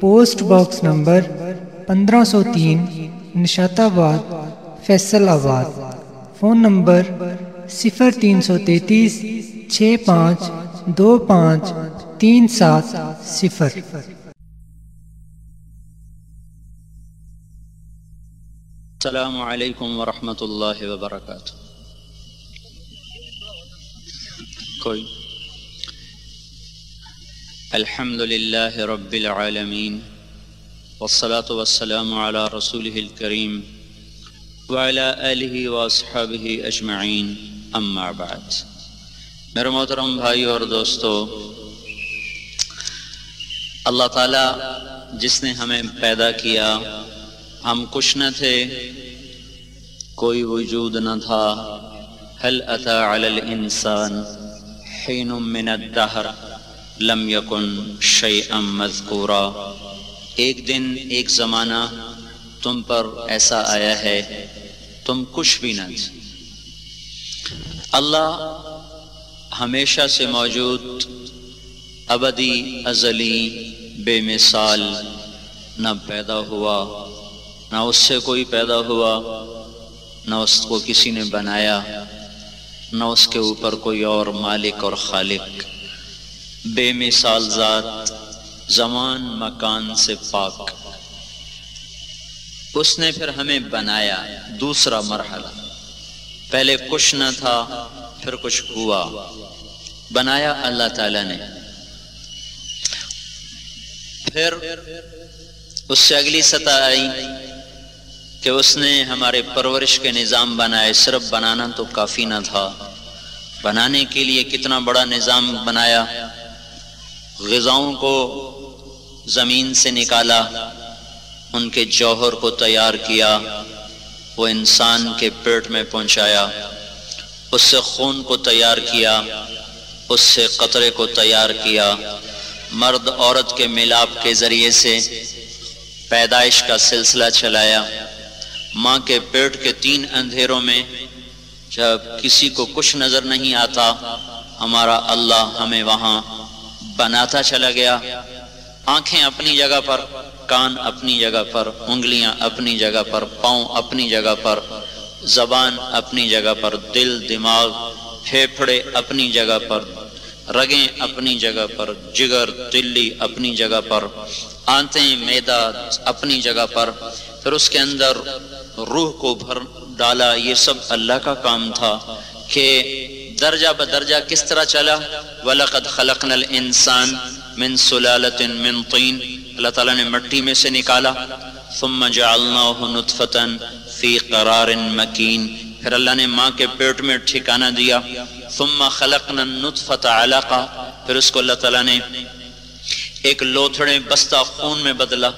Post box number پندرہ سو تین نشات آباد فیصل آباد فون نمبر صفر تین سو تینتیس، چھ پانچ، دو پانچ، تین سات، صفر۔ السلام علیکم ورحمۃ اللہ وبرکاتہ۔ کوئی الحمد لله رب العالمين والصلاة والسلام على رسوله الكريم وعلى آله وأصحابه أجمعين أما بعد. میرے محترم بھائی اور دوستو اللہ تعالیٰ جس نے ہمیں پیدا کیا ہم کچھ نہ تھے کوئی وجود نہ تھا۔ هل أتى على الإنسان حين من الدهر؟ لم یکن شیئا مذکورا۔ ایک دن، ایک زمانہ تم پر ایسا آیا ہے، تم کچھ بھی نہ اللہ ہمیشہ سے موجود، ابدی، ازلی، بے مثال نہ پیدا ہوا، نہ اس سے کوئی پیدا ہوا، نہ اس کو کسی نے بنایا، نہ اس کے اوپر کوئی اور مالک اور خالق۔ بے مثال ذات، زمان مکان سے پاک۔ اس نے پھر ہمیں بنایا دوسرا مرحلہ۔ پہلے کچھ نہ تھا، پھر کچھ ہوا۔ بنایا اللہ تعالی نے۔ پھر اس سے اگلی سطح آئی کہ اس نے ہمارے پرورش کے نظام بنائے۔ صرف بنانا تو کافی نہ تھا۔ بنانے کے لیے کتنا بڑا نظام بنایا۔ غذاؤں کو زمین سے نکالا، ان کے جوہر کو تیار کیا، وہ انسان کے پیٹ میں پہنچایا، اس سے خون کو تیار کیا، اس سے قطرے کو تیار کیا۔ مرد عورت کے ملاپ کے ذریعے سے پیدائش کا سلسلہ چلایا۔ ماں کے پیٹ کے تین اندھیروں میں جب کسی کو کچھ نظر نہیں آتا، ہمارا اللہ ہمیں وہاں بناتا چلا گیا۔ آنکھیں اپنی جگہ پر، کان اپنی جگہ پر، انگلیاں اپنی جگہ پر، پاؤں اپنی جگہ پر، زبان اپنی جگہ پر، دل، دماغ، پھیپھڑے اپنی جگہ پر، رگیں اپنی جگہ پر، جگر تلی اپنی جگہ پر، آنتیں، میدا اپنی جگہ پر۔ پھر اس کے اندر روح کو بھر ڈالا۔ یہ سب اللہ کا کام تھا کہ درجہ بدرجہ کس طرح چلا؟ وَلَقَدْ خَلَقْنَا الْإِنسان مِن سُلَالَةٍ مِن طِين۔ اللہ تعالیٰ نے مٹی میں سے نکالا۔ ثُمَّ جَعَلْنَاهُ نُطْفَةً فِي قَرَارٍ مَكِين۔ پھر اللہ نے ماں کے پیٹ میں ٹھکانہ دیا۔ ثُمَّ خَلَقْنَا النُّطْفَةَ عَلَقَ پھر اس کو اللہ تعالیٰ نے ایک لوتھڑے بستہ خون میں بدلا۔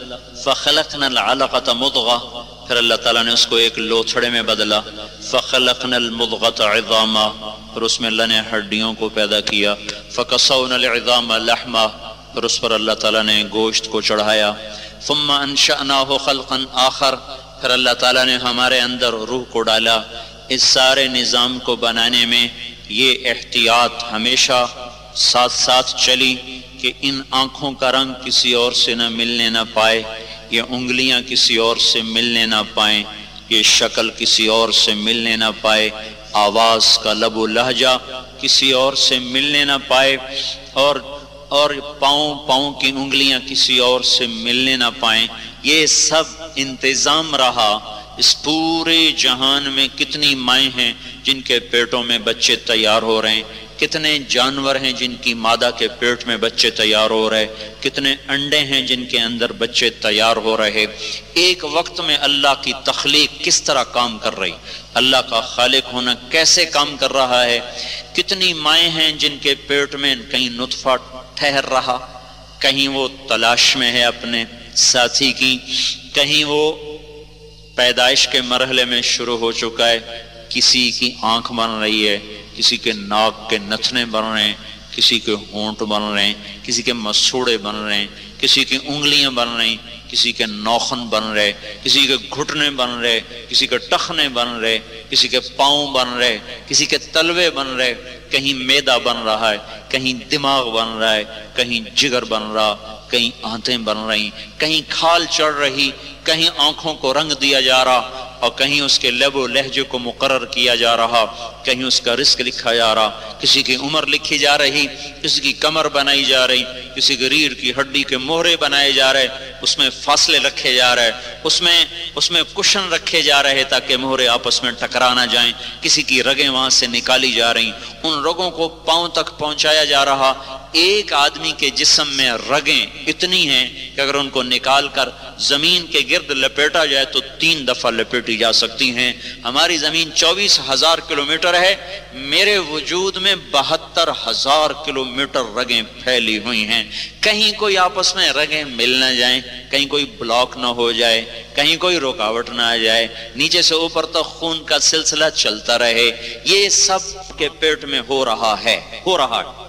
فَخَلَقْنَا الْعَلَقَةَ مُضْغَ پھر اللہ تعالیٰ نے اس کو ایک لوتھڑے میں بدلا۔ فَخَلَقْنَا الْمُضْغَةَ عِظَامًا۔ پھر اس میں اللہ نے ہڈیوں کو پیدا کیا۔ فَقَصَوْنَ الْعِظَامَ لَحْمَا۔ پھر اس پر اللہ تعالیٰ نے گوشت کو چڑھایا۔ ثُمَّ أَنشَأْنَاهُ خَلْقًا آخر۔ پھر اللہ تعالیٰ نے ہمارے اندر روح کو ڈالا۔ اس سارے نظام کو بنانے میں یہ احتیاط ہمیشہ ساتھ ساتھ چلی کہ ان آنکھوں کا رنگ کسی اور سے نہ ملنے نہ پائے۔ یہ انگلیاں کسی اور سے ملنے نہ پائیں، یہ شکل کسی اور سے ملنے نہ پائے، آواز کا لب و لہجہ کسی اور سے ملنے نہ پائے، اور اور پاؤں پاؤں کی انگلیاں کسی اور سے ملنے نہ پائیں۔ یہ سب انتظام رہا۔ اس پورے جہان میں کتنی مائیں ہیں جن کے پیٹوں میں بچے تیار ہو رہے ہیں۔ کتنے جانور ہیں جن کی مادہ کے پیٹ میں بچے تیار ہو رہے، کتنے انڈے ہیں جن کے اندر بچے تیار ہو رہے۔ ایک وقت میں اللہ کی تخلیق کس طرح کام کر رہی؟ اللہ کا خالق ہونا کیسے کام کر رہا ہے؟ کتنی مائیں ہیں جن کے پیٹ میں کہیں نطفہ ٹھہر رہا، کہیں وہ تلاش میں ہے اپنے ساتھی کی، کہیں وہ پیدائش کے مرحلے میں شروع ہو چکا ہے، کسی کی آنکھ بن رہی ہے۔ کسی کے ناک کے نتنے بن رہے ہیں، کسی کے ہونٹ بن رہے ہیں، کسی کے مسوڑے بن رہے ہیں، کسی کی انگلیاں بن رہی کسی کے نوخن بن رہے کسی کے گھٹنے بن رہے کسی کے ٹخنے بن رہے کسی کے پاؤں بن رہے کسی کے تلوے بن رہے کہیں میدا بن رہا ہے، کہیں دماغ بن رہا ہے، کہیں جگر بن رہا، کہیں آنتیں بن رہی، کہیں کھال چڑھ رہی، کہیں آنکھوں کو رنگ دیا جا رہا اور کہیں اس کے لب و لہجے کو مقرر کیا جا رہا، کہیں اس کا رزق لکھا جا رہا، کسی کی عمر لکھی جا رہی، کسی کی کمر بنائی جا رہی، کسی کی ریڑھ کی ہڈی کے مہرے بنائے جا رہے، اس میں فاصلے رکھے جا رہے، اس میں اس میں کشن رکھے جا رہے تاکہ مہرے آپس میں ٹکرا نہ جائیں، کسی کی رگیں وہاں سے نکالی جا رہی ان رگوں کو پاؤں تک پہنچایا جا رہا۔ ایک آدمی کے جسم میں رگیں اتنی ہیں کہ اگر ان کو نکال کر زمین کے گرد لپیٹا جائے تو تین دفعہ لپیٹی جا سکتی ہیں۔ ہماری زمین چوبیس ہزار کلومیٹر ہے۔ میرے وجود میں بہتر ہزار کلومیٹر رگیں پھیلی ہوئی ہیں۔ کہیں کوئی آپس میں رگیں مل نہ جائیں، کہیں کوئی بلاک نہ ہو جائے، کہیں کوئی رکاوٹ نہ آ جائے۔ نیچے سے اوپر تک خون کا سلسلہ چلتا رہے۔ یہ سب کے پیٹ میں ہو رہا ہے، ہو رہا ہے۔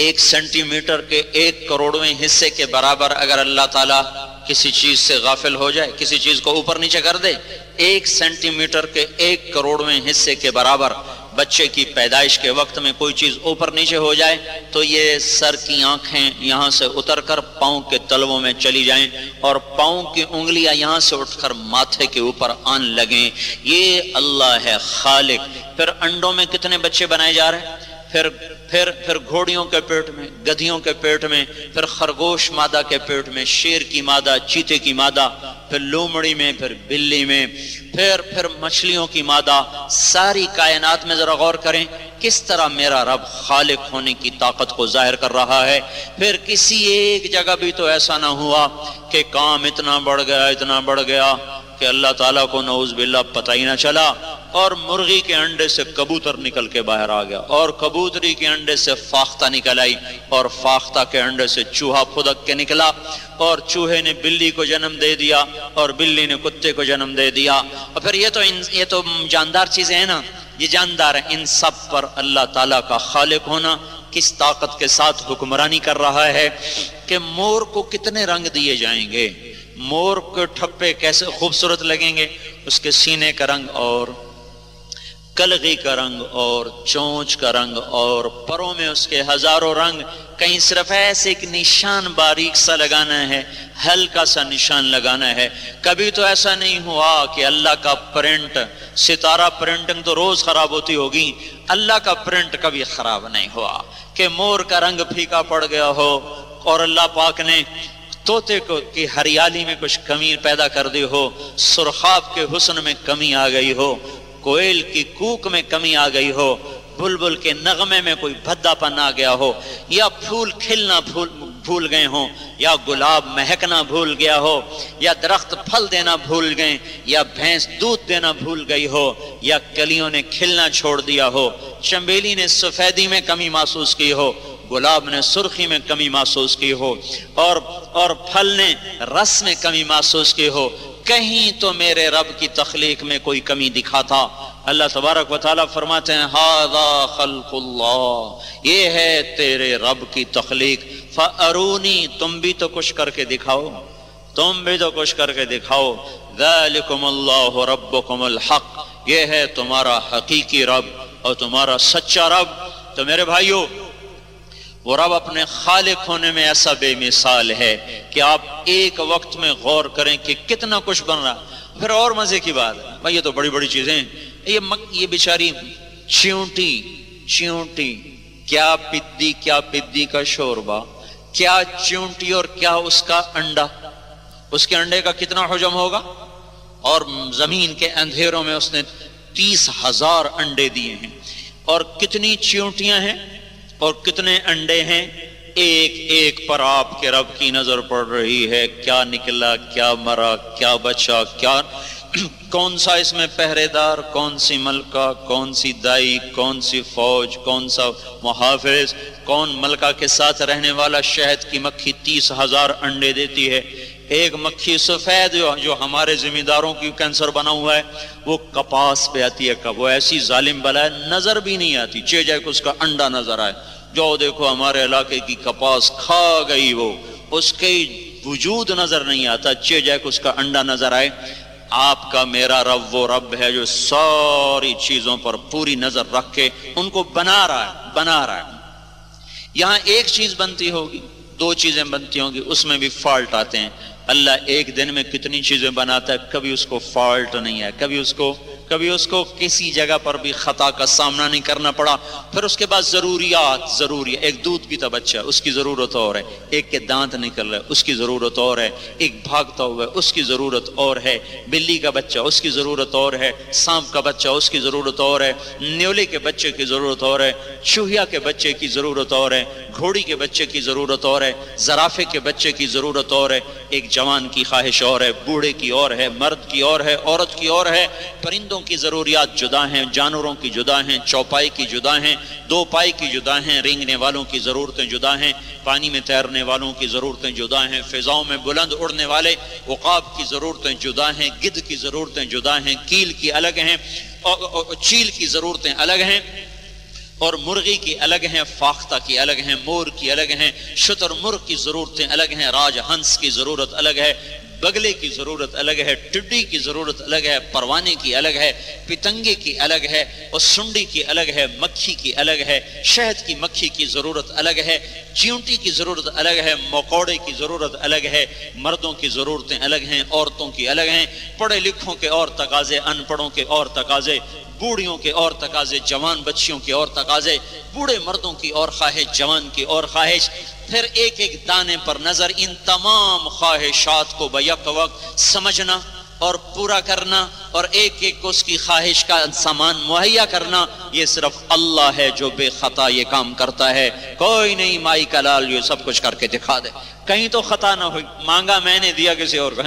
ایک سینٹی میٹر کے ایک کروڑویں حصے کے برابر اگر اللہ تعالیٰ کسی چیز سے غافل ہو جائے، کسی چیز کو اوپر نیچے کر دے، ایک سینٹی میٹر کے ایک کروڑویں حصے کے برابر بچے کی پیدائش کے وقت میں کوئی چیز اوپر نیچے ہو جائے تو یہ سر کی آنکھیں یہاں سے اتر کر پاؤں کے تلووں میں چلی جائیں اور پاؤں کی انگلیاں یہاں سے اٹھ کر ماتھے کے اوپر آن لگیں۔ یہ اللہ ہے خالق۔ پھر انڈوں میں کتنے بچے بنائے جا رہے ہیں؟ پھر پھر پھر گھوڑیوں کے پیٹ میں، گدھیوں کے پیٹ میں، پھر خرگوش مادہ کے پیٹ میں، شیر کی مادہ، چیتے کی مادہ، پھر لومڑی میں، پھر بلی میں، پھر پھر مچھلیوں کی مادہ۔ ساری کائنات میں ذرا غور کریں، کس طرح میرا رب خالق ہونے کی طاقت کو ظاہر کر رہا ہے؟ پھر کسی ایک جگہ بھی تو ایسا نہ ہوا کہ کام اتنا بڑھ گیا، اتنا بڑھ گیا۔ کہ اللہ تعالیٰ کو نعوذ باللہ پتہ ہی نہ چلا اور مرغی کے انڈے سے کبوتر نکل کے باہر آ گیا اور کبوتری کے انڈے سے فاختہ نکل آئی اور فاختہ کے انڈے سے چوہا پھدک کے نکلا اور چوہے نے بلی کو جنم دے دیا اور بلی نے کتے کو جنم دے دیا اور پھر یہ تو یہ تو جاندار چیزیں ہیں نا، یہ جاندار ہیں، ان سب پر اللہ تعالیٰ کا خالق ہونا کس طاقت کے ساتھ حکمرانی کر رہا ہے کہ مور کو کتنے رنگ دیے جائیں گے؟ مور کے ٹھپے کیسے خوبصورت لگیں گے؟ اس کے سینے کا رنگ اور کلغی کا رنگ اور چونچ کا رنگ اور پروں میں اس کے ہزاروں رنگ۔ کہیں صرف ایسے ایک نشان باریک سا لگانا ہے، ہلکا سا نشان لگانا ہے۔ کبھی تو ایسا نہیں ہوا کہ اللہ کا پرنٹ، ستارہ پرنٹنگ تو روز خراب ہوتی ہوگی۔ اللہ کا پرنٹ کبھی خراب نہیں ہوا کہ مور کا رنگ پھیکا پڑ گیا ہو اور اللہ پاک نے توتے کو کی ہریالی میں کچھ کمی پیدا کر دی ہو، سرخاب کے حسن میں کمی آ گئی ہو، کوئل کی کوک میں کمی آ گئی ہو، بلبل کے نغمے میں کوئی بھدا پن آ گیا ہو، یا پھول کھلنا پھول بھول گئے ہوں، یا گلاب مہکنا بھول گیا ہو، یا درخت پھل دینا بھول گئے، یا بھینس دودھ دینا بھول گئی ہو، یا کلیوں نے کھلنا چھوڑ دیا ہو چمبیلی نے سفیدی میں کمی محسوس کی ہو، گلاب نے سرخی میں کمی محسوس کی ہو، اور اور پھل نے رس میں کمی محسوس کی ہو، کہیں تو میرے رب کی تخلیق میں کوئی کمی دکھا تھا اللہ تبارک و تعالیٰ فرماتے ہیں خلق اللہ، یہ ہے تیرے رب کی تخلیق۔ فارونی تم بھی تو کچھ کر کے دکھاؤ۔ تم بھی تو کچھ کر کے دکھاؤ۔ ذالکم اللہ ربکم الحق۔ یہ ہے تمہارا حقیقی رب اور تمہارا سچا رب۔ تو میرے بھائیوں وہ رب اپنے خالق ہونے میں ایسا بے مثال ہے کہ آپ ایک وقت میں غور کریں کہ کتنا کچھ بن رہا۔ پھر اور مزے کی بات ہے۔ بھائی، یہ تو بڑی بڑی چیزیں یہ یہ بیچاری چیونٹی چیونٹی، کیا پدی کیا پدی کا شوربا کیا چیونٹی اور کیا اس کا انڈا؟ اس کے انڈے کا کتنا حجم ہوگا؟ اور زمین کے اندھیروں میں اس نے تیس ہزار انڈے دیے ہیں۔ اور کتنی چیونٹیاں ہیں؟ اور کتنے انڈے ہیں؟ ایک ایک پر آپ کے رب کی نظر پڑ رہی ہے۔ کیا نکلا، کیا مرا، کیا بچا، کیا کون سا اس میں پہرے دار کون سی ملکہ، کون سی دائی، کون سی فوج، کون سا محافظ، کون ملکہ کے ساتھ رہنے والا شہد کی مکھی تیس ہزار انڈے دیتی ہے۔ ایک مکھی سفید جو ہمارے ذمہ داروں کی کینسر بنا ہوا ہے، وہ کپاس پہ آتی ہے۔ وہ ایسی ظالم بلا ہے، نظر بھی نہیں آتی۔ چے جائے کہ اس کا انڈا نظر آئے۔ جو دیکھو ہمارے علاقے کی کپاس کھا گئی وہ، اس کے وجود نظر نہیں آتا۔ چے جائے کہ اس کا انڈا نظر آئے۔ آپ کا میرا رب وہ رب ہے جو ساری چیزوں پر پوری نظر رکھ کے ان کو بنا رہا ہے، بنا رہا ہے۔ یہاں ایک چیز بنتی ہوگی، دو چیزیں بنتی ہوں گی، اس میں بھی فالٹ آتے ہیں۔ اللہ ایک دن میں کتنی چیزیں بناتا ہے، کبھی اس کو فالٹ نہیں ہے، کبھی اس کو کبھی اس کو کسی جگہ پر بھی خطا کا سامنا نہیں کرنا پڑا پھر اس کے بعد ضروریات ضروری ایک دودھ پیتا بچہ اس کی ضرورت اور ہے ایک کے دانت نکل رہے اس کی ضرورت اور ہے ایک بھاگتا ہوا ہے اس کی ضرورت اور ہے بلی کا بچہ اس کی ضرورت اور ہے سانپ کا بچہ اس کی ضرورت اور ہے نیولے کے بچے کی ضرورت اور ہے چوہیا کے بچے کی ضرورت اور ہے گھوڑی کے بچے کی ضرورت اور ہے زرافے کے بچے کی ضرورت اور ہے ایک جوان کی خواہش اور ہے بوڑھے کی اور ہے مرد کی اور ہے عورت کی اور ہے پرندوں پرندوں کی ضروریات جدا ہیں، جانوروں کی جدا ہیں، چوپائی کی جدا ہیں، دو پائی کی جدا ہیں، رینگنے والوں کی ضرورتیں جدا ہیں، پانی میں تیرنے والوں کی ضرورتیں جدا ہیں، فضاؤں میں بلند اڑنے والے عقاب کی ضرورتیں جدا ہیں گدھ کی ضرورتیں جدا ہیں، کیل کی الگ ہیں چیل کی ضرورتیں الگ ہیں، اور مرغی کی الگ ہیں، فاختہ کی الگ ہیں، مور کی الگ ہیں، شتر مرغ کی ضرورتیں الگ ہیں، راج ہنس کی ضرورت الگ ہے بگلے کی ضرورت الگ ہے، ٹڈی کی ضرورت الگ ہے، پروانے کی الگ ہے، پتنگے کی الگ ہے اور سنڈی کی الگ ہے، مکھی کی الگ ہے، شہد کی مکھی کی ضرورت الگ ہے، چیونٹی کی ضرورت الگ ہے، مکوڑے کی ضرورت الگ ہے، مردوں کی ضرورتیں الگ ہیں، عورتوں کی الگ ہیں، پڑھے لکھوں کے اور تقاضے ان پڑھوں کے اور تقاضے بوڑھیوں کے اور تقاضے، جوان بچیوں کے اور تقاضے، بوڑھے مردوں کی اور خواہش، جوان کی اور خواہش۔ پھر ایک ایک دانے پر نظر ان تمام خواہشات کو بیک وقت سمجھنا اور پورا کرنا اور ایک ایک اس کی خواہش کا سامان مہیا کرنا، یہ صرف اللہ ہے جو بے خطا یہ کام کرتا ہے۔ کوئی نہیں مائی کا لال، یہ سب کچھ کر کے دکھا دے۔ کہیں تو خطا نہ ہوئی۔ مانگا میں نے، دیا کسی اور کو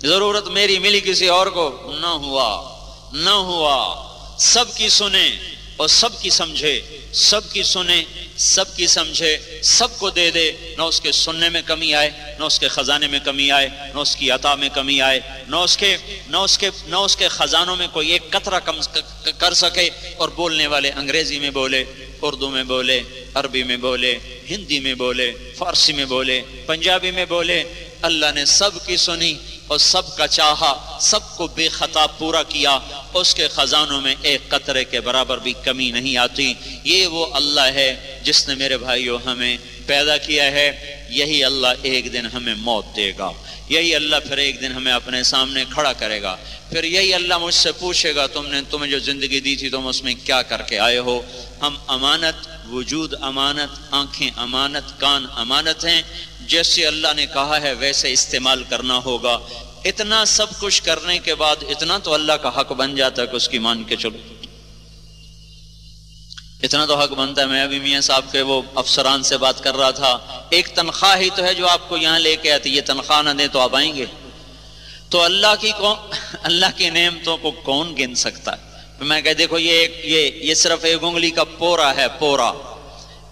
ضرورت میری ملی کسی اور کو۔ نہ ہوا۔ نہ ہوا۔ سب کی سنے اور سب کی سمجھے۔ سب کی سنے سب کی سمجھے۔ سب کو دے دے۔ نہ اس کے سننے میں کمی آئے، نہ اس کے خزانے میں کمی آئے، نہ اس کی عطا میں کمی آئے۔ نہ اس کے، نہ اس کے، نہ اس کے خزانوں میں کوئی ایک قطرہ کم کر سکے۔ اور بولنے والے انگریزی میں بولے، اردو میں بولے، عربی میں بولے، ہندی میں بولے، فارسی میں بولے، پنجابی میں بولے اللہ نے سب کی سنی اور سب کا چاہا، سب کو بے خطا پورا کیا۔ اس کے خزانوں میں ایک قطرے کے برابر بھی کمی نہیں آتی۔ یہ وہ اللہ ہے جس نے میرے بھائیوں ہمیں پیدا کیا ہے۔ یہی اللہ ایک دن ہمیں موت دے گا۔ یہی اللہ پھر ایک دن ہمیں اپنے سامنے کھڑا کرے گا۔ پھر یہی اللہ مجھ سے پوچھے گا، تم نے تمہیں جو زندگی دی تھی، تم اس میں کیا کر کے آئے ہو؟ ہم امانت، وجود امانت، آنکھیں امانت، کان امانت ہیں۔ جیسے اللہ نے کہا ہے، ویسے استعمال کرنا ہوگا۔ اتنا سب کچھ کرنے کے بعد اتنا تو اللہ کا حق بن جاتا ہے کہ اس کی مان کے چلو۔ اتنا تو حق بنتا ہے۔ میں ابھی میاں صاحب کے وہ افسران سے بات کر رہا تھا۔ ایک تنخواہ ہی تو ہے جو آپ کو یہاں لے کے آتی یہ تنخواہ نہ دیں تو آپ آئیں گے۔ تو اللہ کی کون اللہ کی نعمتوں کو کون گن سکتا ہے؟ میں کہ دیکھو، یہ ایک یہ یہ صرف ایک انگلی کا پورا ہے، پورا۔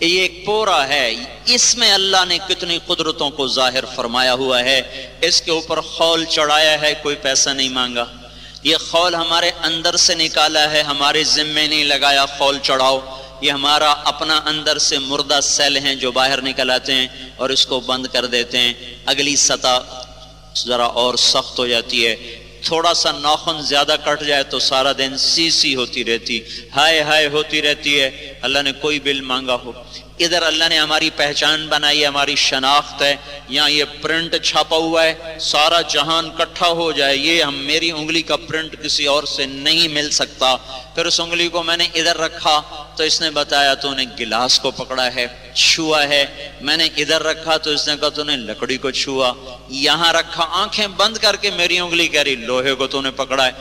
یہ ایک پورا ہے، اس میں اللہ نے کتنی قدرتوں کو ظاہر فرمایا ہوا ہے، اس کے اوپر خول چڑھایا ہے، کوئی پیسہ نہیں مانگا۔ یہ خول ہمارے اندر سے نکالا ہے، ہمارے ذمے نہیں لگایا خول چڑھاؤ۔ یہ ہمارا اپنا اندر سے مردہ سیل ہیں جو باہر نکل آتے ہیں اور اس کو بند کر دیتے ہیں۔ اگلی سطح ذرا اور سخت ہو جاتی ہے۔ تھوڑا سا ناخن زیادہ کٹ جائے تو سارا دن سی سی ہوتی رہتی، ہائے ہائے ہوتی رہتی ہے، اللہ نے کوئی بل مانگا ہو۔ ادھر اللہ نے ہماری پہچان بنائی ہماری شناخت ہے، یہاں یہ پرنٹ چھاپا ہوا ہے، سارا جہان کٹھا ہو جائے، یہ ہم میری انگلی کا پرنٹ کسی اور سے نہیں مل سکتا۔ پھر اس انگلی کو میں نے ادھر رکھا، تو اس نے بتایا، تو نے گلاس کو پکڑا ہے، چھوا ہے۔ میں نے ادھر رکھا، تو اس نے کہا، تو نے لکڑی کو چھوا۔ یہاں رکھا، آنکھیں بند کر کے میری انگلی کہہ رہی، لوہے کو تو نے پکڑا ہے۔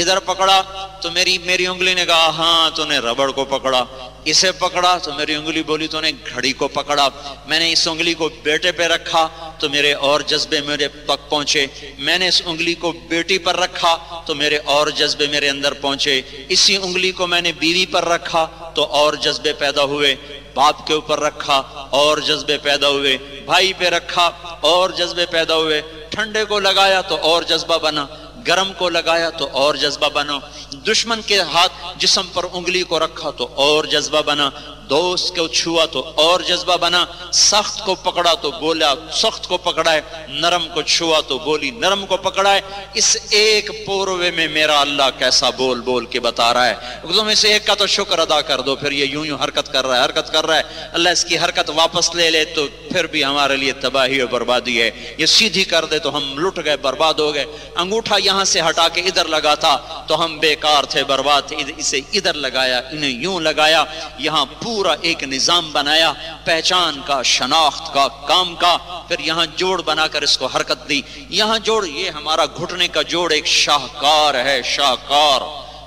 ادھر پکڑا تو میری میری انگلی نے کہا ہاں تو نے ربڑ کو پکڑا۔ اسے پکڑا تو میری انگلی بولی، تو نے گھڑی کو پکڑا۔ میں نے اس انگلی کو بیٹے پہ رکھا تو میرے اور جذبے میرے تک پہنچے۔ میں نے اس انگلی کو بیٹی پر رکھا تو میرے اور جذبے میرے اندر پہنچے۔ اسی انگلی کو میں نے بیوی پر رکھا تو اور جذبے پیدا ہوئے۔ باپ کے اوپر رکھا، اور جذبے پیدا ہوئے۔ بھائی پہ رکھا، اور جذبے پیدا ہوئے۔ ٹھنڈے کو لگایا تو اور جذبہ بنا۔ گرم کو لگایا تو اور جذبہ بنا۔ دشمن کے ہاتھ جسم پر انگلی کو رکھا تو اور جذبہ بنا۔ دوست کو چھوا تو اور جذبہ بنا۔ سخت کو پکڑا تو بولا۔ سخت کو پکڑا ہے نرم کو چھوا تو بولی۔ نرم کو پکڑا ہے اس ایک پوروے میں میرا اللہ کیسا بول بول کے بتا رہا ہے۔ تم اس ایک کا تو شکر ادا کر دو، پھر یہ یوں یوں حرکت کر رہا ہے، حرکت کر رہا ہے۔ اللہ اس کی حرکت واپس لے لے تو پھر بھی ہمارے لیے تباہی اور بربادی ہے۔ یہ سیدھی کر دے تو ہم لٹ گئے، برباد ہو گئے۔ انگوٹھا یہاں یہاں سے ہٹا کے ادھر لگا تھا، تو ہم بیکار تھے، برباد تھے اسے ادھر لگایا، انہیں یوں لگایا، یہاں پورا ایک نظام بنایا، پہچان کا، شناخت کا، کام کا، پھر یہاں جوڑ بنا کر اس کو حرکت دی۔ یہاں جوڑ، یہ ہمارا گھٹنے کا جوڑ ایک شاہکار ہے، شاہکار۔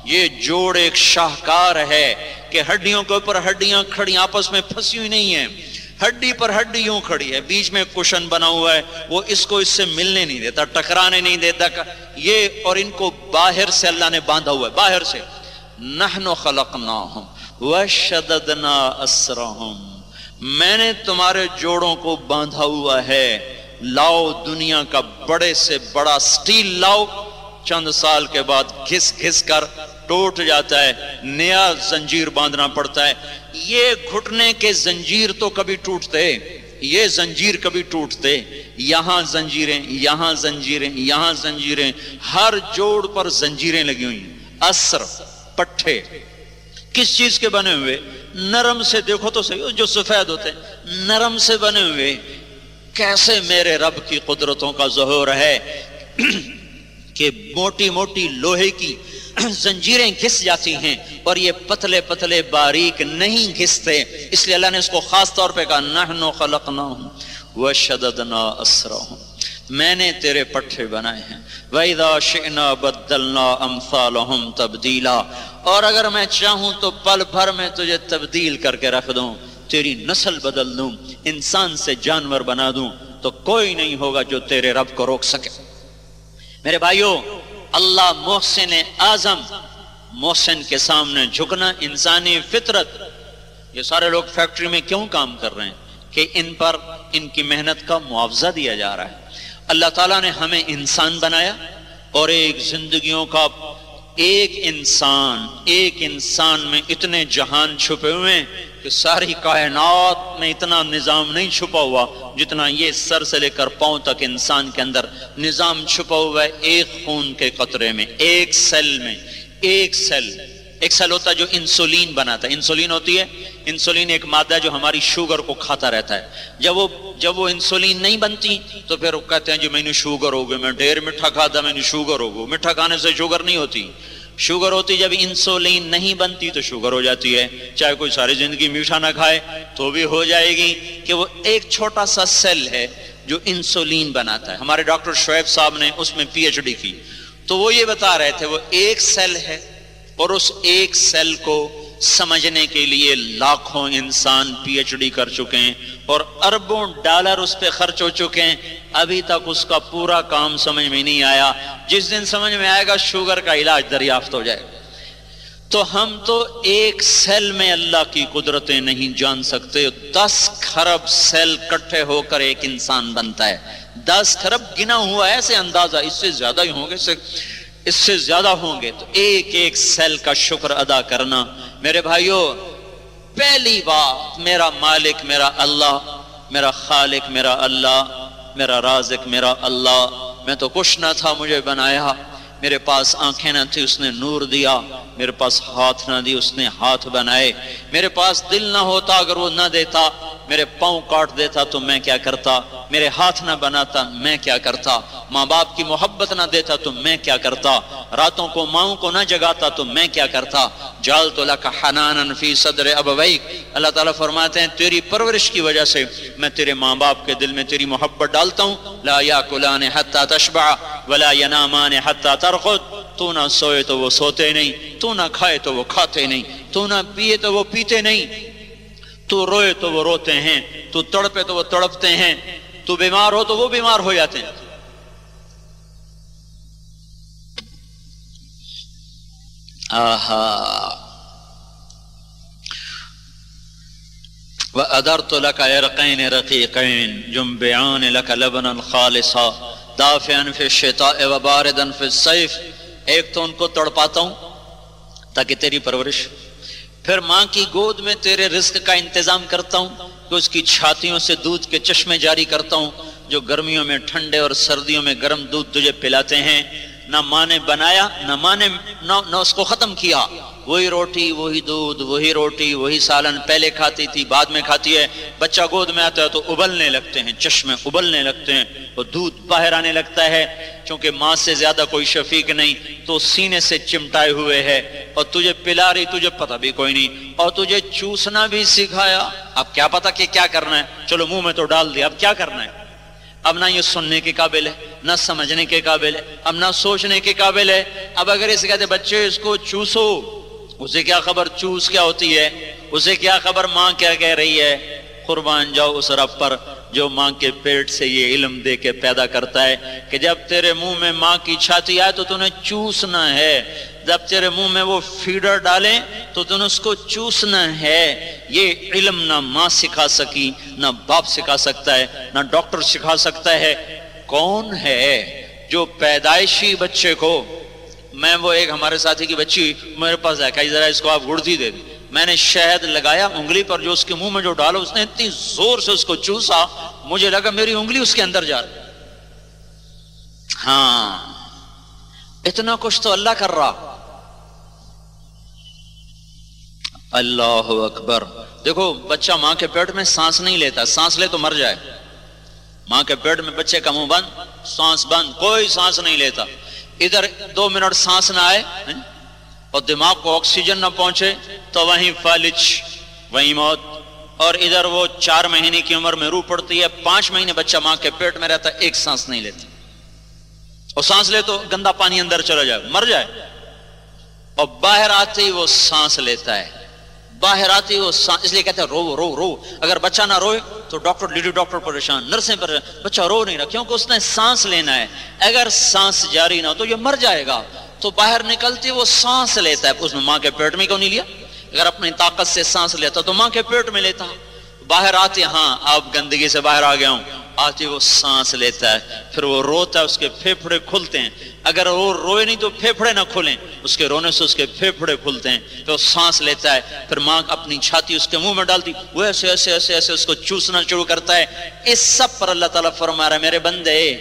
یہ جوڑ ایک شاہکار ہے کہ ہڈیوں کے اوپر ہڈیاں کھڑی، آپس میں پھنسی ہوئی نہیں ہیں۔ ہڈی پر ہڈی یوں کھڑی ہے، بیچ میں کشن بنا ہوا ہے، وہ اس کو اس سے ملنے نہیں دیتا، ٹکرانے نہیں دیتا۔ یہ اور ان کو باہر سے اللہ نے باندھا ہوا ہے، باہر سے۔ نحن خلقناہم وَشَدَدْنَا أَسْرَهُمْ میں نے تمہارے جوڑوں کو باندھا ہوا ہے۔ لاؤ دنیا کا بڑے سے بڑا سٹیل، لاؤ۔ چند سال کے بعد گھس گھس کر ٹوٹ جاتا ہے، نیا زنجیر باندھنا پڑتا ہے۔ یہ گھٹنے کے زنجیر تو کبھی ٹوٹتے، یہ زنجیر کبھی ٹوٹتے۔ یہاں زنجیریں یہاں زنجیریں یہاں زنجیریں۔ ہر جوڑ پر زنجیریں لگی ہوئی اثر، پٹھے۔ کس چیز کے بنے ہوئے؟ نرم سے دیکھو تو صحیح، جو سفید ہوتے ہیں۔ نرم سے بنے ہوئے۔ کیسے میرے رب کی قدرتوں کا ظہور ہے کہ موٹی موٹی لوہے کی زنجیریں گھس جاتی ہیں اور یہ پتلے پتلے باریک نہیں گھستے۔ اس لیے اللہ نے اس کو خاص طور پہ کہا، نحنو خلقناہم وشددنا اسرہم۔ میں نے تیرے پٹھے بنائے ہیں۔ وَإِذَا شِئْنَا بَدَّلْنَا أَمْثَالَهُمْ تَبْدِيلًا۔ اور اگر میں چاہوں تو پل بھر میں تجھے تبدیل کر کے رکھ دوں۔ تیری نسل بدل دوں، انسان سے جانور بنا دوں۔ تو کوئی نہیں ہوگا جو تیرے رب کو روک سکے۔ میرے بھائیوں اللہ محسن اعظم، محسن کے سامنے جھکنا انسانی فطرت۔ یہ سارے لوگ فیکٹری میں کیوں کام کر رہے ہیں؟ کہ ان پر ان کی محنت کا معاوضہ دیا جا رہا ہے۔ اللہ تعالیٰ نے ہمیں انسان بنایا اور ایک زندگیوں کا ایک انسان ایک انسان میں اتنے جہان چھپے ہوئے ہیں کہ ساری کائنات میں اتنا نظام نہیں چھپا ہوا جتنا یہ سر سے لے کر پاؤں تک انسان کے اندر نظام چھپا ہوا ہے ایک خون کے قطرے میں، ایک سیل میں، ایک سیل ایک سیل ہوتا ہے جو انسولین بناتا ہے۔ انسولین ہوتی ہے۔ انسولین ایک مادہ جو ہماری شوگر کو کھاتا رہتا ہے۔ جب وہ جب وہ انسولین نہیں بنتی تو پھر وہ کہتے ہیں جو میں نے شوگر ہو گئی، میں ڈھیر مٹھا کھاتا، میں نے شوگر ہو گئی۔ مٹھا کھانے سے شوگر نہیں ہوتی۔ شوگر ہوتی جب انسولین نہیں بنتی تو شوگر ہو جاتی ہے۔ چاہے کوئی ساری زندگی میٹھا نہ کھائے تو بھی ہو جائے گی کہ وہ ایک چھوٹا سا سیل ہے جو انسولین بناتا ہے۔ ہمارے ڈاکٹر شعیب صاحب نے اس میں پی ایچ ڈی کی۔ تو وہ یہ بتا رہے تھے، وہ ایک سیل ہے اور اس ایک سیل کو سمجھنے کے لیے لاکھوں انسان پی ایچ ڈی کر چکے ہیں اور اربوں ڈالر اس پہ خرچ ہو چکے ہیں۔ ابھی تک اس کا پورا کام سمجھ میں نہیں آیا۔ جس دن سمجھ میں آئے گا شوگر کا علاج دریافت ہو جائے گا۔ تو ہم تو ایک سیل میں اللہ کی قدرتیں نہیں جان سکتے۔ دس خرب سیل کٹھے ہو کر ایک انسان بنتا ہے۔ دس خرب گنا ہوا ایسے اندازہ، اس سے زیادہ ہی ہوں گے۔ اس سے زیادہ ہوں گے تو ایک ایک سیل کا شکر ادا کرنا۔ میرے بھائیوں پہلی بات، میرا مالک، میرا اللہ، میرا خالق، میرا اللہ، میرا رازق، میرا اللہ۔ میں تو کچھ نہ تھا، مجھے بنایا۔ میرے پاس آنکھیں نہ تھی اس نے نور دیا۔ میرے پاس ہاتھ نہ دی، اس نے ہاتھ بنائے۔ میرے پاس دل نہ ہوتا، اگر وہ نہ دیتا، میرے پاؤں کاٹ دیتا تو میں کیا کرتا؟ میرے ہاتھ نہ بناتا، میں کیا کرتا؟ ماں باپ کی محبت نہ دیتا تو میں کیا کرتا؟ راتوں کو ماؤں کو نہ جگاتا تو میں کیا کرتا؟ جال تو حنانا فی صدر ابویک۔ اللہ تعالیٰ فرماتے ہیں، تیری پرورش کی وجہ سے میں تیرے ماں باپ کے دل میں تیری محبت ڈالتا ہوں۔ لا یاکلان حتی تشبع، ولا ینامان حتی ترخد تو نہ سوئے تو وہ سوتے نہیں، تو نہ کھائے تو وہ کھاتے نہیں، تو نہ پیے تو وہ پیتے نہیں۔ تو روئے تو وہ روتے ہیں، تو تڑپے تو وہ تڑپتے ہیں، تو بیمار ہو تو وہ بیمار ہو جاتے ہیں۔ آہا۔ وَأَدَرْتُ لَكَ عِرْقَيْنِ رَقِيقَيْن، جُنْبِعَانِ لَكَ لَبْنًا خَالِصًا۔ دَافِعًا فِي الشِّتَاءِ وَبَارِدًا فِي الصَّيْفِ ایک تو ان کو تڑپاتا ہوں تاکہ تیری پرورش۔ پھر ماں کی گود میں تیرے رزق کا انتظام کرتا ہوں کہ اس کی چھاتیوں سے دودھ کے چشمے جاری کرتا ہوں، جو گرمیوں میں ٹھنڈے اور سردیوں میں گرم دودھ تجھے پلاتے ہیں۔ نہ ماں نے بنایا، نہ ماں نے نہ اس کو ختم کیا۔ وہی روٹی، وہی دودھ، وہی روٹی، وہی سالن پہلے کھاتی تھی، بعد میں کھاتی ہے۔ بچہ گود میں آتا ہے تو ابلنے لگتے ہیں، چشمے ابلنے لگتے ہیں اور دودھ باہر آنے لگتا ہے۔ چونکہ ماں سے زیادہ کوئی شفیق نہیں، تو سینے سے چمٹائے ہوئے ہے۔ اور تجھے پلا رہی تجھے پتہ بھی کوئی نہیں۔ اور تجھے چوسنا بھی سکھایا۔ اب کیا پتا کہ کیا کرنا ہے۔ چلو منہ میں تو ڈال دیا، اب کیا کرنا ہے؟ اب نہ یہ سننے کے قابل ہے، نہ سمجھنے کے قابل ہے، اب نہ سوچنے کے قابل ہے۔ اب اگر اسے کہتے بچے اس کو چوسو اسے کیا خبر چوس کیا ہوتی ہے؟ اسے کیا خبر ماں کیا کہہ رہی ہے؟ قربان جاؤ اس رب پر جو ماں کے پیٹ سے یہ علم دے کے پیدا کرتا ہے کہ جب تیرے منہ میں ماں کی چھاتی آئے تو تمہیں چوسنا ہے۔ جب تیرے منہ میں وہ فیڈر ڈالیں تو تمہیں اس کو چوسنا ہے۔ یہ علم نہ ماں سکھا سکی، نہ باپ سکھا سکتا ہے، نہ ڈاکٹر سکھا سکتا ہے۔ کون ہے جو پیدائشی بچے کو میں وہ ایک ہمارے ساتھی کی بچی میرے پاس ہے جی ذرا اس کو آپ گڑتی جی دے دی میں نے شہد لگایا انگلی پر، جو اس کے منہ میں جو ڈالا، اس نے اتنی زور سے اس کو چوسا، مجھے لگا میری انگلی اس کے اندر جا رہی۔ ہاں۔ اتنا کچھ تو اللہ کر رہا۔ اللہ اکبر۔ دیکھو، بچہ ماں کے پیٹ میں سانس نہیں لیتا، سانس لے تو مر جائے۔ ماں کے پیٹ میں بچے کا منہ بند، سانس بند، کوئی سانس نہیں لیتا۔ ادھر دو منٹ سانس نہ آئے ہاں؟ اور دماغ کو آکسیجن نہ پہنچے، تو وہیں فالج، وہیں موت۔ اور ادھر وہ چار مہینے کی عمر میں روح پڑتی ہے، پانچ مہینے بچہ ماں کے پیٹ میں رہتا ہے ایک سانس نہیں لیتی۔ اور سانس لے تو گندا پانی اندر چلا جائے، مر جائے۔ اور باہر آتے ہی وہ سانس لیتا ہے۔ باہر آتی وہ اس لیے کہتے ہیں رو رو رو۔ اگر بچہ نہ روئے تو ڈاکٹر لیڈی ڈاکٹر پریشان، نرسیں پر بچہ رو نہیں رہا۔ کیونکہ اس نے سانس لینا ہے۔ اگر سانس جاری نہ ہو تو یہ مر جائے گا۔ تو باہر نکلتی وہ سانس لیتا ہے۔ اس میں ماں کے پیٹ میں کیوں نہیں لیا؟ اگر اپنی طاقت سے سانس لیتا تو ماں کے پیٹ میں لیتا۔ باہر آتے ہاں آپ گندگی سے باہر آ گیا ہوں۔ آتی وہ سانس لیتا ہے، پھر وہ روتا ہے، اس کے پھیپھڑے کھلتے ہیں۔ اگر وہ روئے نہیں تو پھیپھڑے نہ کھلیں۔ اس کے رونے سے اس کے پھیپھڑے کھلتے ہیں۔ تو وہ سانس لیتا ہے، پھر ماں اپنی چھاتی اس کے منہ میں ڈالتی۔ وہ ایسے ایسے ایسے ایسے اس کو چوسنا شروع کرتا ہے۔ اس سب پر اللہ تعالیٰ فرما رہا ہے، میرے بندے،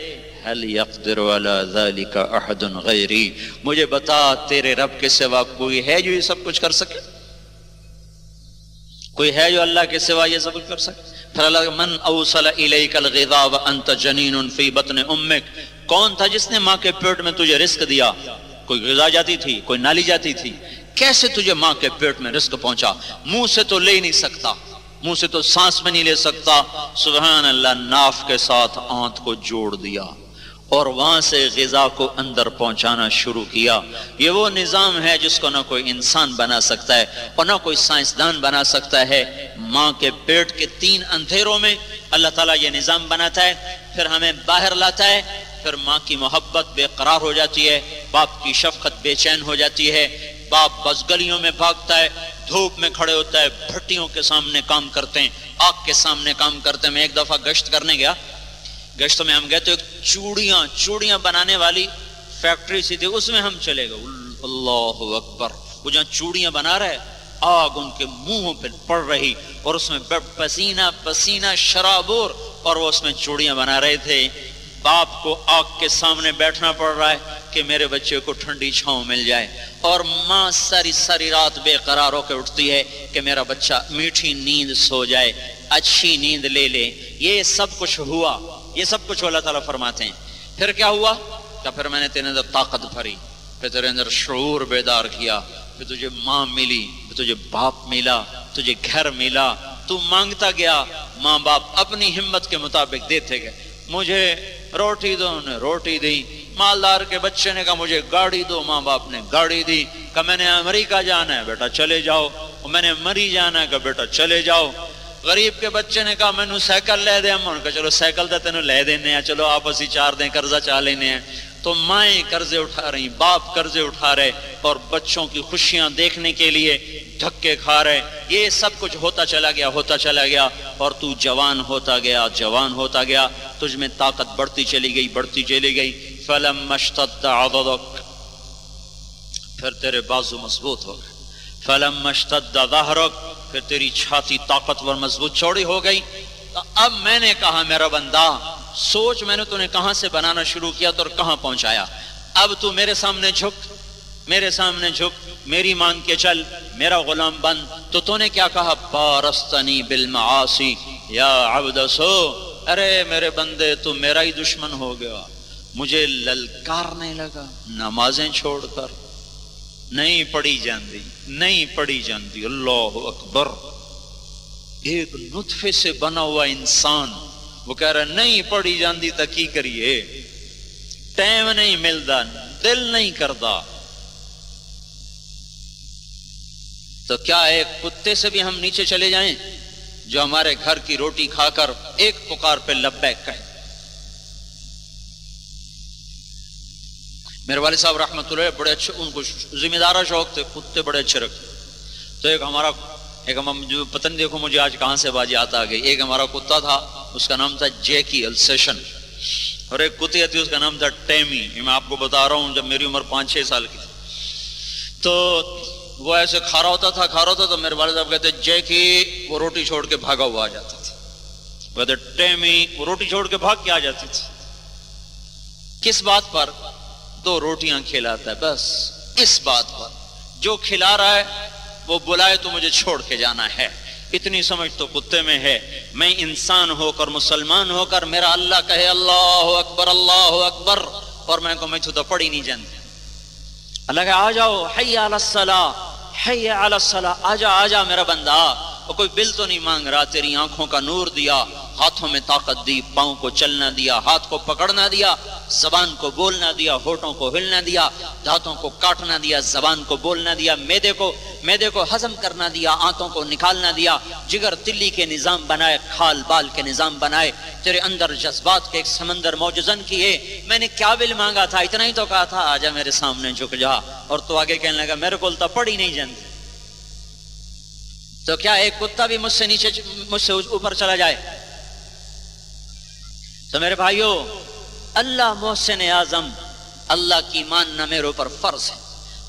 هل يقدر على ذلك احد غيري؟ مجھے بتا، تیرے رب کے سوا کوئی ہے جو یہ سب کچھ کر سکے؟ کوئی ہے جو اللہ کے سوا یہ سب کچھ کر سکے؟ پھر اللہ من اوصل الیک الغذاء وانت جنین فی بطن امک. کون تھا جس نے ماں کے پیٹ میں تجھے رزق دیا؟ کوئی غذا جاتی تھی، کوئی نالی جاتی تھی؟ کیسے تجھے ماں کے پیٹ میں رزق پہنچا؟ منہ سے تو لے نہیں سکتا، منہ سے تو سانس میں نہیں لے سکتا۔ سبحان اللہ، ناف کے ساتھ آنت کو جوڑ دیا۔ اور وہاں سے غذا کو اندر پہنچانا شروع کیا۔ یہ وہ نظام ہے جس کو نہ کوئی انسان بنا سکتا ہے اور نہ کوئی سائنسدان بنا سکتا ہے۔ ماں کے پیٹ کے تین اندھیروں میں اللہ تعالیٰ یہ نظام بناتا ہے، پھر ہمیں باہر لاتا ہے، پھر ماں کی محبت بے قرار ہو جاتی ہے، باپ کی شفقت بے چین ہو جاتی ہے۔ باپ بس گلیوں میں بھاگتا ہے، دھوپ میں کھڑے ہوتا ہے، بھٹیوں کے سامنے کام کرتے ہیں، آگ کے سامنے کام کرتے ہیں۔ میں ایک دفعہ گشت کرنے گیا۔ گشت میں ہم گئے تو ایک چوڑیاں چوڑیاں بنانے والی فیکٹری سی تھی، اس میں ہم چلے گئے۔ اللہ اکبر۔ وہ جہاں چوڑیاں بنا رہے، آگ ان کے منہوں پہ پڑ رہی اور اس میں پسینہ پسینہ شرابور اور وہ اس میں چوڑیاں بنا رہے تھے۔ باپ کو آگ کے سامنے بیٹھنا پڑ رہا ہے کہ میرے بچے کو ٹھنڈی چھاؤں مل جائے۔ اور ماں ساری ساری رات بے قرار ہو کے اٹھتی ہے کہ میرا بچہ میٹھی نیند سو جائے، اچھی نیند لے لے۔ یہ سب کچھ ہوا۔ یہ سب کچھ اللہ تعالیٰ فرماتے ہیں۔ پھر کیا ہوا؟ کہ پھر میں نے تیرے اندر طاقت بھری، پھر تیرے اندر شعور بیدار کیا، پھر تجھے ماں ملی، پھر تجھے باپ ملا تجھے گھر ملا۔ تو مانگتا گیا، ماں باپ اپنی ہمت کے مطابق دیتے گئے۔ مجھے روٹی دو نے روٹی دی۔ مالدار کے بچے نے کہا، مجھے گاڑی دو، ماں باپ نے گاڑی دی۔ کہ میں نے امریکہ جانا ہے، بیٹا چلے جاؤ۔ میں نے مری جانا ہے کہ بیٹا چلے جاؤ۔ غریب کے بچے نے کہا مینو سائیکل لے دے ہم. کہا، چلو سائیکل تو تینوں لے دینے ہیں چلو آپ اسی چار دیں، قرضہ چاہ لینے ہیں تو مائیں قرضے اٹھا رہی، باپ قرضے اٹھا رہے اور بچوں کی خوشیاں دیکھنے کے لیے دھکے کھا رہے۔ یہ سب کچھ ہوتا چلا گیا، ہوتا چلا گیا اور تو جوان ہوتا گیا، جوان ہوتا گیا۔ تجھ میں طاقت بڑھتی چلی گئی، بڑھتی چلی گئی۔ فلم مشتد عضدک۔ پھر تیرے بازو مضبوط ہو گئے۔ فلم مشتد ظہرک۔ پھر تیری چھاتی طاقتور مضبوط چوڑی ہو گئی۔ تو اب میں نے کہا، میرا بندہ، سوچ، میں نے تمہیں کہاں سے بنانا شروع کیا تو اور کہاں پہنچایا۔ اب تو میرے سامنے جھک، میرے سامنے جھک، میری مان کے چل، میرا غلام بند تو تو نے کیا کہا؟ پارستنی بالمعاصی، یا عبد سو۔ ارے میرے بندے، تو میرا ہی دشمن ہو گیا۔ مجھے للکارنے لگا، نمازیں چھوڑ کر۔ نہیں پڑھی جاندی، نہیں پڑھی جاندی، اللہ اکبر۔ ایک نطفے سے بنا ہوا انسان، وہ کہہ رہا نہیں پڑھی جاندی تو کی کریے؟ ٹائم نہیں ملتا، دل نہیں کرتا۔ تو کیا ایک کتے سے بھی ہم نیچے چلے جائیں، جو ہمارے گھر کی روٹی کھا کر ایک پکار پہ لبیک کہے؟ میرے والد صاحب رحمۃ اللہ بڑے اچھے ان کو ذمہ دارہ شوق تھے کتے بڑے اچھے رکھتے۔ تو ایک ہمارا ایک ہم جو پتن دیکھو مجھے آج کہاں سے بازی آتا آ گئی ایک ہمارا کتا تھا، اس کا نام تھا جیکی السیشن۔ اور ایک کتی تھی، اس کا نام تھا ٹیمی۔ یہ میں آپ کو بتا رہا ہوں، جب میری عمر پانچ چھ سال کی۔ تھی تو وہ ایسے کھارا ہوتا تھا، کھارا ہوتا تو میرے والد صاحب کہتے، جیکی، وہ روٹی چھوڑ کے بھاگا ہوا آ جاتا تھا۔ کہتے، ٹیمی، وہ روٹی چھوڑ کے بھاگ کے آ جاتی تھی۔ کس بات پر؟ دو روٹیاں کھلاتا ہے، بس اس بات پر۔ جو کھلا رہا ہے، وہ بلائے تو مجھے چھوڑ کے جانا ہے۔ اتنی سمجھ تو کتے میں ہے۔ میں انسان ہو کر مسلمان ہو کر میرا اللہ کہے، اللہ اکبر اللہ اکبر۔ اور میں کو میں تو پڑھی نہیں جانتے اللہ کہ آ جاؤ، حی علی الصلاح حی علی الصلاح آ جا آ جا میرا بندہ۔ وہ کوئی بل تو نہیں مانگ رہا، تیری آنکھوں کا نور دیا، ہاتھوں میں طاقت دی، پاؤں کو چلنا دیا، ہاتھ کو پکڑنا دیا، زبان کو بولنا دیا، ہوٹوں کو ہلنا دیا دھاتوں کو کاٹنا دیا، زبان کو بولنا دیا، میدے کو میدے کو ہضم کرنا دیا، آنتوں کو نکالنا دیا، جگر تلی کے نظام بنائے، کھال بال کے نظام بنائے، تیرے اندر جذبات کے ایک سمندر موجزن کیے۔ میں نے کیا بل مانگا تھا؟ اتنا ہی تو کہا تھا آجا میرے سامنے جھک جا۔ اور تو آگے کہنے لگا، میرے کو تو پڑی نہیں جانتے تو کیا ایک کتا بھی مجھ سے نیچے مجھ سے اوپر چلا جائے؟ تو میرے بھائیوں اللہ محسن اعظم، اللہ کی ماننا میرے اوپر فرض ہے۔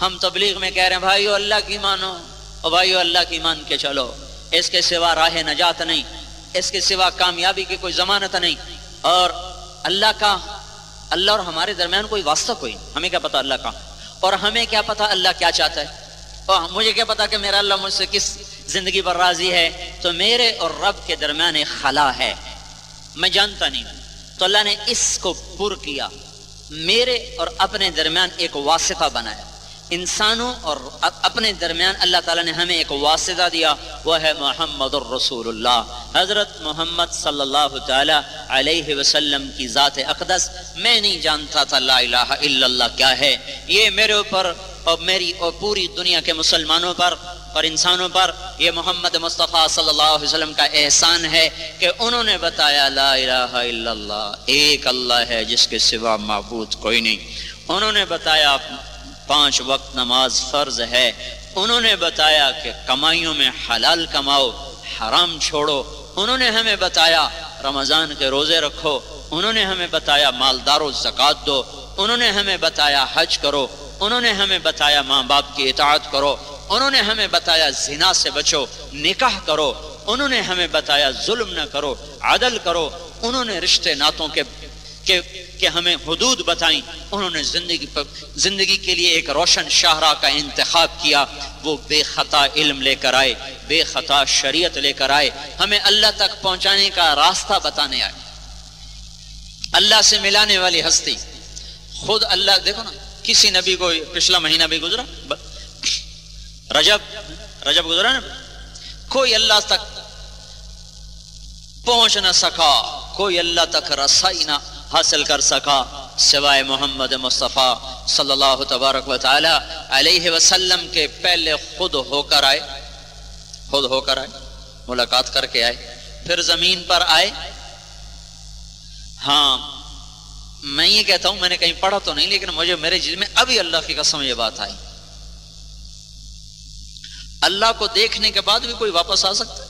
ہم تبلیغ میں کہہ رہے ہیں، بھائیو، اللہ کی مانو۔ اور بھائیو، اللہ کی مان کے چلو۔ اس کے سوا راہ نجات نہیں۔ اس کے سوا کامیابی کی کوئی ضمانت نہیں۔ اور اللہ کا اللہ اور ہمارے درمیان کوئی واسطہ کوئی ہمیں کیا پتا اللہ کا؟ اور ہمیں کیا پتا اللہ کیا چاہتا ہے؟ اور مجھے کیا پتا کہ میرا اللہ مجھ سے کس زندگی پر راضی ہے، تو میرے اور رب کے درمیان ایک خلا ہے۔ میں جانتا نہیں ہوں۔ تو اللہ نے اس کو پر کیا۔ میرے اور اپنے درمیان ایک واسطہ بنایا۔ انسانوں اور اپنے درمیان اللہ تعالیٰ نے ہمیں ایک واسطہ دیا۔ وہ ہے محمد الرسول اللہ حضرت محمد صلی اللہ تعالی علیہ وسلم کی ذات اقدس۔ میں نہیں جانتا تھا لا الہ الا اللہ کیا ہے۔ یہ میرے اوپر اور میری اور پوری دنیا کے مسلمانوں پر اور انسانوں پر یہ محمد مصطفیٰ صلی اللہ علیہ وسلم کا احسان ہے کہ انہوں نے بتایا، لا الہ الا اللہ، ایک اللہ ہے جس کے سوا معبود کوئی نہیں۔ انہوں نے بتایا، پانچ وقت نماز فرض ہے۔ انہوں نے بتایا کہ کمائیوں میں حلال کماؤ، حرام چھوڑو۔ انہوں نے ہمیں بتایا رمضان کے روزے رکھو، انہوں نے ہمیں بتایا مالدار و زکوٰۃ دو، انہوں نے ہمیں بتایا حج کرو، انہوں نے ہمیں بتایا ماں باپ کی اطاعت کرو، انہوں نے ہمیں بتایا زنا سے بچو، نکاح کرو، انہوں نے ہمیں بتایا ظلم نہ کرو، عدل کرو، انہوں نے رشتے ناتوں کے کہ, کہ ہمیں حدود بتائیں۔ انہوں نے زندگی پر زندگی کے لیے ایک روشن شاہراہ کا انتخاب کیا۔ وہ بے خطا علم لے کر آئے بے خطا شریعت لے کر آئے۔ ہمیں اللہ تک پہنچانے کا راستہ بتانے آئے۔ اللہ سے ملانے والی ہستی۔ خود اللہ دیکھو نا کسی نبی کو پچھلا مہینہ بھی گزرا؟ رجب رجب گزرا نا؟ کوئی اللہ تک پہنچ نہ سکا کوئی اللہ تک رسائی نہ حاصل کر سکا سوائے محمد مصطفیٰ صلی اللہ تبارک و تعالی علیہ وسلم کے پہلے خود ہو کر آئے، خود ہو کر آئے، ملاقات کر کے آئے، پھر زمین پر آئے۔ ہاں میں یہ کہتا ہوں، میں نے کہیں پڑھا تو نہیں، لیکن مجھے میرے جل میں ابھی اللہ کی قسم یہ بات آئی۔ اللہ کو دیکھنے کے بعد بھی کوئی واپس آ سکتا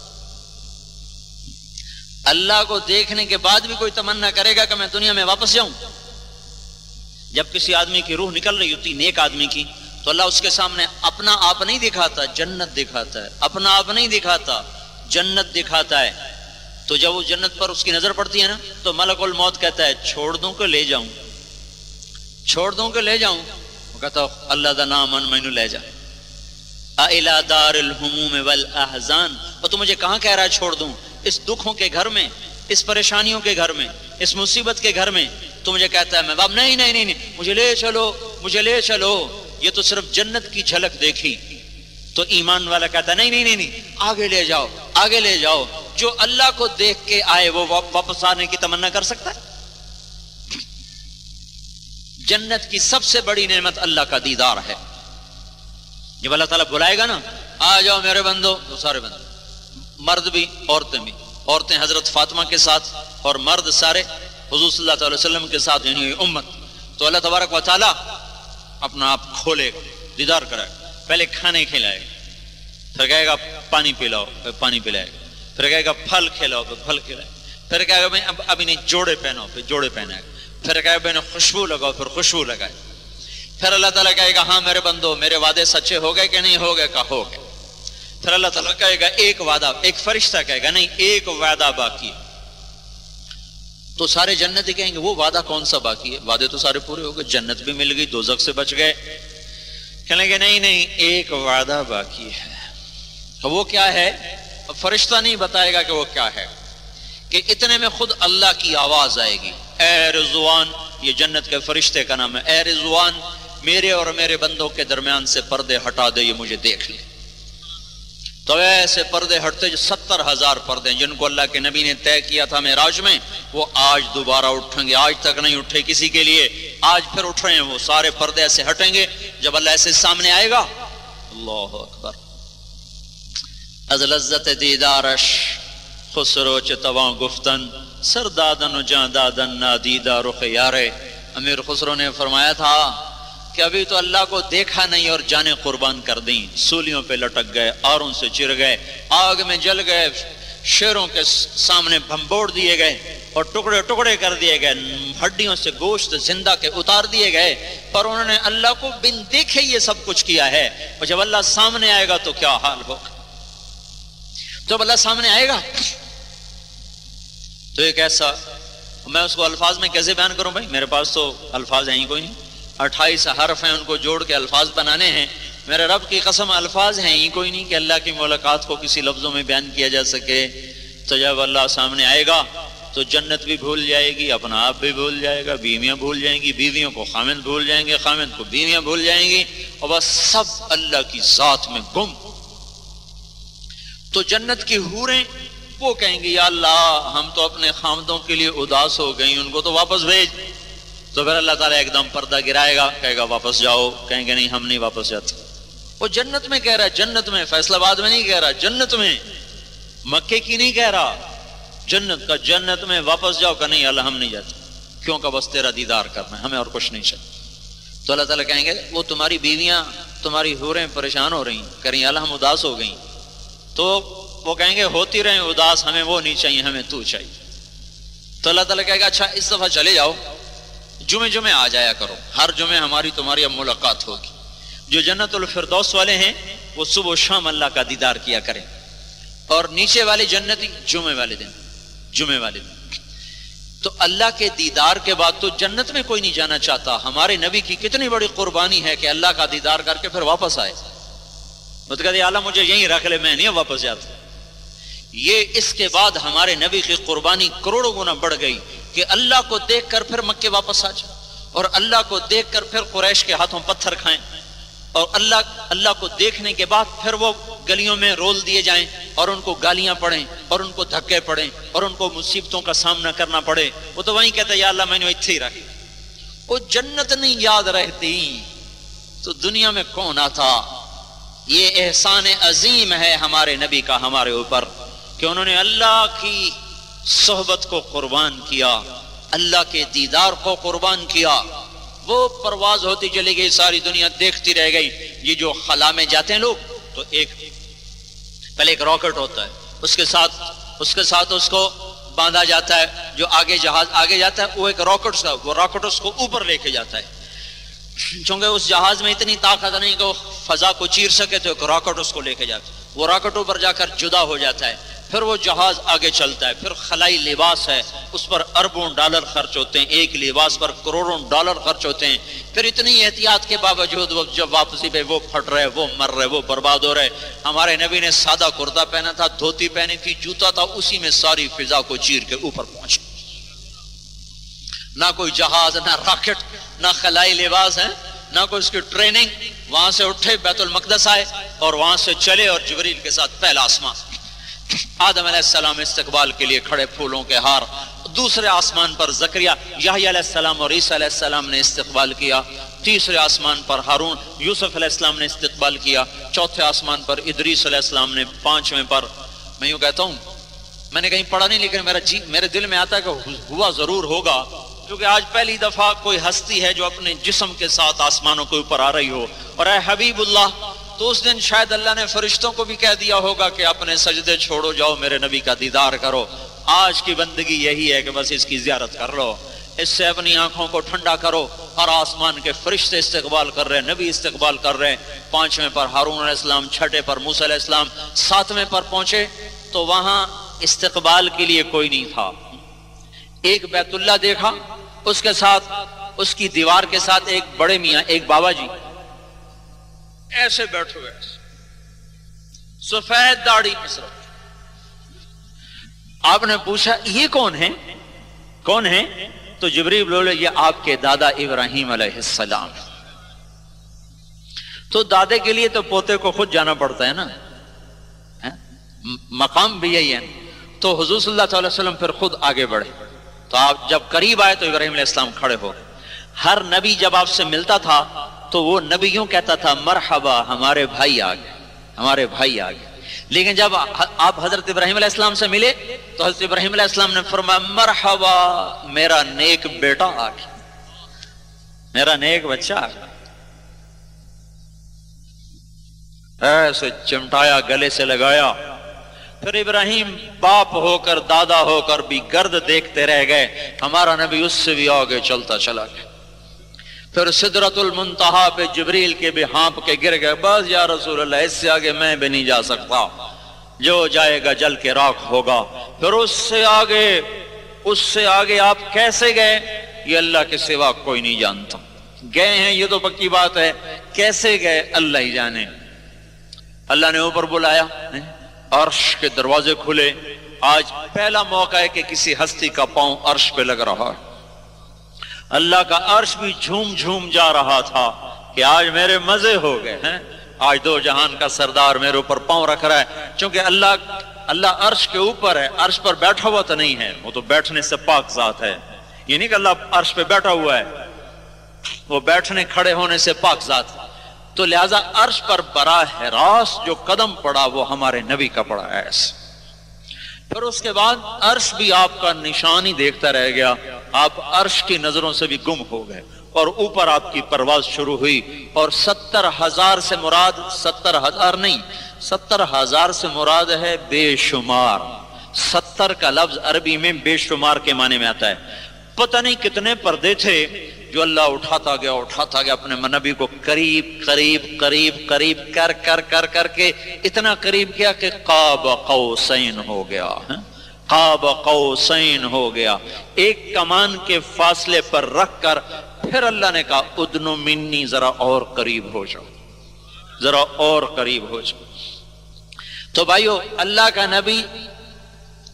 اللہ کو دیکھنے کے بعد بھی کوئی تمنا کرے گا کہ میں دنیا میں واپس جاؤں۔ جب کسی آدمی کی روح نکل رہی ہوتی، نیک آدمی کی، تو اللہ اس کے سامنے اپنا آپ نہیں دکھاتا، جنت دکھاتا ہے۔ اپنا آپ نہیں دکھاتا، جنت دکھاتا ہے۔ تو جب وہ جنت پر اس کی نظر پڑتی ہے نا، تو ملک الموت کہتا ہے، چھوڑ دوں کہ لے جاؤں۔ چھوڑ دوں کہ لے جاؤں۔ وہ کہتا اللہ دا نام ان مینو لے جا دار الحموم والاحزان اور تو مجھے کہاں کہہ رہا ہے چھوڑ دوں؟ اس دکھوں کے گھر میں، اس پریشانیوں کے گھر میں، اس مصیبت کے گھر میں تو مجھے کہتا ہے، میں باپ، نہیں نہیں نہیں مجھے لے چلو، مجھے لے چلو، یہ تو صرف جنت کی جھلک دیکھی۔ تو ایمان والا کہتا ہے، نہیں نہیں نہیں آگے لے جاؤ، آگے لے جاؤ۔ جو اللہ کو دیکھ کے آئے، وہ واپس آنے کی تمنا کر سکتا ہے؟ جنت کی سب سے بڑی نعمت اللہ کا دیدار ہے۔ جب اللہ تعالیٰ بلائے گا نا، آ جاؤ میرے بندو تو سارے بندو۔ مرد بھی، عورتیں بھی۔ عورتیں حضرت فاطمہ کے ساتھ اور مرد سارے حضور صلی اللہ تعالی وسلم کے ساتھ یعنی امت۔ تو اللہ تبارک و تعالیٰ اپنا آپ کھولے گا دیدار کرائے۔ پہلے کھانے کھلائے۔ گا پھر کہے گا، پانی پلاؤ، پھر پانی پلائے۔ گا پھر کہے گا، پھل کھلاؤ، پھر پھل کھلائے۔ پھر کہے گا بھائی اب انہیں جوڑے پہنو پھر جوڑے پہنائے۔ گا پھر کہے گا خوشبو لگاؤ، پھر خوشبو لگائے پھر اللہ تعالیٰ کہے گا ہاں میرے بندو، میرے وعدے سچے ہو گئے کہ نہیں ہو گئے؟ کہ ہو گئے۔ پھر اللہ تعالیٰ کہے گا، ایک وعدہ، ایک فرشتہ کہے گا، نہیں، ایک وعدہ باقی تو سارے جنت ہی کہیں گے، وہ وعدہ کون سا باقی ہے؟ وعدے تو سارے پورے ہو گئے، جنت بھی مل گئی دو سے بچ گئے۔ کہنے گے نہیں نہیں، ایک وعدہ باقی ہے۔ وہ کیا ہے؟ فرشتہ نہیں بتائے گا کہ وہ کیا ہے۔ کہ اتنے میں خود اللہ کی آواز آئے گی۔ اے رضوان، یہ جنت کے فرشتے کا نام ہے۔ اے رضوان میرے اور میرے بندوں کے درمیان سے پردے ہٹا دے، یہ مجھے دیکھ لے۔ تو ایسے پردے ہٹتے جو ستر ہزار پردے جن کو اللہ کے نبی نے طے کیا تھا میراج میں، وہ آج دوبارہ اٹھیں گے۔ آج تک نہیں اٹھے کسی کے لیے، آج پھر اٹھ رہے ہیں۔ وہ سارے پردے ایسے ہٹیں گے جب اللہ ایسے سامنے آئے گا۔ اللہ اکبر۔ از لذت دیدارش، خسرو چتواں گفتن سر دادن جان دادن نادیدہ رخ یارے۔ امیر خسرو نے فرمایا تھا کہ ابھی تو اللہ کو دیکھا نہیں اور جانے قربان کر دیں۔ سولیوں پہ لٹک گئے، آروں سے چر گئے، آگ میں جل گئے، شیروں کے سامنے بھمبوڑ دیے گئے اور ٹکڑے ٹکڑے کر دیے گئے۔ ہڈیوں سے گوشت زندہ کے اتار دیے گئے۔ پر انہوں نے اللہ کو بن دیکھے یہ سب کچھ کیا ہے۔ اور جب اللہ سامنے آئے گا تو کیا حال ہوگا؟ جب اللہ سامنے آئے گا تو ایک ایسا میں اس کو الفاظ میں کیسے بیان کروں بھائی؟ میرے پاس تو الفاظ ہیں ہی، کوئی نہیں۔ اٹھائیس حرف ہیں، ان کو جوڑ کے الفاظ بنانے ہیں۔ میرے رب کی قسم، الفاظ ہیں ہی کوئی نہیں کہ اللہ کی ملاقات کو کسی لفظوں میں بیان کیا جا سکے۔ تو جب اللہ سامنے آئے گا، تو جنت بھی بھول جائے گی، اپنا آپ بھی بھول جائے گا، بیویاں بھول جائیں گی، بیویوں کو خامد بھول جائیں گے خامد کو بیویاں بھول جائیں گی۔ اور بس سب اللہ کی ذات میں گم۔ تو جنت کی حوریں وہ کہیں گے، یا اللہ، ہم تو اپنے خامدوں کے لیے اداس ہو گئی ان کو تو واپس بھیج۔ تو پھر اللہ تعالیٰ ایک دم پردہ گرائے گا، کہے گا واپس جاؤ، کہیں گے نہیں، ہم نہیں واپس جاتے۔ وہ جنت میں کہہ رہا ہے، جنت میں فیصلہ آباد میں نہیں کہہ رہا، جنت میں۔ مکے کی نہیں کہہ رہا۔ جنت کا جنت میں واپس جاؤ، کہ نہیں، اللہ ہم نہیں جاتے۔ کیوں کا بس تیرا دیدار کرنا ہے، ہمیں اور کچھ نہیں چاہیے۔ تو اللہ تعالیٰ کہیں گے، وہ تمہاری بیویاں، تمہاری ہوریں پریشان ہو رہی کریں اللہ ہم اداس ہو گئیں۔ تو وہ کہیں گے، ہوتی رہیں، اداس، ہمیں وہ نہیں چاہیے، ہمیں تو چاہیے۔ تو اللہ تعالیٰ کہے گا اچھا اس دفعہ چلے جاؤ۔ جمعے جمعے آ جایا کرو۔ ہر جمعے ہماری تمہاری اب ملاقات ہوگی۔ جو جنت الفردوس والے ہیں، وہ صبح و شام اللہ کا دیدار کیا کریں۔ اور نیچے والے جنتی جمعے والے دن، جمعے والے دن۔ تو اللہ کے دیدار کے بعد تو جنت میں کوئی نہیں جانا چاہتا۔ ہمارے نبی کی کتنی بڑی قربانی ہے کہ اللہ کا دیدار کر کے پھر واپس آئے۔ وہ تو کہتے اللہ مجھے یہیں رکھ لے، میں نہیں واپس جاتا۔ یہ اس کے بعد ہمارے نبی کی قربانی کروڑوں گنا بڑھ گئی۔ کہ اللہ کو دیکھ کر پھر مکے واپس آ جائے اور اللہ کو دیکھ کر پھر قریش کے ہاتھوں پتھر کھائیں اور اللہ اللہ کو دیکھنے کے بعد پھر وہ گلیوں میں رول دیے جائیں اور ان کو گالیاں پڑیں اور ان کو دھکے پڑیں اور ان کو مصیبتوں کا سامنا کرنا پڑے وہ تو وہیں کہتا یا اللہ میں نے اتھے ہی رکھی وہ جنت نہیں یاد رہتی تو دنیا میں کون آتا؟ یہ احسان عظیم ہے ہمارے نبی کا ہمارے اوپر کہ انہوں نے اللہ کی صحبت کو قربان کیا، اللہ کے دیدار کو قربان کیا۔ وہ پرواز ہوتی چلی گئی، ساری دنیا دیکھتی رہ گئی۔ یہ جو خلا میں جاتے ہیں لوگ، تو ایک، پہلے ایک راکٹ ہوتا ہے۔ اس کے ساتھ، اس کے ساتھ اس کو باندھا جاتا ہے، جو آگے جہاز، آگے جاتا ہے، وہ ایک راکٹ وہ راکٹ اس کو اوپر لے کے جاتا ہے۔ چونکہ اس جہاز میں اتنی طاقت نہیں کہ وہ فضا کو چیر سکے تو ایک راکٹ اس کو لے کے جاتا وہ راکٹ اوپر جا کر جدا ہو جاتا ہے۔ پھر وہ جہاز آگے چلتا ہے، پھر خلائی لباس ہے، اس پر اربوں ڈالر خرچ ہوتے ہیں، ایک لباس پر کروڑوں ڈالر خرچ ہوتے ہیں۔ پھر اتنی احتیاط کے باوجود وہ جب واپسی پہ وہ پھٹ رہے، وہ مر رہے، وہ برباد ہو رہے۔ ہمارے نبی نے سادہ کرتا پہنا تھا، دھوتی پہنی تھی، جوتا تھا، اسی میں ساری فضا کو چیر کے اوپر پہنچ نہ کوئی جہاز، نہ راکٹ، نہ خلائی لباس ہے، نہ کوئی اس کی ٹریننگ۔ وہاں سے اٹھے، بیت المقدس آئے اور وہاں سے چلے اور جبریل کے ساتھ پہلا آسمان۔ آدم علیہ السلام استقبال کے لیے کھڑے پھولوں کے ہار، دوسرے آسمان پر زکریہ یحییٰ علیہ السلام اور عیسیٰ علیہ السلام نے استقبال کیا۔ تیسرے آسمان پر ہارون، یوسف علیہ السلام نے استقبال کیا۔ چوتھے آسمان پر ادریس علیہ السلام نے پانچویں پر۔ میں یوں کہتا ہوں، میں نے کہیں پڑھا نہیں، لیکن میرا جی میرے دل میں آتا ہے کہ ہوا ضرور ہوگا۔ کیونکہ آج پہلی دفعہ کوئی ہستی ہے جو اپنے جسم کے ساتھ آسمانوں کے اوپر آ رہی ہو۔ اور اے حبیب اللہ تو اس دن شاید اللہ نے فرشتوں کو بھی کہہ دیا ہوگا کہ اپنے سجدے چھوڑو، جاؤ میرے نبی کا دیدار کرو۔ آج کی بندگی یہی ہے کہ بس اس کی زیارت کر لو۔ اس سے اپنی آنکھوں کو ٹھنڈا کرو۔ ہر آسمان کے فرشتے استقبال کر رہے ہیں، نبی استقبال کر رہے ہیں۔ پانچویں پر ہارون علیہ السلام، چھٹے پر موسیٰ علیہ السلام، ساتویں پر پہنچے۔ تو وہاں استقبال کے لیے کوئی نہیں تھا۔ ایک بیت اللہ دیکھا، اس کے ساتھ، اس کی دیوار کے ساتھ ایک بڑے میاں، ایک بابا جی۔ ایسے بیٹھو ایسے سفید داڑھی آپ نے پوچھا، یہ کون ہے کون ہے تو جبری بولے، یہ آپ کے دادا ابراہیم علیہ السلام۔ تو دادے کے لیے تو پوتے کو خود جانا پڑتا ہے نا۔ مقام بھی یہی ہے۔ تو حضور صلی اللہ تعالی وسلم پھر خود آگے بڑھے۔ تو آپ جب قریب آئے تو ابراہیم علیہ السلام کھڑے ہو۔ ہر نبی جب آپ سے ملتا تھا تو وہ نبی یوں کہتا تھا، مرحبا، ہمارے بھائی آ گئے، ہمارے بھائی آ گئے۔ لیکن جب آپ حضرت ابراہیم علیہ السلام سے ملے، تو حضرت ابراہیم علیہ السلام نے فرمایا، مرحبا، میرا نیک بیٹا آ گیا۔ میرا نیک بچہ آ گیا۔ ایسے چمٹایا، گلے سے لگایا۔ پھر ابراہیم باپ ہو کر، دادا ہو کر بھی گرد دیکھتے رہ گئے۔ ہمارا نبی اس سے بھی آگے چلتا چلا گیا۔ پھر صدرت المنتہا پہ جبریل کے بھی ہانپ کے گر گئے۔ بس یا رسول اللہ، اس سے آگے میں بھی نہیں جا سکتا۔ جو جائے گا جل کے راک ہوگا۔ پھر اس سے آگے، اس سے آگے آپ کیسے گئے؟ یہ اللہ کے سوا کوئی نہیں جانتا۔ گئے ہیں، یہ تو پکی بات ہے۔ کیسے گئے؟ اللہ ہی جانے۔ اللہ نے اوپر بلایا۔ عرش کے دروازے کھلے۔ آج پہلا موقع ہے کہ کسی ہستی کا پاؤں عرش پہ لگ رہا ہے۔ اللہ کا عرش بھی جھوم جھوم جا رہا تھا کہ آج میرے مزے ہو گئے ہیں۔ آج دو جہان کا سردار میرے اوپر پاؤں رکھ رہا ہے۔ چونکہ اللہ اللہ عرش کے اوپر ہے، عرش پر بیٹھا ہوا تو نہیں ہے۔ وہ تو بیٹھنے سے پاک ذات ہے۔ یہ نہیں کہ اللہ عرش پہ بیٹھا ہوا ہے۔ وہ بیٹھنے کھڑے ہونے سے پاک ذات۔ تو لہذا عرش پر براہ راست جو قدم پڑا وہ ہمارے نبی کا پڑا ہے۔ پھر اس کے بعد عرش بھی آپ کا نشان ہی دیکھتا رہ گیا۔ آپ عرش کی نظروں سے بھی گم ہو گئے اور اوپر آپ کی پرواز شروع ہوئی اور ستر ہزار سے مراد ستر ہزار نہیں، ستر ہزار سے مراد ہے بے شمار۔ ستر کا لفظ عربی میں بے شمار کے معنی میں آتا ہے۔ پتہ نہیں کتنے پردے تھے جو اللہ اٹھاتا گیا اٹھاتا گیا اپنے نبی کو قریب قریب قریب قریب، کر کر کر کر کے اتنا قریب کیا کہ قاب قوسین ہو گیا۔ قاب قوسین ہو گیا۔ ایک کمان کے فاصلے پر رکھ کر پھر اللہ نے کہا، ادنو منی، ذرا اور قریب ہو جاؤ۔ ذرا اور قریب ہو جاؤ۔ تو بھائیو، اللہ کا نبی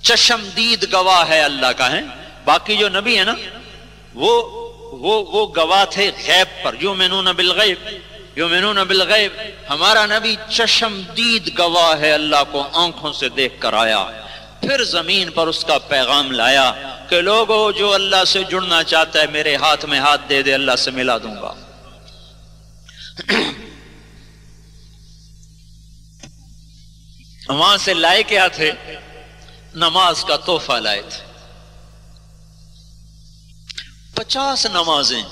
چشمدید گواہ ہے اللہ کا ہے باقی جو نبی ہے نا، وہ وہ وہ گواہ تھے غیب پر۔ You مینون بالغیب you مینون بالغیب۔ ہمارا نبی چشم دید گواہ ہے اللہ کو آنکھوں سے دیکھ کر آیا۔ پھر زمین پر اس کا پیغام لایا کہ لوگوں جو اللہ سے جڑنا چاہتا ہے، میرے ہاتھ میں ہاتھ دے دے، اللہ سے ملا دوں گا۔ وہاں سے لائے کیا تھے؟ نماز کا تحفہ لائے تھے۔ پچاس نمازیں۔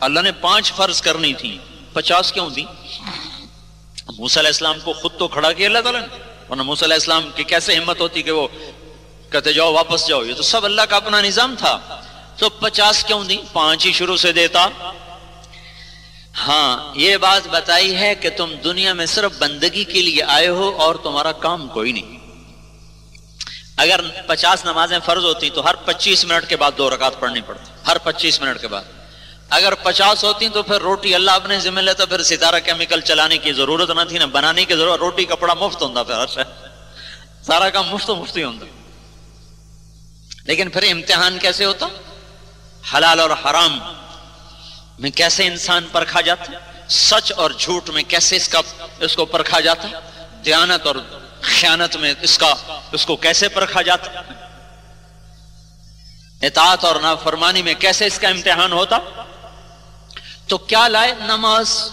اللہ نے پانچ فرض کرنی تھی پچاس کیوں تھی موسیٰ علیہ السلام کو خود تو کھڑا کیا اللہ تعالیٰ نے۔ ورنہ موسیٰ علیہ السلام کی کیسے ہمت ہوتی کہ وہ کہتے جاؤ واپس جاؤ؟ یہ تو سب اللہ کا اپنا نظام تھا۔ تو پچاس کیوں دی پانچ ہی شروع سے دیتا۔ ہاں یہ بات بتائی ہے کہ تم دنیا میں صرف بندگی کے لیے آئے ہو اور تمہارا کام کوئی نہیں۔ اگر پچاس نمازیں فرض ہوتی تو ہر پچیس منٹ کے بعد دو رکعت پڑھنی پڑتی۔ ہر پچیس منٹ کے بعد۔ اگر پچاس ہوتی تو پھر روٹی اللہ اپنے ذمہ لیتا، پھر ستارہ کیمیکل چلانے کی ضرورت نہ تھی نا بنانے کی ضرورت، روٹی کپڑا مفت ہوتا پھر اچھا۔ سارا کام مفت مفت ہی ہوتا لیکن پھر امتحان کیسے ہوتا؟ حلال اور حرام میں کیسے انسان پرکھا جاتا؟ سچ اور جھوٹ میں کیسے اس کا، اس کو پرکھا جاتا؟ دیانت اور خیانت میں اس کا، اس کو کیسے پرکھا جاتا؟ اطاعت اور نافرمانی میں کیسے اس کا امتحان ہوتا؟ تو کیا لائے نماز؟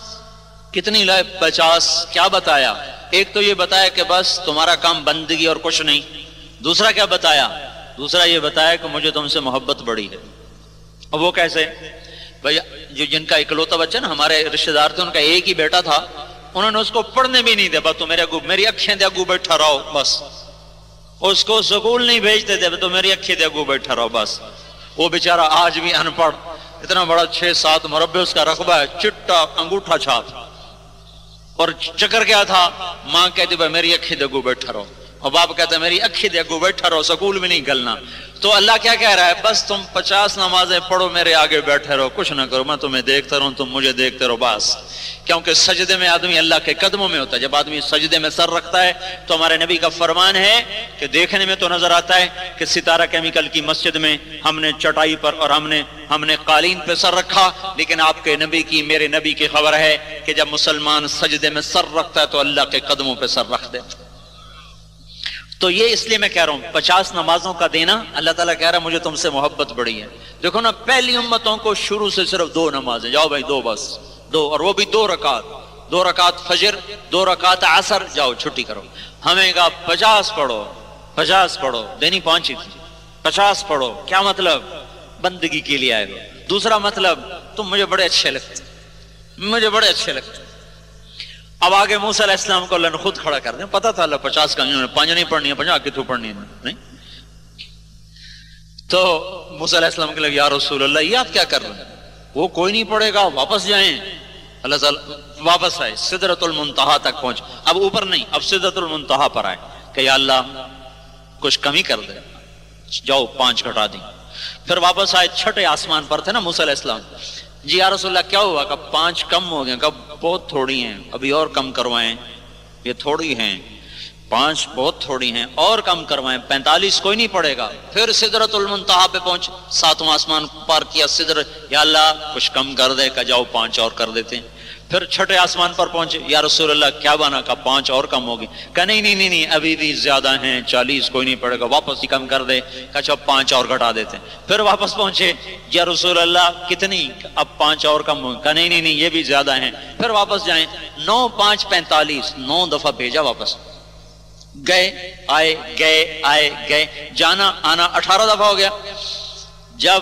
کتنی لائے پچاس؟ کیا بتایا؟ ایک تو یہ بتایا کہ بس تمہارا کام بندگی اور کچھ نہیں۔ دوسرا کیا بتایا؟ دوسرا یہ بتایا کہ مجھے تم سے محبت بڑی ہے۔ اور وہ کیسے؟ بھائی، جو جن کا اکلوتا بچہ نا، ہمارے رشتے دار تھے، ان کا ایک ہی بیٹا تھا، انہوں نے اس کو پڑھنے بھی نہیں دیا۔ بس تو میرے اگو، میری اکھیں دے اگو بیٹھا رہو، بس۔ اس کو سکول نہیں بھیجتے تھے، تو میری اکھیں دے اگو بیٹھا رہو، بس۔ وہ بیچارہ آج بھی ان پڑھ اتنا بڑا چھ سات مربع اس کا رقبہ ہے، چٹا انگوٹھا چھاپ۔ اور چکر کیا تھا؟ ماں کہتی، بھائی میری اکھی دے گو بیٹھا رہو۔ اور باپ کہتا ہے میری اکھی دے بیٹھا رہو، سکول میں نہیں گلنا۔ تو اللہ کیا کہہ رہا ہے؟ بس تم پچاس نمازیں پڑھو، میرے آگے بیٹھے رہو، کچھ نہ کرو، میں تمہیں دیکھتا رہوں، تم مجھے دیکھتے رہو، بس۔ کیونکہ سجدے میں آدمی اللہ کے قدموں میں ہوتا ہے۔ جب آدمی سجدے میں سر رکھتا ہے، تو ہمارے نبی کا فرمان ہے کہ دیکھنے میں تو نظر آتا ہے کہ ستارہ کیمیکل کی مسجد میں ہم نے چٹائی پر اور ہم نے ہم نے قالین پہ سر رکھا۔ لیکن آپ کے نبی کی، میرے نبی کی خبر ہے کہ جب مسلمان سجدے میں سر رکھتا ہے، تو اللہ کے قدموں پہ سر رکھ دیتا تو یہ اس لیے میں کہہ رہا ہوں، پچاس نمازوں کا دینا، اللہ تعالیٰ کہہ رہا مجھے تم سے محبت بڑی ہے۔ دیکھو نا، پہلی امتوں کو شروع سے صرف دو نمازیں، جاؤ بھائی دو بس، دو، اور وہ بھی دو رکعت دو رکعت فجر، دو رکعت عصر، جاؤ چھٹی کرو۔ ہمیں کہا، پچاس پڑھو پچاس پڑھو، دینی پہنچی تھی۔ پچاس پڑھو، کیا مطلب؟ بندگی کے لیے آئے ہو۔ دوسرا مطلب تم مجھے بڑے اچھے لگتے۔ مجھے بڑے اچھے لگتے۔ اب آگے موسیٰ علیہ السلام کو اللہ نے خود کھڑا کر دیا۔ پتا تھا اللہ پچاس کا انہوں نے پانچ نہیں پڑھنی ہے پنجا کتوں پڑھنی ہے، نہیں؟ تو موسیٰ علیہ السلام کے لیے، یا رسول اللہ، یہ آپ کیا کر رہے ہیں؟ وہ کوئی نہیں پڑھے گا، واپس جائیں۔ اللہ تعالیٰ واپس آئے صدرت المنتہا تک پہنچ۔ اب اوپر نہیں، اب صدرت المنتہا پر آئے کہ یا اللہ، کچھ کمی کر دے۔ جاؤ، پانچ گھٹا دی پھر واپس آئے، چھٹے آسمان پر تھے نا موسیٰ علیہ السلام۔ جی یا رسول اللہ، کیا ہوا؟ کہ پانچ کم ہو گئے کہ بہت تھوڑی ہیں، ابھی اور کم کروائیں۔ یہ تھوڑی ہیں۔ پانچ بہت تھوڑی ہیں، اور کم کروائیں۔ پینتالیس کوئی نہیں پڑے گا۔ پھر سدرت المنتہا پہ پہنچ۔ ساتواں آسمان پار کیا، سدر، یا اللہ، کچھ کم کر دے کہ جاؤ پانچ اور کر دیتے۔ ہیں پھر چھٹے آسمان پر پہنچے، یا رسول اللہ، کیا بنا کا پانچ اور کم ہوگی؟ کہ نہیں نہیں نہیں نہیں، ابھی بھی زیادہ ہیں، چالیس، کوئی نہیں پڑے گا، واپس ہی کم کر دے۔ کہ اچھا پانچ اور گھٹا دیتے۔ پھر واپس پہنچے، یا رسول اللہ، کتنی؟ اب پانچ اور کم ہوگی۔ کہ نہیں نہیں نہیں، یہ بھی زیادہ ہیں۔ پھر واپس جائیں، نو، پانچ، پینتالیس، نو دفعہ بھیجا واپس۔ گئے، آئے گئے آئے، گئے، جانا، آنا، اٹھارہ دفعہ ہو گیا۔ جب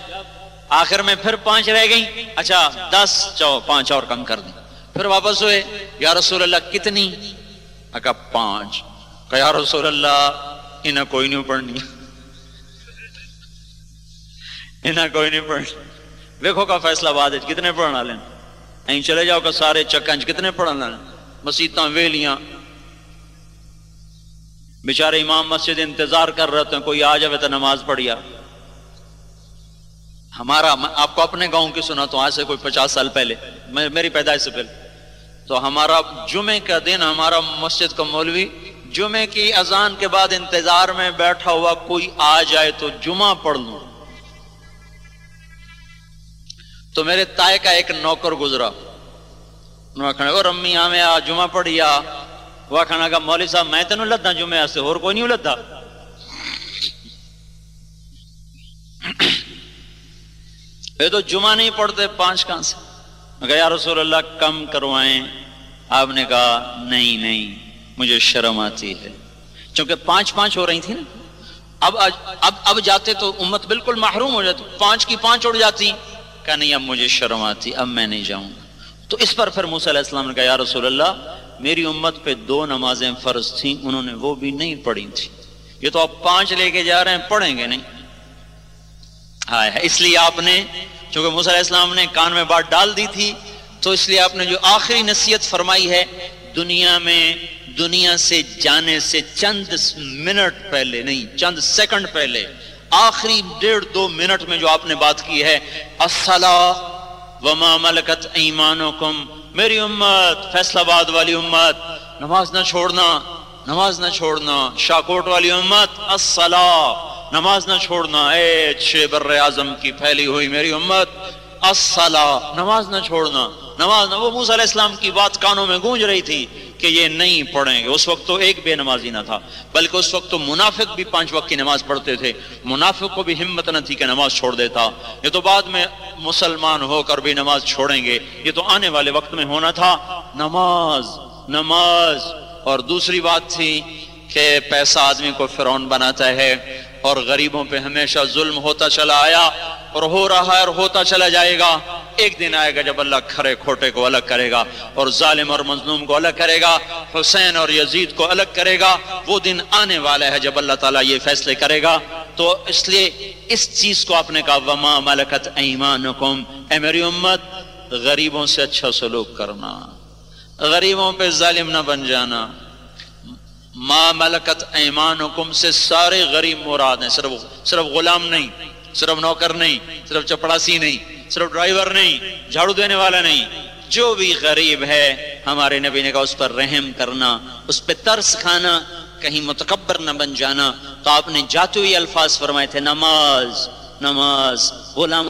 آخر میں پھر پانچ رہ گئی اچھا دس چو پانچ اور کم کر دیں۔ پھر واپس ہوئے، یا رسول اللہ کتنی؟ اکا پانچ۔ کہ یا رسول اللہ، انہیں کوئی نہیں پڑھنی۔ انہیں کوئی نہیں پڑھنی۔ دیکھو کا فیصلہ باد ہے، کتنے پڑھنا لیں این چلے جاؤ کا سارے چکنج کتنے پڑھنا لیں مسیطاں ویلیاں۔ بیچارے امام مسجد انتظار کر رہے ہیں کوئی آ جائے تو نماز پڑھیا۔ ہمارا، آپ کو اپنے گاؤں کی سنا تو آج سے کوئی پچاس سال پہلے۔ میری پیدائش سے پہلے۔ تو ہمارا جمعے کا دن، ہمارا مسجد کا مولوی جمعے کی اذان کے بعد انتظار میں بیٹھا ہوا کوئی آ جائے تو جمعہ پڑھ لوں۔ تو میرے تائے کا ایک نوکر گزرا۔ اور امی آ میں آ، جمعہ پڑھیا وہ کھانا کا مولوی صاحب، میں تو نہیں لدا جمعے سے اور کوئی نہیں لدا یہ تو جمعہ نہیں پڑھتے، پانچ کہاں سے۔ یا رسول اللہ، کم کروائیں۔ آپ نے کہا، نہیں نہیں، مجھے شرم آتی ہے۔ چونکہ پانچ پانچ ہو رہی تھی نا۔ اب اب اب جاتے تو امت بالکل محروم ہو جاتی۔ پانچ کی پانچ اڑ جاتی۔ کہ نہیں، اب مجھے شرم آتی، اب میں نہیں جاؤں۔ تو اس پر پھر موسیٰ علیہ السلام نے کہا، یا رسول اللہ، میری امت پہ دو نمازیں فرض تھیں، انہوں نے وہ بھی نہیں پڑھی تھی۔ یہ تو آپ پانچ لے کے جا رہے ہیں، پڑھیں گے نہیں۔ ہاں اس لیے آپ نے چونکہ موسیٰ علیہ السلام نے کان میں بات ڈال دی تھی، تو اس لیے آپ نے جو آخری نصیحت فرمائی ہے، دنیا میں، دنیا سے جانے سے چند منٹ پہلے، نہیں، چند سیکنڈ پہلے، آخری ڈیڑھ دو منٹ میں جو آپ نے بات کی ہے وما ملکت ایمانکم، میری امت، فیصلہ آباد والی امت، نماز نہ چھوڑنا، نماز نہ چھوڑنا شاکوٹ والی امت الصلاح نماز نہ چھوڑنا، اے چھ بر اعظم کی پھیلی ہوئی میری امت الصلاح نماز نہ چھوڑنا۔ نماز نہ، وہ موسیٰ علیہ السلام کی بات کانوں میں گونج رہی تھی کہ یہ نہیں پڑھیں گے۔ اس وقت تو ایک بے نمازی نہ تھا، بلکہ اس وقت تو منافق بھی پانچ وقت کی نماز پڑھتے تھے۔ منافق کو بھی ہمت نہ تھی کہ نماز چھوڑ دیتا۔ یہ تو بعد میں مسلمان ہو کر بھی نماز چھوڑیں گے۔ یہ تو آنے والے وقت میں ہونا تھا۔ نماز نماز۔ اور دوسری بات تھی کہ پیسہ آدمی کو فرون بناتا ہے۔ اور غریبوں پہ ہمیشہ ظلم ہوتا چلا آیا اور ہو رہا ہے اور ہوتا چلا جائے گا۔ ایک دن آئے گا جب اللہ کھرے کھوٹے کو الگ کرے گا اور ظالم اور مظلوم کو الگ کرے گا، حسین اور یزید کو الگ کرے گا۔ وہ دن آنے والا ہے جب اللہ تعالیٰ یہ فیصلے کرے گا۔ تو اس لیے اس چیز کو آپ نے کہا، وما ملکت ایمانکم اے میری امت، غریبوں سے اچھا سلوک کرنا، غریبوں پہ ظالم نہ بن جانا۔ ما ملکت ایمانکم سے سارے غریب مراد ہیں، صرف صرف غلام نہیں، صرف نوکر نہیں، صرف چپڑاسی نہیں، صرف ڈرائیور نہیں، جھاڑو دینے والا نہیں۔ جو بھی غریب ہے، ہمارے نبی نے کہا، اس پر رحم کرنا، اس پہ ترس کھانا، کہیں متکبر نہ بن جانا۔ تو آپ نے جاتے ہوئی الفاظ فرمائے تھے، نماز نماز، غلام۔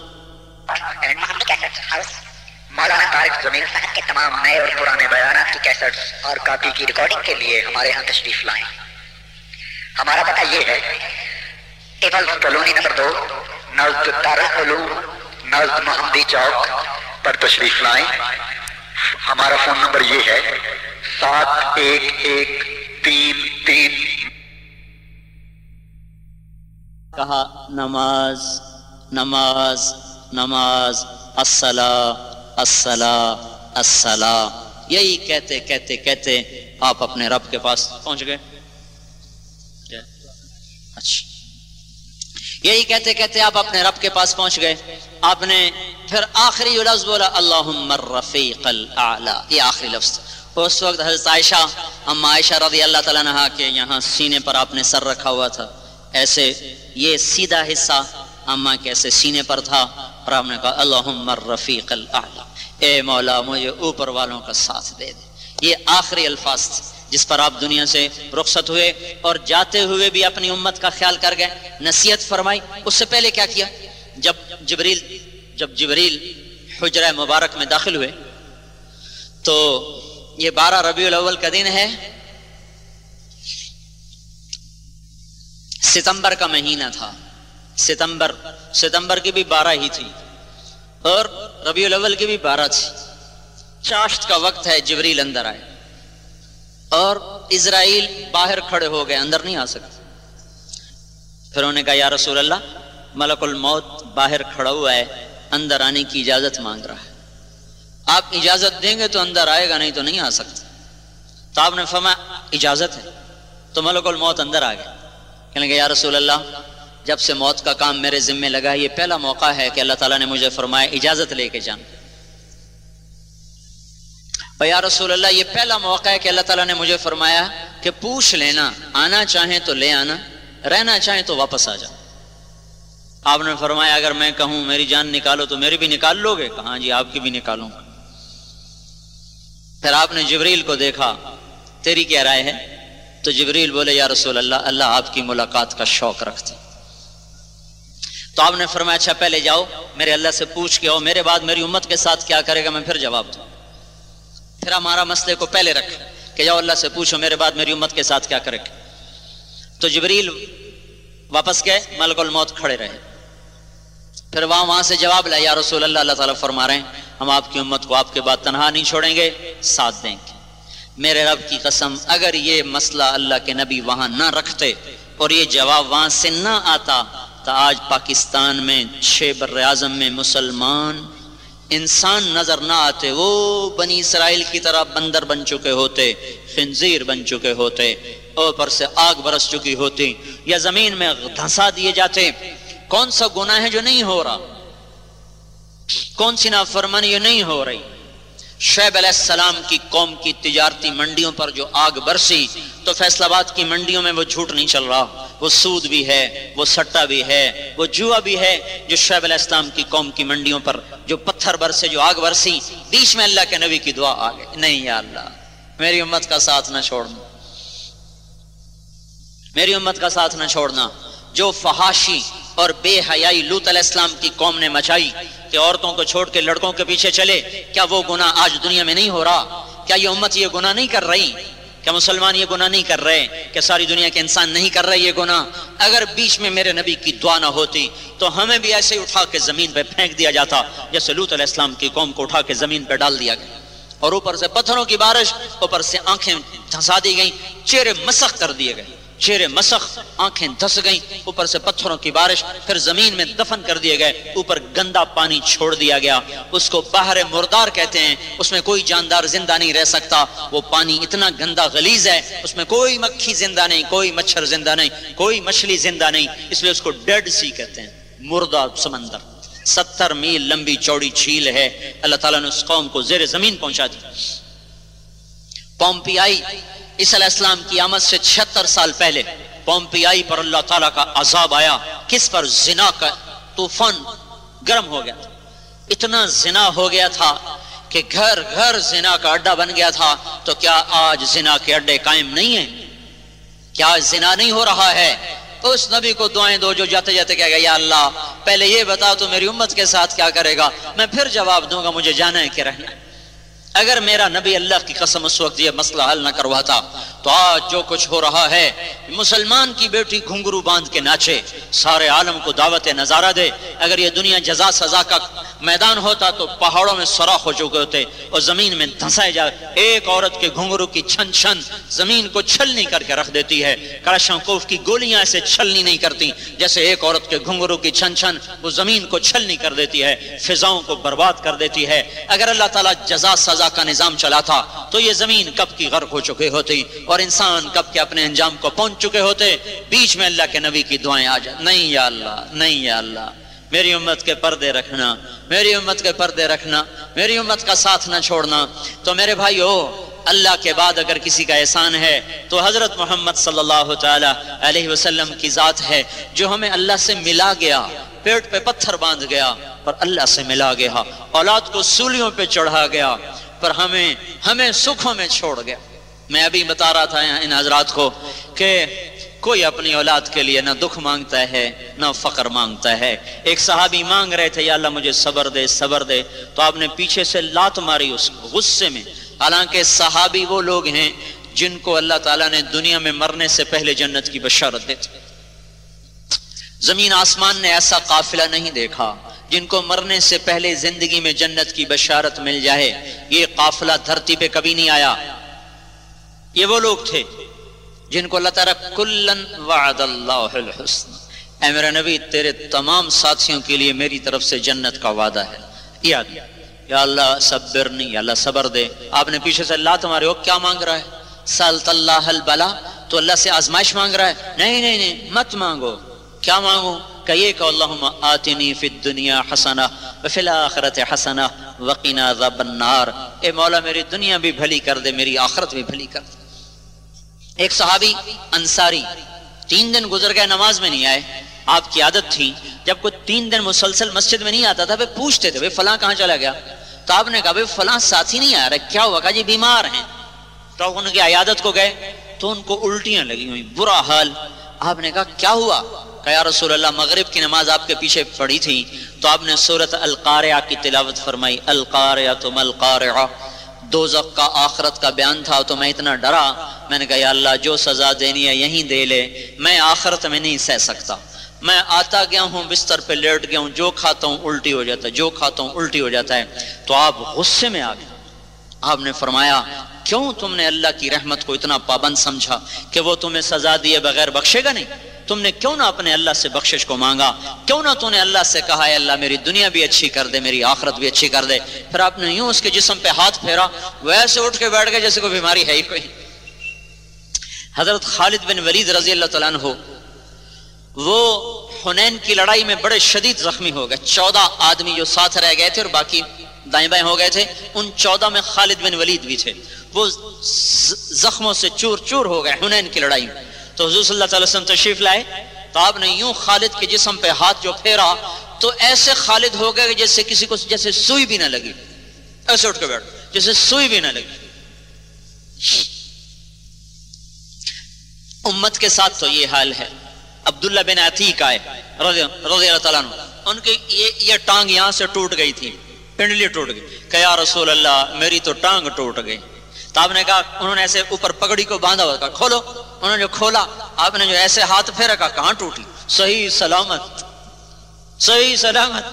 مولانا طارق زمین صاحب کے تمام نئے اور پرانے بیانات کی کیسٹس اور کاپی کی ریکارڈنگ کے لیے ہمارے ہاں تشریف لائیں۔ ہمارا پتہ یہ ہے ایبل کالونی نمبر دو، نزد دارالعلوم نزد محمدی چوک پر تشریف لائیں۔ ہمارا فون نمبر یہ ہے، سات ایک ایک تین تین۔ کہا، نماز نماز نماز السلام السلام السلام. یہی کہتے کہتے کہتے آپ اپنے رب کے پاس پہنچ گئے۔ اچھا۔ یہی کہتے کہتے آپ اپنے رب کے پاس پہنچ گئے۔ آپ نے پھر آخری لفظ بولا، اللہم الرفیق الاعلی۔ یہ آخری لفظ۔ اس وقت حضرت عائشہ اما عائشہ رضی اللہ تعالیٰ نے کہ یہاں سینے پر آپ نے سر رکھا ہوا تھا۔ ایسے یہ سیدھا حصہ اما کے ایسے سینے پر تھا؟ اور آپ نے کہا، اللہم الرفیق الاعلی. اے مولا، مجھے اوپر والوں کا ساتھ دے دے۔ یہ آخری الفاظ تھے جس پر آپ دنیا سے رخصت ہوئے اور جاتے ہوئے بھی اپنی امت کا خیال کر گئے۔ نصیحت فرمائی، اس سے پہلے کیا کیا؟ جب جبریل جب جبریل حجرہ مبارک میں داخل ہوئے، تو یہ بارہ ربیع الاول کا دن ہے۔ ستمبر کا مہینہ تھا۔ ستمبر ستمبر کی بھی بارہ ہی تھی اور ربیع الاول کی بھی بارہ تھی۔ چاشت کا وقت ہے، جبریل اندر آئے۔ اور اسرائیل باہر کھڑے ہو گئے، اندر نہیں آ سکتے پھر انہوں نے کہا، یا رسول اللہ، ملک الموت باہر کھڑا ہوا ہے، اندر آنے کی اجازت مانگ رہا ہے۔ آپ اجازت دیں گے تو اندر آئے گا، نہیں تو نہیں آ سکتا۔ تو آپ نے فرمایا، اجازت ہے۔ تو ملک الموت اندر آ گئے۔ کہنے گے یا رسول اللہ جب سے موت کا کام میرے ذمے لگا، یہ پہلا موقع ہے کہ اللہ تعالیٰ نے مجھے فرمایا، اجازت لے کے جان یا رسول اللہ، یہ پہلا موقع ہے کہ اللہ تعالیٰ نے مجھے فرمایا کہ پوچھ لینا، آنا چاہیں تو لے آنا، رہنا چاہیں تو واپس آ جا آپ نے فرمایا، اگر میں کہوں میری جان نکالو تو میری بھی نکال لو گے؟ کہاں جی آپ کی بھی نکالوں گا۔ پھر آپ نے جبریل کو دیکھا، تیری کیا رائے ہے؟ تو جبریل بولے، یا رسول اللہ اللہ آپ کی ملاقات کا شوق رکھتے تو آپ نے فرمایا اچھا پہلے جاؤ، میرے اللہ سے پوچھ کے آؤ، میرے بعد میری امت کے ساتھ کیا کرے گا، میں پھر جواب دوں۔ پھر ہمارا مسئلے کو پہلے رکھ کہ جاؤ، اللہ سے پوچھو، میرے بعد میری امت کے ساتھ کیا کرے۔ گا تو جبریل واپس گئے، ملک الموت کھڑے رہے۔ پھر وہاں وہاں سے جواب لیا یا رسول اللہ اللہ تعالیٰ فرما رہے ہیں، ہم آپ کی امت کو آپ کے بعد تنہا نہیں چھوڑیں گے، ساتھ دیں گے۔ میرے رب کی قسم، اگر یہ مسئلہ اللہ کے نبی وہاں نہ رکھتے اور یہ جواب وہاں سے نہ آتا تو آج پاکستان میں چھ بر اعظم میں مسلمان انسان نظر نہ آتے، وہ بنی اسرائیل کی طرح بندر بن چکے ہوتے، خنزیر بن چکے ہوتے، اوپر سے آگ برس چکی ہوتی، یا زمین میں دھنسا دیے جاتے۔ کون سا گناہ ہے جو نہیں ہو رہا؟ کون سی نافرمانی یہ نہیں ہو رہی؟ شعیب علیہ السلام کی قوم کی تجارتی منڈیوں پر جو آگ برسی، تو فیصل آباد کی منڈیوں میں وہ جھوٹ نہیں چل رہا۔ وہ سود بھی ہے، وہ سٹا بھی ہے، وہ جوا بھی ہے جو شعیب علیہ السلام کی قوم کی منڈیوں پر جو پتھر برسے، جو آگ برسی۔ بیچ میں اللہ کے نبی کی دعا آ گئی۔ نہیں یا اللہ، میری امت کا ساتھ نہ چھوڑنا۔ میری امت کا ساتھ نہ چھوڑنا۔ جو فحاشی اور بے حیائی لوت علیہ السلام کی قوم نے مچائی کہ عورتوں کو چھوڑ کے لڑکوں کے پیچھے چلے۔ کیا وہ گناہ آج دنیا میں نہیں ہو رہا؟ کیا یہ امت یہ گناہ نہیں کر رہی؟ کیا مسلمان یہ گناہ نہیں کر رہے کہ ساری دنیا کے انسان نہیں کر رہے یہ گناہ؟ اگر بیچ میں میرے نبی کی دعا نہ ہوتی تو ہمیں بھی ایسے اٹھا کے زمین پہ پھینک دیا جاتا جیسے لوت علیہ السلام کی قوم کو اٹھا کے زمین پہ ڈال دیا گیا۔ اور اوپر سے پتھروں کی بارش، اوپر سے آنکھیں دھسا دی گئیں، چہرے مسخ کر دیے گئے۔ چہرے مسخ آنکھیں دھس گئیں، اوپر سے پتھروں کی بارش پھر زمین میں دفن کر دیے گئے، اوپر گندا پانی چھوڑ دیا گیا۔ اس کو باہر مردار کہتے ہیں، اس میں کوئی جاندار زندہ نہیں رہ سکتا۔ وہ پانی اتنا گندا غلیظ ہے، اس میں کوئی مکھی زندہ نہیں، کوئی مچھر زندہ نہیں، کوئی مچھلی زندہ نہیں۔ اس لیے اس کو ڈیڈ سی کہتے ہیں، مردہ سمندر۔ ستر میل لمبی چوڑی جھیل ہے۔ اللہ تعالیٰ نے اس قوم کو زیر زمین پہنچا دی۔ پومپی اس علیہ السلام کی آمد سے چھتر سال پہلے پومپیائی پر اللہ تعالیٰ کا عذاب آیا۔ کس پر؟ زنا کا طوفان گرم ہو گیا۔ اتنا زنا ہو گیا تھا کہ گھر گھر زنا کا اڈا بن گیا تھا۔ تو کیا آج زنا کے اڈے قائم نہیں ہیں؟ کیا زنا نہیں ہو رہا ہے؟ اس نبی کو دعائیں دو جو جاتے جاتے کہہ گیا یا اللہ، پہلے یہ بتا تو میری امت کے ساتھ کیا کرے گا؟ میں پھر جواب دوں گا، مجھے جانا ہے کہ رہنا ہے۔ اگر میرا نبی اللہ کی قسم اس وقت یہ مسئلہ حل نہ کرواتا، تو آج جو کچھ ہو رہا ہے، مسلمان کی بیٹی گھنگرو باندھ کے ناچے، سارے عالم کو دعوت نظارہ دے۔ اگر یہ دنیا جزا سزا کا میدان ہوتا تو پہاڑوں میں سوراخ ہو چکے ہوتے اور زمین میں دھنسائے جائے ایک عورت کے گھنگرو کی چھن چھن زمین کو چھلنی کر کے رکھ دیتی ہے۔ کوف کی گولیاں ایسے چھلنی نہیں کرتی، جیسے ایک عورت کے گھنگرو کی چھن چھن وہ زمین کو چھلنی کر دیتی ہے، فضاؤں کو برباد کر دیتی ہے۔ اگر اللہ تعالیٰ جزا سزا کا نظام چلا تھا تو یہ زمین کب کی غرق ہو چکے ہوتی اور انسان کب کے اپنے انجام کو پہنچ چکے ہوتے؟ بیچ میں اللہ کے نبی کی دعائیں آ جائیں۔ نہیں یا اللہ، نہیں یا اللہ۔ میری امت کے پردے رکھنا، میری امت کے پردے رکھنا، میری امت کا ساتھ نہ چھوڑنا۔ تو میرے بھائی ہو اللہ کے بعد اگر کسی کا احسان ہے، تو حضرت محمد صلی اللہ تعالی علیہ وسلم کی ذات ہے، جو ہمیں اللہ سے ملا گیا، پیٹ پہ پتھر باندھ گیا، پر اللہ سے ملا گیا، اولاد کو سولیوں پہ چڑھا گیا۔ پر ہمیں ہمیں سکھوں میں چھوڑ گیا۔ میں ابھی بتا رہا تھا ان حضرات کو کہ کوئی اپنی اولاد کے لیے نہ دکھ مانگتا ہے، نہ فقر مانگتا ہے۔ ایک صحابی مانگ رہے تھے، یا اللہ، مجھے صبر دے صبر دے۔ تو آپ نے پیچھے سے لات ماری اس کو غصے میں۔ حالانکہ صحابی وہ لوگ ہیں جن کو اللہ تعالیٰ نے دنیا میں مرنے سے پہلے جنت کی بشارت دیتی زمین آسمان نے ایسا قافلہ نہیں دیکھا۔ جن کو مرنے سے پہلے زندگی میں جنت کی بشارت مل جائے، یہ قافلہ دھرتی پہ کبھی نہیں آیا۔ یہ وہ لوگ تھے جن کو اللہ تعالیٰ کلن وعد اللہ الحسن۔ اے میرا نبی، تیرے تمام ساتھیوں کے لیے میری طرف سے جنت کا وعدہ ہے۔ یاد، یا اللہ صبرنی، یا اللہ صبر دے۔ آپ نے پیچھے سے اللہ تمہارے ہو کیا مانگ رہا ہے؟ سالت اللہ البلا تو اللہ سے آزمائش مانگ رہا ہے۔ نہیں نہیں نہیں، مت مانگو۔ کیا مانگو؟ کہ یہ کہ اللہم آتنی فی الدنیا حسنہ وفی الاخرت حسنہ وقینا ذب النار۔ اے مولا، میری دنیا بھی بھلی کر دے، میری آخرت بھی بھلی کر دے۔ ایک صحابی انصاری تین دن گزر گئے، نماز میں نہیں آئے۔ آپ کی عادت تھی، جب کوئی تین دن مسلسل مسجد میں نہیں آتا تھا وہ پوچھتے تھے فلاں کہاں چلا گیا؟ تو آپ نے کہا فلاں ساتھی نہیں آ رہا کیا ہوا؟ کہا جی بیمار ہیں۔ تو ان کی عیادت کو گئے، تو ان کو الٹیاں لگی ہوئی برا حال۔ آپ نے کہا، کیا ہوا؟ کہ یا رسول اللہ، مغرب کی نماز آپ کے پیچھے پڑھی تھی تو آپ نے صورت القارعہ کی تلاوت فرمائی۔ القارعہ تم القارعہ دوزق کا آخرت کا بیان تھا تو میں اتنا ڈرا۔ میں نے کہا، یا اللہ، جو سزا دینی ہے، یہیں دے لے۔ میں آخرت میں نہیں سہ سکتا۔ میں آتا گیا ہوں، بستر پہ لیٹ گیا ہوں۔ جو کھاتا ہوں، الٹی ہو جاتا ہے۔ جو کھاتا ہوں، الٹی ہو جاتا ہے۔ تو آپ غصے میں آ گئے۔ آپ نے فرمایا، کیوں تم نے اللہ کی رحمت کو اتنا پابند سمجھا کہ وہ تمہیں سزا دیے بغیر بخشے گا نہیں؟ تم نے کیوں نہ اپنے اللہ سے بخشش کو مانگا؟ کیوں نہ تو نے اللہ سے کہا ہے اللہ، میری دنیا بھی اچھی کر دے، میری آخرت بھی اچھی کر دے۔ پھر آپ نے یوں اس کے جسم پہ ہاتھ پھیرا ویسے اٹھ کے بیٹھ گئے جیسے کوئی بیماری ہے ہی کوئی۔ حضرت خالد بن ولید رضی اللہ تعالیٰ عنہ، وہ حنین کی لڑائی میں بڑے شدید زخمی ہو گئے۔ چودہ آدمی جو ساتھ رہ گئے تھے اور باقی دائیں بائیں ہو گئے تھے، ان چودہ میں خالد بن ولید بھی تھے۔ وہ زخموں سے چور چور ہو گئے حنین کی لڑائی میں۔ تو حضور صلی اللہ تعالی وسلم تشریف لائے تو آپ نے یوں خالد کے جسم پہ ہاتھ جو پھیرا تو ایسے خالد ہو گئے جیسے کسی کو جیسے سوئی بھی نہ لگی۔ ایسے اٹھ کے بیٹھ۔ جیسے سوئی بھی نہ لگی۔ امت کے ساتھ تو یہ حال ہے۔ عبداللہ بن عتیق آئے رضی اللہ تعالیٰ عنہ۔ ان کی یہ, یہ ٹانگ یہاں سے ٹوٹ گئی تھی۔ پنڈلی ٹوٹ گئی۔ کہ یا رسول اللہ میری تو ٹانگ ٹوٹ گئی۔ تو آپ نے کہا انہوں نے ایسے اوپر پگڑی کو باندھا ہوا کہا کھولو۔ انہوں نے کھولا، آپ نے جو ایسے ہاتھ پھیرا کہا کہاں ٹوٹی؟ صحیح سلامت صحیح سلامت۔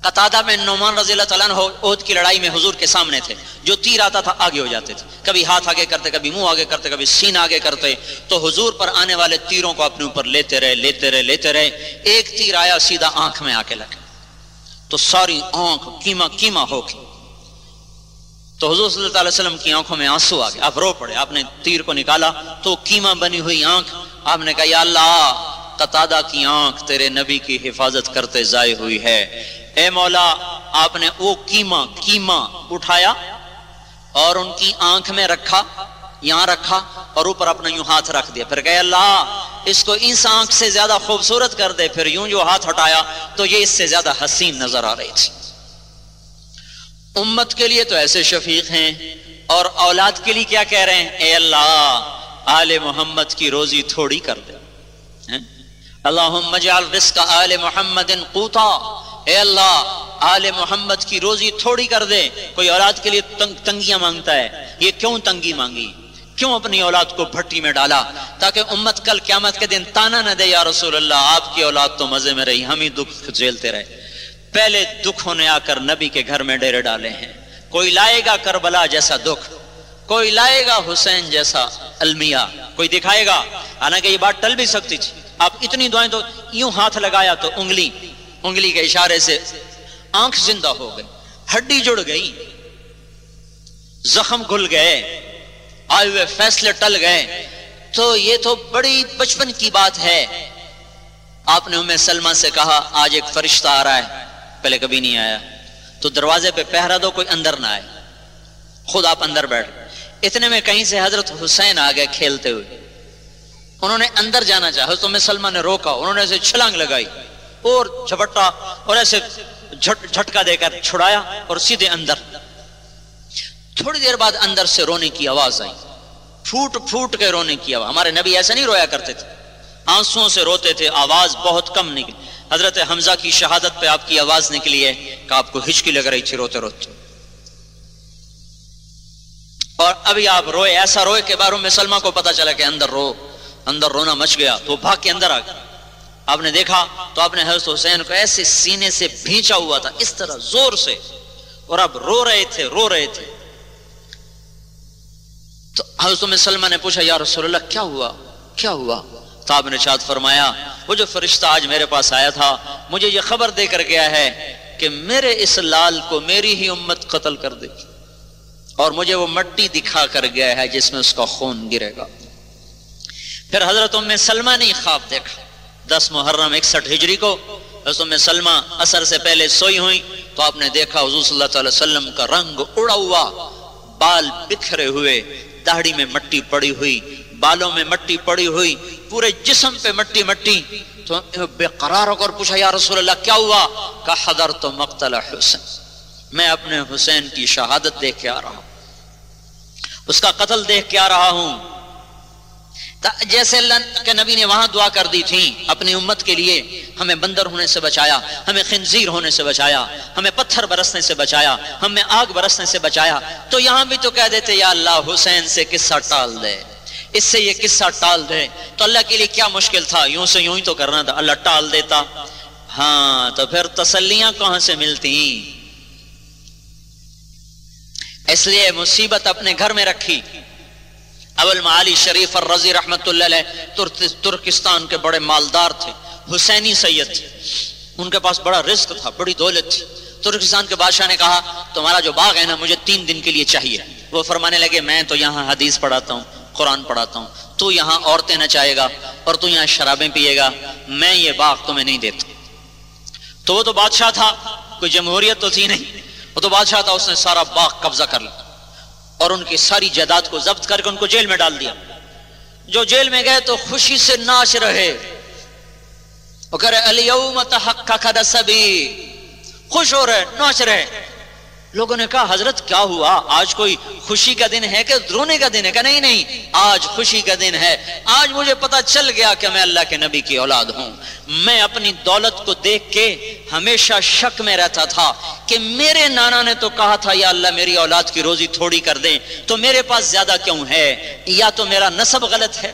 قطادہ میں نعمان رضی اللہ تعالیٰ عہد کی لڑائی میں حضور کے سامنے تھے، جو تیر آتا تھا آگے ہو جاتے تھے۔ کبھی ہاتھ آگے کرتے، کبھی منہ آگے کرتے، کبھی سین آگے کرتے۔ تو حضور پر آنے والے تیروں کو اپنے اوپر لیتے رہے لیتے رہے لیتے رہے۔ ایک تیر آیا، سیدھا آنکھ میں آ کے لگے تو ساری آنکھ کیما کیما ہو گئی۔ تو حضور صلی اللہ علیہ وسلم کی آنکھوں میں آنسو آ گئے۔ آپ رو پڑے، آپ نے تیر کو نکالا تو کیما بنی ہوئی آنکھ۔ آپ نے کہا، یا اللہ، قطادہ کی آنکھ تیرے نبی کی حفاظت کرتے ضائع ہوئی ہے۔ اے مولا، آپ نے وہ کیما کیما اٹھایا اور ان کی آنکھ میں رکھا، یہاں رکھا اور اوپر اپنا یوں ہاتھ رکھ دیا۔ پھر کہ اللہ، اس کو اس آنکھ سے زیادہ خوبصورت کر دے۔ پھر یوں جو ہاتھ ہٹایا تو یہ اس سے زیادہ حسین نظر آ رہی تھی۔ امت کے لیے تو ایسے شفیق ہیں اور اولاد کے لیے کیا کہہ رہے ہیں؟ اے اللہ، آل محمد کی روزی تھوڑی کر دے۔ اللہم جعل رزق آل محمد قوتا۔ اے اللہ، آل محمد کی روزی تھوڑی کر دے۔ کوئی اولاد کے لیے تنگ تنگیاں مانگتا ہے۔ یہ کیوں تنگی مانگی؟ کیوں اپنی اولاد کو بھٹی میں ڈالا؟ تاکہ امت کل قیامت کے دن تانا نہ دے یا رسول اللہ، آپ کی اولاد تو مزے میں رہی، ہم ہی دکھ جھیلتے رہے۔ پہلے دکھوں نے آ کر نبی کے گھر میں ڈیرے ڈالے ہیں۔ کوئی لائے گا کربلا جیسا دکھ، کوئی لائے گا حسین جیسا المیہ۔ کوئی دکھائے گا، حالانکہ یہ بات ٹل بھی سکتی تھی۔ آپ اتنی دعائیں تو یوں ہاتھ لگایا تو انگلی انگلی کے اشارے سے آنکھ زندہ ہو گئی، ہڈی جڑ گئی، زخم گل گئے، آئے ہوئے فیصلے ٹل گئے۔ تو یہ تو بڑی بچپن کی بات ہے۔ آپ نے ہمیں سلمہ سے کہا، آج ایک فرشتہ آ رہا ہے۔ پہلے کبھی نہیں آیا۔ تو دروازے پہ پہرا دو، کوئی اندر نہ آئے۔ خود آپ اندر بیٹھ۔ اتنے میں کہیں سے حضرت حسین آ گئے کھیلتے ہوئے۔ انہوں نے اندر جانا چاہا۔ حضرت میں سلمہ نے روکا۔ انہوں نے ایسے چھلانگ لگائی۔ اور جھپٹا اور ایسے جھٹکا دے کر چھڑایا اور سیدھے اندر۔ تھوڑی دیر بعد اندر سے رونے کی آواز آئی۔ پھوٹ پھوٹ کے رونے کی آواز۔ ہمارے نبی ایسا نہیں رویا کرتے تھے۔ آنسوں سے روتے تھے، آواز بہت کم نکلی۔ حضرت حمزہ کی شہادت پہ آپ کی آواز نکلی ہے کہ آپ کو ہچکی لگ رہی تھی روتے روتے۔ اور ابھی آپ روئے، ایسا روئے کہ باروں میں سلمہ کو پتا چلا کہ اندر رو، اندر رونا مچ گیا، تو بھاگ کے اندر آ گیا۔ آپ نے دیکھا تو آپ نے حضرت حسین کو ایسے سینے سے بھینچا ہوا تھا، اس طرح زور سے۔ اور اب رو رہے تھے، رو رہے تھے۔ تو حضرت سلمہ نے پوچھا، یا رسول اللہ، کیا ہوا؟ کیا ہوا؟ تو نے چاہت فرمایا، وہ جو فرشتہ آج میرے پاس آیا تھا، مجھے یہ خبر دے کر گیا ہے کہ میرے اس لال کو میری ہی امت قتل کر دے اور مجھے وہ مٹی دکھا کر گیا ہے جس میں اس کا خون گرے گا۔ پھر حضرت ام سلمہ نے خواب دیکھا۔ دس محرم اکسٹھ ہجری کو حضرت ام سلمہ اثر سے پہلے سوئی ہوئی تو آپ نے دیکھا حضور صلی اللہ علیہ وسلم کا رنگ اڑا ہوا، بال بکھرے ہوئے، داڑھی میں مٹی پڑی ہوئی بالوں میں مٹی پڑی ہوئی، پورے جسم پہ مٹی مٹی۔ تو بے قرار ہو کر پوچھا، یا رسول اللہ، کیا ہوا؟ کہ حضر تو مقتل حسین۔ میں اپنے حسین کی شہادت دیکھ کے آ رہا ہوں۔ اس کا قتل دیکھ کے آ رہا ہوں۔ جیسے اللہ کے نبی نے وہاں دعا کر دی تھی اپنی امت کے لیے ہمیں بندر ہونے سے بچایا، ہمیں خنزیر ہونے سے بچایا، ہمیں پتھر برسنے سے بچایا، ہمیں آگ برسنے سے بچایا۔ تو یہاں بھی تو کہہ دیتے، یا اللہ، حسین سے قصہ ٹال دے۔ اس سے یہ قصہ ٹال دے تو اللہ کے لیے کیا مشکل تھا؟ یوں سے یوں ہی تو کرنا تھا۔ اللہ ٹال دیتا۔ ہاں تو پھر تسلیاں کہاں سے ملتی اس لیے مصیبت اپنے گھر میں رکھی۔ اول معالی شریف اور رضی رحمت اللہ علیہ ترکستان کے بڑے مالدار تھے۔ حسینی سید تھے۔ ان کے پاس بڑا رزق تھا، بڑی دولت تھی۔ ترکستان کے بادشاہ نے کہا، تمہارا جو باغ ہے نا، مجھے تین دن کے لیے چاہیے۔ وہ فرمانے لگے، میں تو یہاں حدیث پڑھاتا ہوں۔ قرآن پڑھاتا ہوں۔ تو یہاں عورتیں نچائے گا اور تو یہاں شرابیں پیے گا۔ میں یہ باغ تمہیں نہیں دیتا۔ تو وہ تو بادشاہ تھا۔ کوئی جمہوریت تو تھی نہیں۔ وہ تو بادشاہ تھا، اس نے سارا باغ قبضہ کر لیا۔ اور ان کی ساری جائیداد کو ضبط کر کے ان کو جیل میں ڈال دیا۔ جو جیل میں گئے تو خوشی سے ناچ رہے۔ وہ کہہ رہے، الیوم تحقق سبی خوش ہو رہے، ناچ رہے۔ لوگوں نے کہا، حضرت، کیا ہوا؟ آج کوئی خوشی کا دن ہے کہ رونے کا دن ہے کہ نہیں؟ نہیں، آج خوشی کا دن ہے۔ آج مجھے پتا چل گیا کہ میں اللہ کے نبی کی اولاد ہوں۔ میں اپنی دولت کو دیکھ کے ہمیشہ شک میں رہتا تھا کہ میرے نانا نے تو کہا تھا، یا اللہ، میری اولاد کی روزی تھوڑی کر دیں۔ تو میرے پاس زیادہ کیوں ہے؟ یا تو میرا نصب غلط ہے؟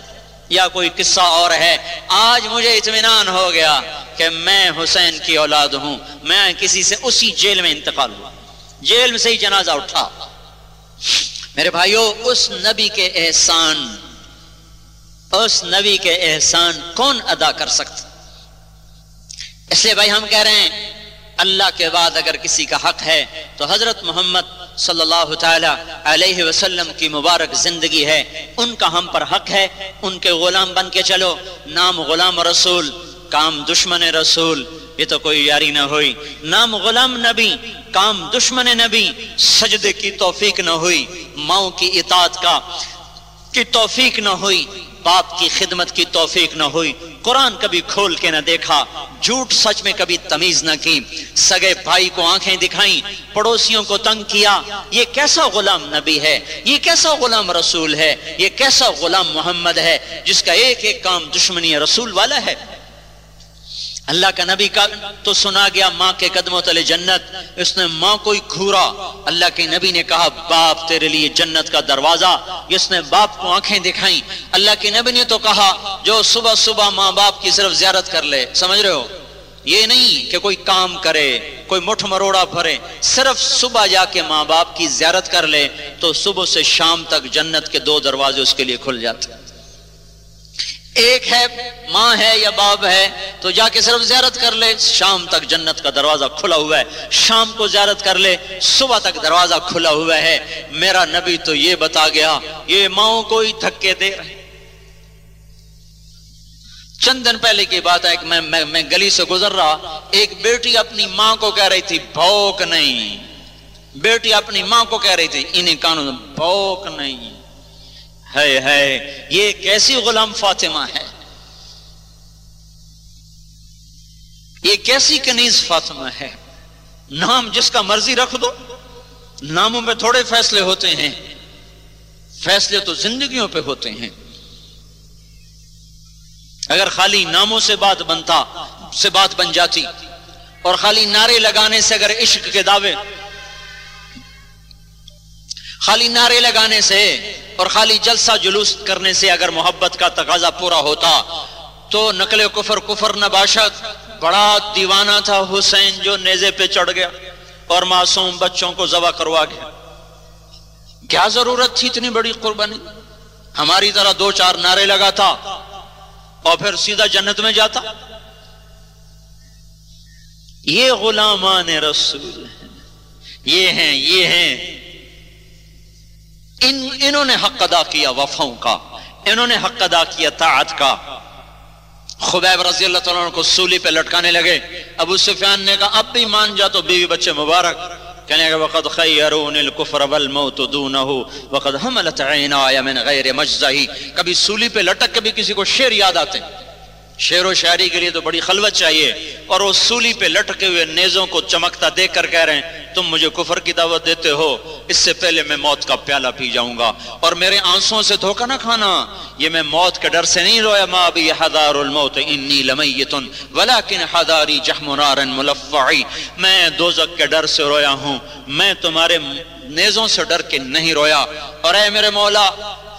یا کوئی قصہ اور ہے؟ آج مجھے اطمینان ہو گیا کہ میں حسین کی اولاد ہوں۔ میں کسی سے اسی جیل میں انتقال ہوا۔ جیل میں سے ہی جنازہ اٹھا۔ میرے بھائیوں اس نبی کے احسان، اس نبی کے احسان کون ادا کر سکتا؟ اس لیے بھائی ہم کہہ رہے ہیں، اللہ کے بعد اگر کسی کا حق ہے، تو حضرت محمد صلی اللہ تعالی علیہ وسلم کی مبارک زندگی ہے۔ ان کا ہم پر حق ہے، ان کے غلام بن کے چلو، نام غلام رسول کام دشمن رسول، یہ تو کوئی یاری نہ ہوئی۔ نام غلام نبی، کام دشمن نبی، سجدے کی توفیق نہ ہوئی، ماؤں کی اطاعت کا، کی توفیق نہ ہوئی، باپ کی خدمت کی توفیق نہ ہوئی۔ قرآن کبھی کھول کے نہ دیکھا، جھوٹ سچ میں کبھی تمیز نہ کی۔ سگے بھائی کو آنکھیں دکھائیں، پڑوسیوں کو تنگ کیا۔ یہ کیسا غلام نبی ہے؟ یہ کیسا غلام رسول ہے؟ یہ کیسا غلام محمد ہے؟ جس کا ایک ایک کام دشمنی رسول والا ہے۔ اللہ کا نبی کا تو سنا گیا ماں کے قدموں تلے جنت، اس نے ماں کو ہی گھورا۔ اللہ کے نبی نے کہا، باپ تیرے لیے جنت کا دروازہ۔ اس نے باپ کو آنکھیں دکھائیں۔ اللہ کے نبی نے تو کہا، جو صبح صبح ماں باپ کی صرف زیارت کر لے۔ سمجھ رہے ہو؟ یہ نہیں کہ کوئی کام کرے، کوئی مٹھ مروڑا بھرے۔ صرف صبح جا کے ماں باپ کی زیارت کر لے تو صبح سے شام تک جنت کے دو دروازے اس کے لیے کھل جاتے۔ ایک ہے ماں ہے یا باپ ہے تو جا کے صرف زیارت کر لے۔ شام تک جنت کا دروازہ کھلا ہوا ہے۔ شام کو زیارت کر لے صبح تک دروازہ کھلا ہوا ہے۔ میرا نبی تو یہ بتا گیا یہ ماؤں کو ہی دھکے دے رہے۔ چند دن پہلے کی بات ہے کہ میں میں, میں گلی سے گزر رہا۔ ایک بیٹی اپنی ماں کو کہہ رہی تھی بھوک نہیں۔ بیٹی اپنی ماں کو کہہ رہی تھی انہیں قانون بھوک نہیں۔ ہے ہے یہ کیسی غلام فاطمہ ہے؟ یہ کیسی کنیز فاطمہ ہے؟ نام جس کا مرضی رکھ دو، ناموں میں تھوڑے فیصلے ہوتے ہیں۔ فیصلے تو زندگیوں پہ ہوتے ہیں۔ اگر خالی ناموں سے بات بنتا، سے بات بن جاتی، اور خالی نعرے لگانے سے اگر عشق کے دعوے خالی نعرے لگانے سے اور خالی جلسہ جلوس کرنے سے اگر محبت کا تقاضا پورا ہوتا تو نقل کفر کفر نباشد۔ بڑا دیوانہ تھا حسین جو نیزے پہ چڑھ گیا اور معصوم بچوں کو ذبح کروا گیا۔ کیا ضرورت تھی اتنی بڑی قربانی؟ ہماری طرح دو چار نعرے لگا تھا اور پھر سیدھا جنت میں جاتا۔ یہ غلامان رسول یہ ہیں یہ ہیں۔ ان انہوں نے حق ادا کیا وفاؤں کا، انہوں نے حق ادا کیا طاعت کا۔ خبیب رضی اللہ تعالیٰ کو سولی پہ لٹکانے لگے۔ ابو سفیان نے کہا، اب بھی مان جا تو بیوی بچے مبارک۔ کہنے لگا وقد خیرون الكفر والموت دونه، وقد حملت عینایا من غیر مجزہی۔ کبھی سولی پہ لٹک، کبھی کسی کو شیر یاد آتے۔ ہیں شعر و شاعری کے لیے تو بڑی خلوت چاہیے۔ اور وہ سولی پہ لٹکے ہوئے نیزوں کو چمکتا دیکھ کر کہہ رہے ہیں، تم مجھے کفر کی دعوت دیتے ہو، اس سے پہلے میں موت کا پیالہ پی جاؤں گا۔ اور میرے آنسوں سے دھوکہ نہ کھانا، یہ میں موت کے ڈر سے نہیں رویا۔ ما بھی حدار الموت، انی لمیتن ولیکن حداری جہم نار ملفعی۔ میں دوزک کے ڈر سے رویا ہوں، میں تمہارے نیزوں سے ڈر کے نہیں رویا۔ اور اے میرے مولا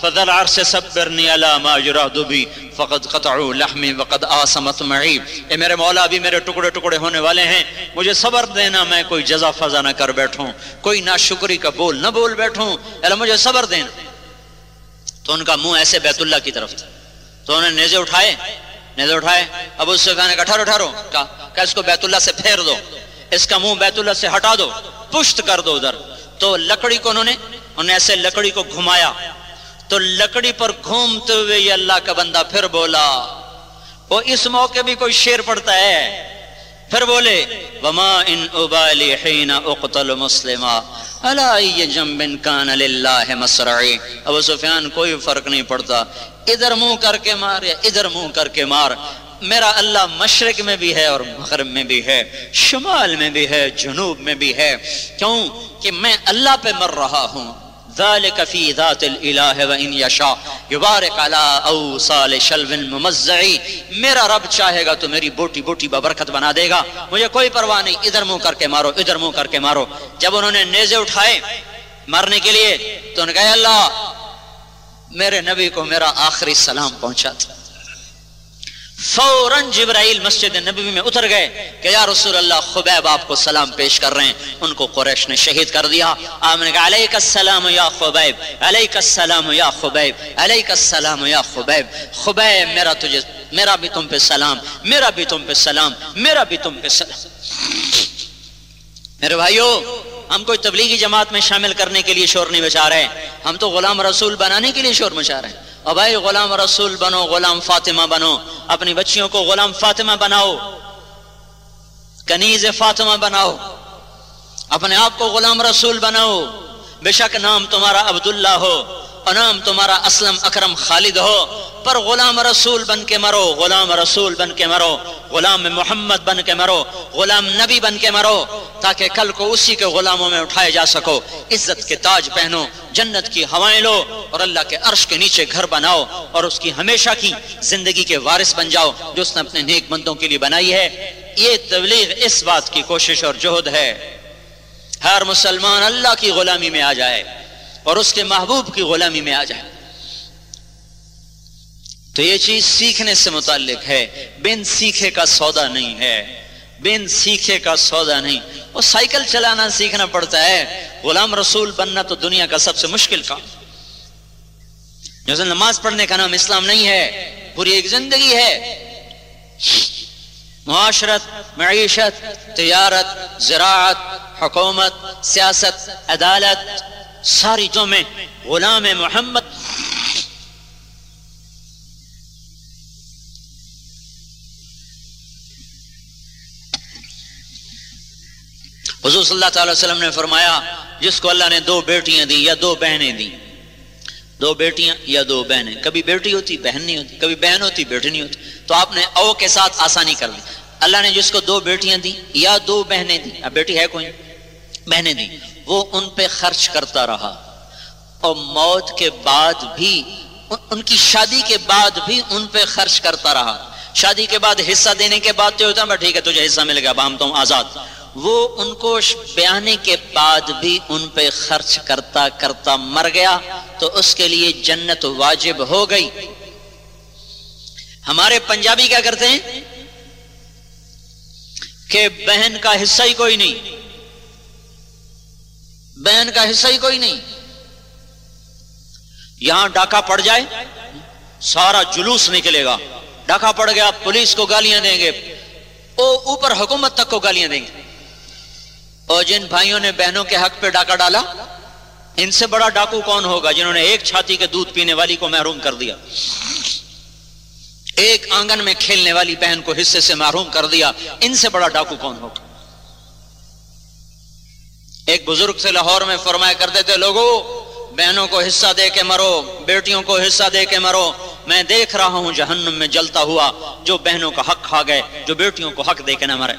فضل عرص صبرنی علی ما یراد بی، فقد قطعوا لحمی وقد آسمت معی۔ اے میرے مولا بھی میرے ٹکڑے ٹکڑے ہونے والے ہیں۔ مجھے صبر دینا، میں کوئی جزا فضا نہ کر بیٹھوں۔ کوئی ناشکری کا بول نہ بول بیٹھوں۔ اللہ، مجھے صبر دینا۔ تو ان کا منہ ایسے بیت اللہ کی طرف تھا۔ تو انہوں نے نیزے اٹھائے۔ نیزے اٹھائے۔ اب اس سے کہا ٹھہرو ٹھہرو۔ کہا، اس کو بیت اللہ سے پھیر دو۔ اس کا منہ بیت اللہ سے ہٹا دو۔ پشت کر دو ادھر۔ تو لکڑی کو انہوں نے انہوں نے ایسے لکڑی کو گھمایا۔ تو لکڑی پر گھومتے ہوئے یہ اللہ کا بندہ پھر بولا، وہ اس موقع بھی کوئی شیر پڑتا ہے؟ پھر بولے، وما ان ابالی حین اقتل مسلما الا ای جنب کان للہ مسرعی۔ ابو سفیان کوئی فرق نہیں پڑتا۔ ادھر منہ کر کے مار یا ادھر منہ کر کے مار۔ میرا اللہ مشرق میں بھی ہے اور مغرب میں بھی ہے، شمال میں بھی ہے، جنوب میں بھی ہے۔ کیوں؟ کہ میں اللہ پہ مر رہا ہوں۔ ذالک فی ذات الالہ و ان یشا یبارک اوصال شلو ممزعی میرا رب چاہے گا تو میری بوٹی بوٹی ببرکت بنا دے گا. مجھے کوئی پرواہ نہیں. ادھر منہ کر کے مارو، ادھر منہ کر کے مارو. جب انہوں نے نیزے اٹھائے مارنے کے لیے، تو انہوں نے کہا اللہ، میرے نبی کو میرا آخری سلام پہنچا تھا۔ فوراً جبرائیل مسجد نبی میں اتر گئے کہ یا رسول اللہ، خبیب آپ کو سلام پیش کر رہے ہیں۔ ان کو قریش نے شہید کر دیا۔ آپ نے کہا علیک السلام یا خبیب، علیک السلام یا خبیب، علیک السلام یا خبیب۔ خبیب، میرا تجھے، میرا بھی تم پہ سلام، میرا بھی تم پہ سلام، میرا بھی تم پہ سلام۔ میرے بھائیو ہم کوئی تبلیغی جماعت میں شامل کرنے کے لیے شور نہیں بچا رہے ہم تو غلام رسول بنانے کے لیے شور مچا رہے ہیں۔ اور بھائی غلام رسول بنو، غلام فاطمہ بنو۔ اپنی بچیوں کو غلام فاطمہ بناؤ۔ کنیز فاطمہ بناؤ۔ اپنے آپ کو غلام رسول بناؤ۔ بے شک نام تمہارا عبداللہ ہو۔ اور نام تمہارا اسلم اکرم خالد ہو، پر غلام رسول بن کے مرو، غلام رسول بن کے مرو، غلام محمد بن کے مرو، غلام نبی بن کے مرو، تاکہ کل کو اسی کے غلاموں میں اٹھائے جا سکو۔ عزت کے تاج پہنو، جنت کی ہوائیں لو، اور اللہ کے عرش کے نیچے گھر بناؤ، اور اس کی ہمیشہ کی زندگی کے وارث بن جاؤ، جو اس نے اپنے نیک بندوں کے لیے بنائی ہے۔ یہ تبلیغ اس بات کی کوشش اور جہد ہے۔ ہر مسلمان اللہ کی غلامی میں آ جائے۔ اور اس کے محبوب کی غلامی میں آ جائے۔ تو یہ چیز سیکھنے سے متعلق ہے۔ بن سیکھے کا سودا نہیں ہے۔ بن سیکھے کا سودا نہیں۔ وہ سائیکل چلانا سیکھنا پڑتا ہے۔ غلام رسول بننا تو دنیا کا سب سے مشکل کام۔ جو نماز پڑھنے کا نام اسلام نہیں ہے، پوری ایک زندگی ہے۔ معاشرت، معیشت، تجارت، زراعت، حکومت، سیاست، عدالت ساری جو میں غلام محمد حضور صلی اللہ تعالی وسلم نے فرمایا، جس کو اللہ نے دو بیٹیاں دی یا دو بہنیں دی دو بیٹیاں یا دو بہنیں۔ کبھی بیٹی ہوتی، بہن نہیں ہوتی۔ کبھی بہن ہوتی، بیٹی نہیں ہوتی۔ تو آپ نے او کے ساتھ آسانی کر دی اللہ نے جس کو دو بیٹیاں دی یا دو بہنیں دی اب بیٹی ہے کوئی؟ بہنیں دی وہ ان پہ خرچ کرتا رہا اور موت کے بعد بھی، ان کی شادی کے بعد بھی ان پہ خرچ کرتا رہا۔ شادی کے بعد حصہ دینے کے بعد تو ہوتا ہے ٹھیک ہے، تجھے حصہ مل گیا ہم تم آزاد۔ وہ ان کو بیانے کے بعد بھی ان پہ خرچ کرتا کرتا مر گیا، تو اس کے لیے جنت واجب ہو گئی۔ ہمارے پنجابی کیا کرتے ہیں؟ کہ بہن کا حصہ ہی کوئی نہیں۔ بہن کا حصہ ہی کوئی نہیں۔ یہاں ڈاکہ پڑ جائے، سارا جلوس نکلے گا۔ ڈاکہ پڑ گیا، پولیس کو گالیاں دیں گے۔ اوپر حکومت تک کو گالیاں دیں گے۔ اور جن بھائیوں نے بہنوں کے حق پہ ڈاکہ ڈالا، ان سے بڑا ڈاکو کون ہوگا جنہوں نے ایک چھاتی کے دودھ پینے والی کو محروم کر دیا۔ ایک آنگن میں کھیلنے والی بہن کو حصے سے محروم کر دیا۔ ان سے بڑا ڈاکو کون ہوگا؟ ایک بزرگ سے لاہور میں فرمایا کرتے تھے لوگوں بہنوں کو حصہ دے کے مرو بیٹیوں کو حصہ دے کے مرو۔ میں دیکھ رہا ہوں جہنم میں جلتا ہوا جو بہنوں کا حق کھا گئے جو بیٹیوں کو حق دے کے نہ مرے۔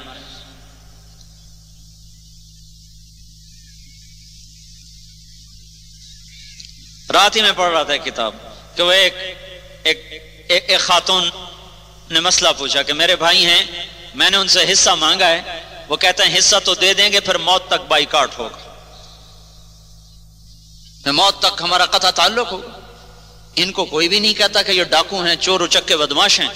رات ہی میں پڑھ رہا تھا کتاب کہ وہ ایک ایک, ایک, ایک خاتون نے مسئلہ پوچھا کہ میرے بھائی ہیں میں نے ان سے حصہ مانگا ہے وہ کہتے ہیں حصہ تو دے دیں گے، پھر موت تک بائی کاٹ ہوگا موت تک ہمارا قطع تعلق ہوگا۔ ان کو کوئی بھی نہیں کہتا کہ یہ ڈاکو ہیں، چور اچک کے بدماش ہیں۔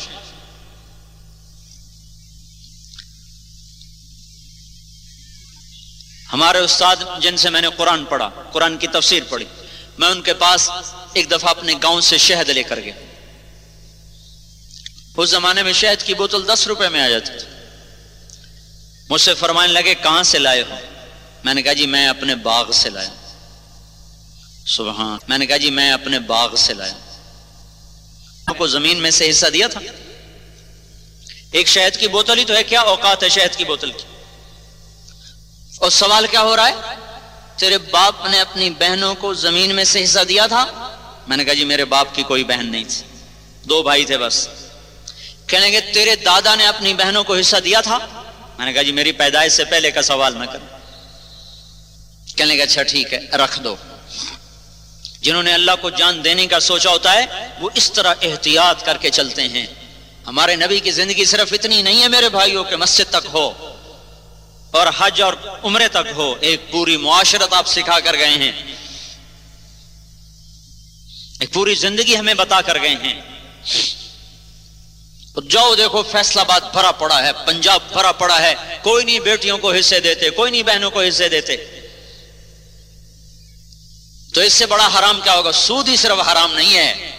ہمارے استاد جن سے میں نے قرآن پڑھا، قرآن کی تفسیر پڑھی، میں ان کے پاس ایک دفعہ اپنے گاؤں سے شہد لے کر گیا۔ اس زمانے میں شہد کی بوتل دس روپے میں آ جاتی تھی۔ مجھ سے فرمانے لگے، کہاں سے لائے ہو؟ میں نے کہا جی میں اپنے باغ سے لایا سبحان، میں نے کہا جی میں اپنے باغ سے لایا کو زمین میں سے حصہ دیا تھا؟ ایک شہد کی بوتل ہی تو ہے، کیا اوقات ہے شہد کی بوتل کی؟ اور سوال کیا ہو رہا ہے؟ تیرے باپ نے اپنی بہنوں کو زمین میں سے حصہ دیا تھا؟ میں نے کہا جی میرے باپ کی کوئی بہن نہیں تھی۔ دو بھائی تھے بس۔ کہنے گے تیرے دادا نے اپنی بہنوں کو حصہ دیا تھا؟ میں نے کہا جی میری پیدائش سے پہلے کا سوال نہ کر کہنے گا اچھا ٹھیک ہے، رکھ دو۔ جنہوں نے اللہ کو جان دینے کا سوچا ہوتا ہے، وہ اس طرح احتیاط کر کے چلتے ہیں۔ ہمارے نبی کی زندگی صرف اتنی نہیں ہے، میرے بھائیوں، کہ مسجد تک ہو اور حج اور عمرے تک ہو۔ ایک پوری معاشرت آپ سکھا کر گئے ہیں۔ ایک پوری زندگی ہمیں بتا کر گئے ہیں۔ جاؤ دیکھو، فیصلہ باد بھرا پڑا ہے، پنجاب بھرا پڑا ہے۔ کوئی نہیں بیٹیوں کو حصے دیتے، کوئی نہیں بہنوں کو حصے دیتے۔ تو اس سے بڑا حرام کیا ہوگا؟ سود ہی صرف حرام نہیں ہے۔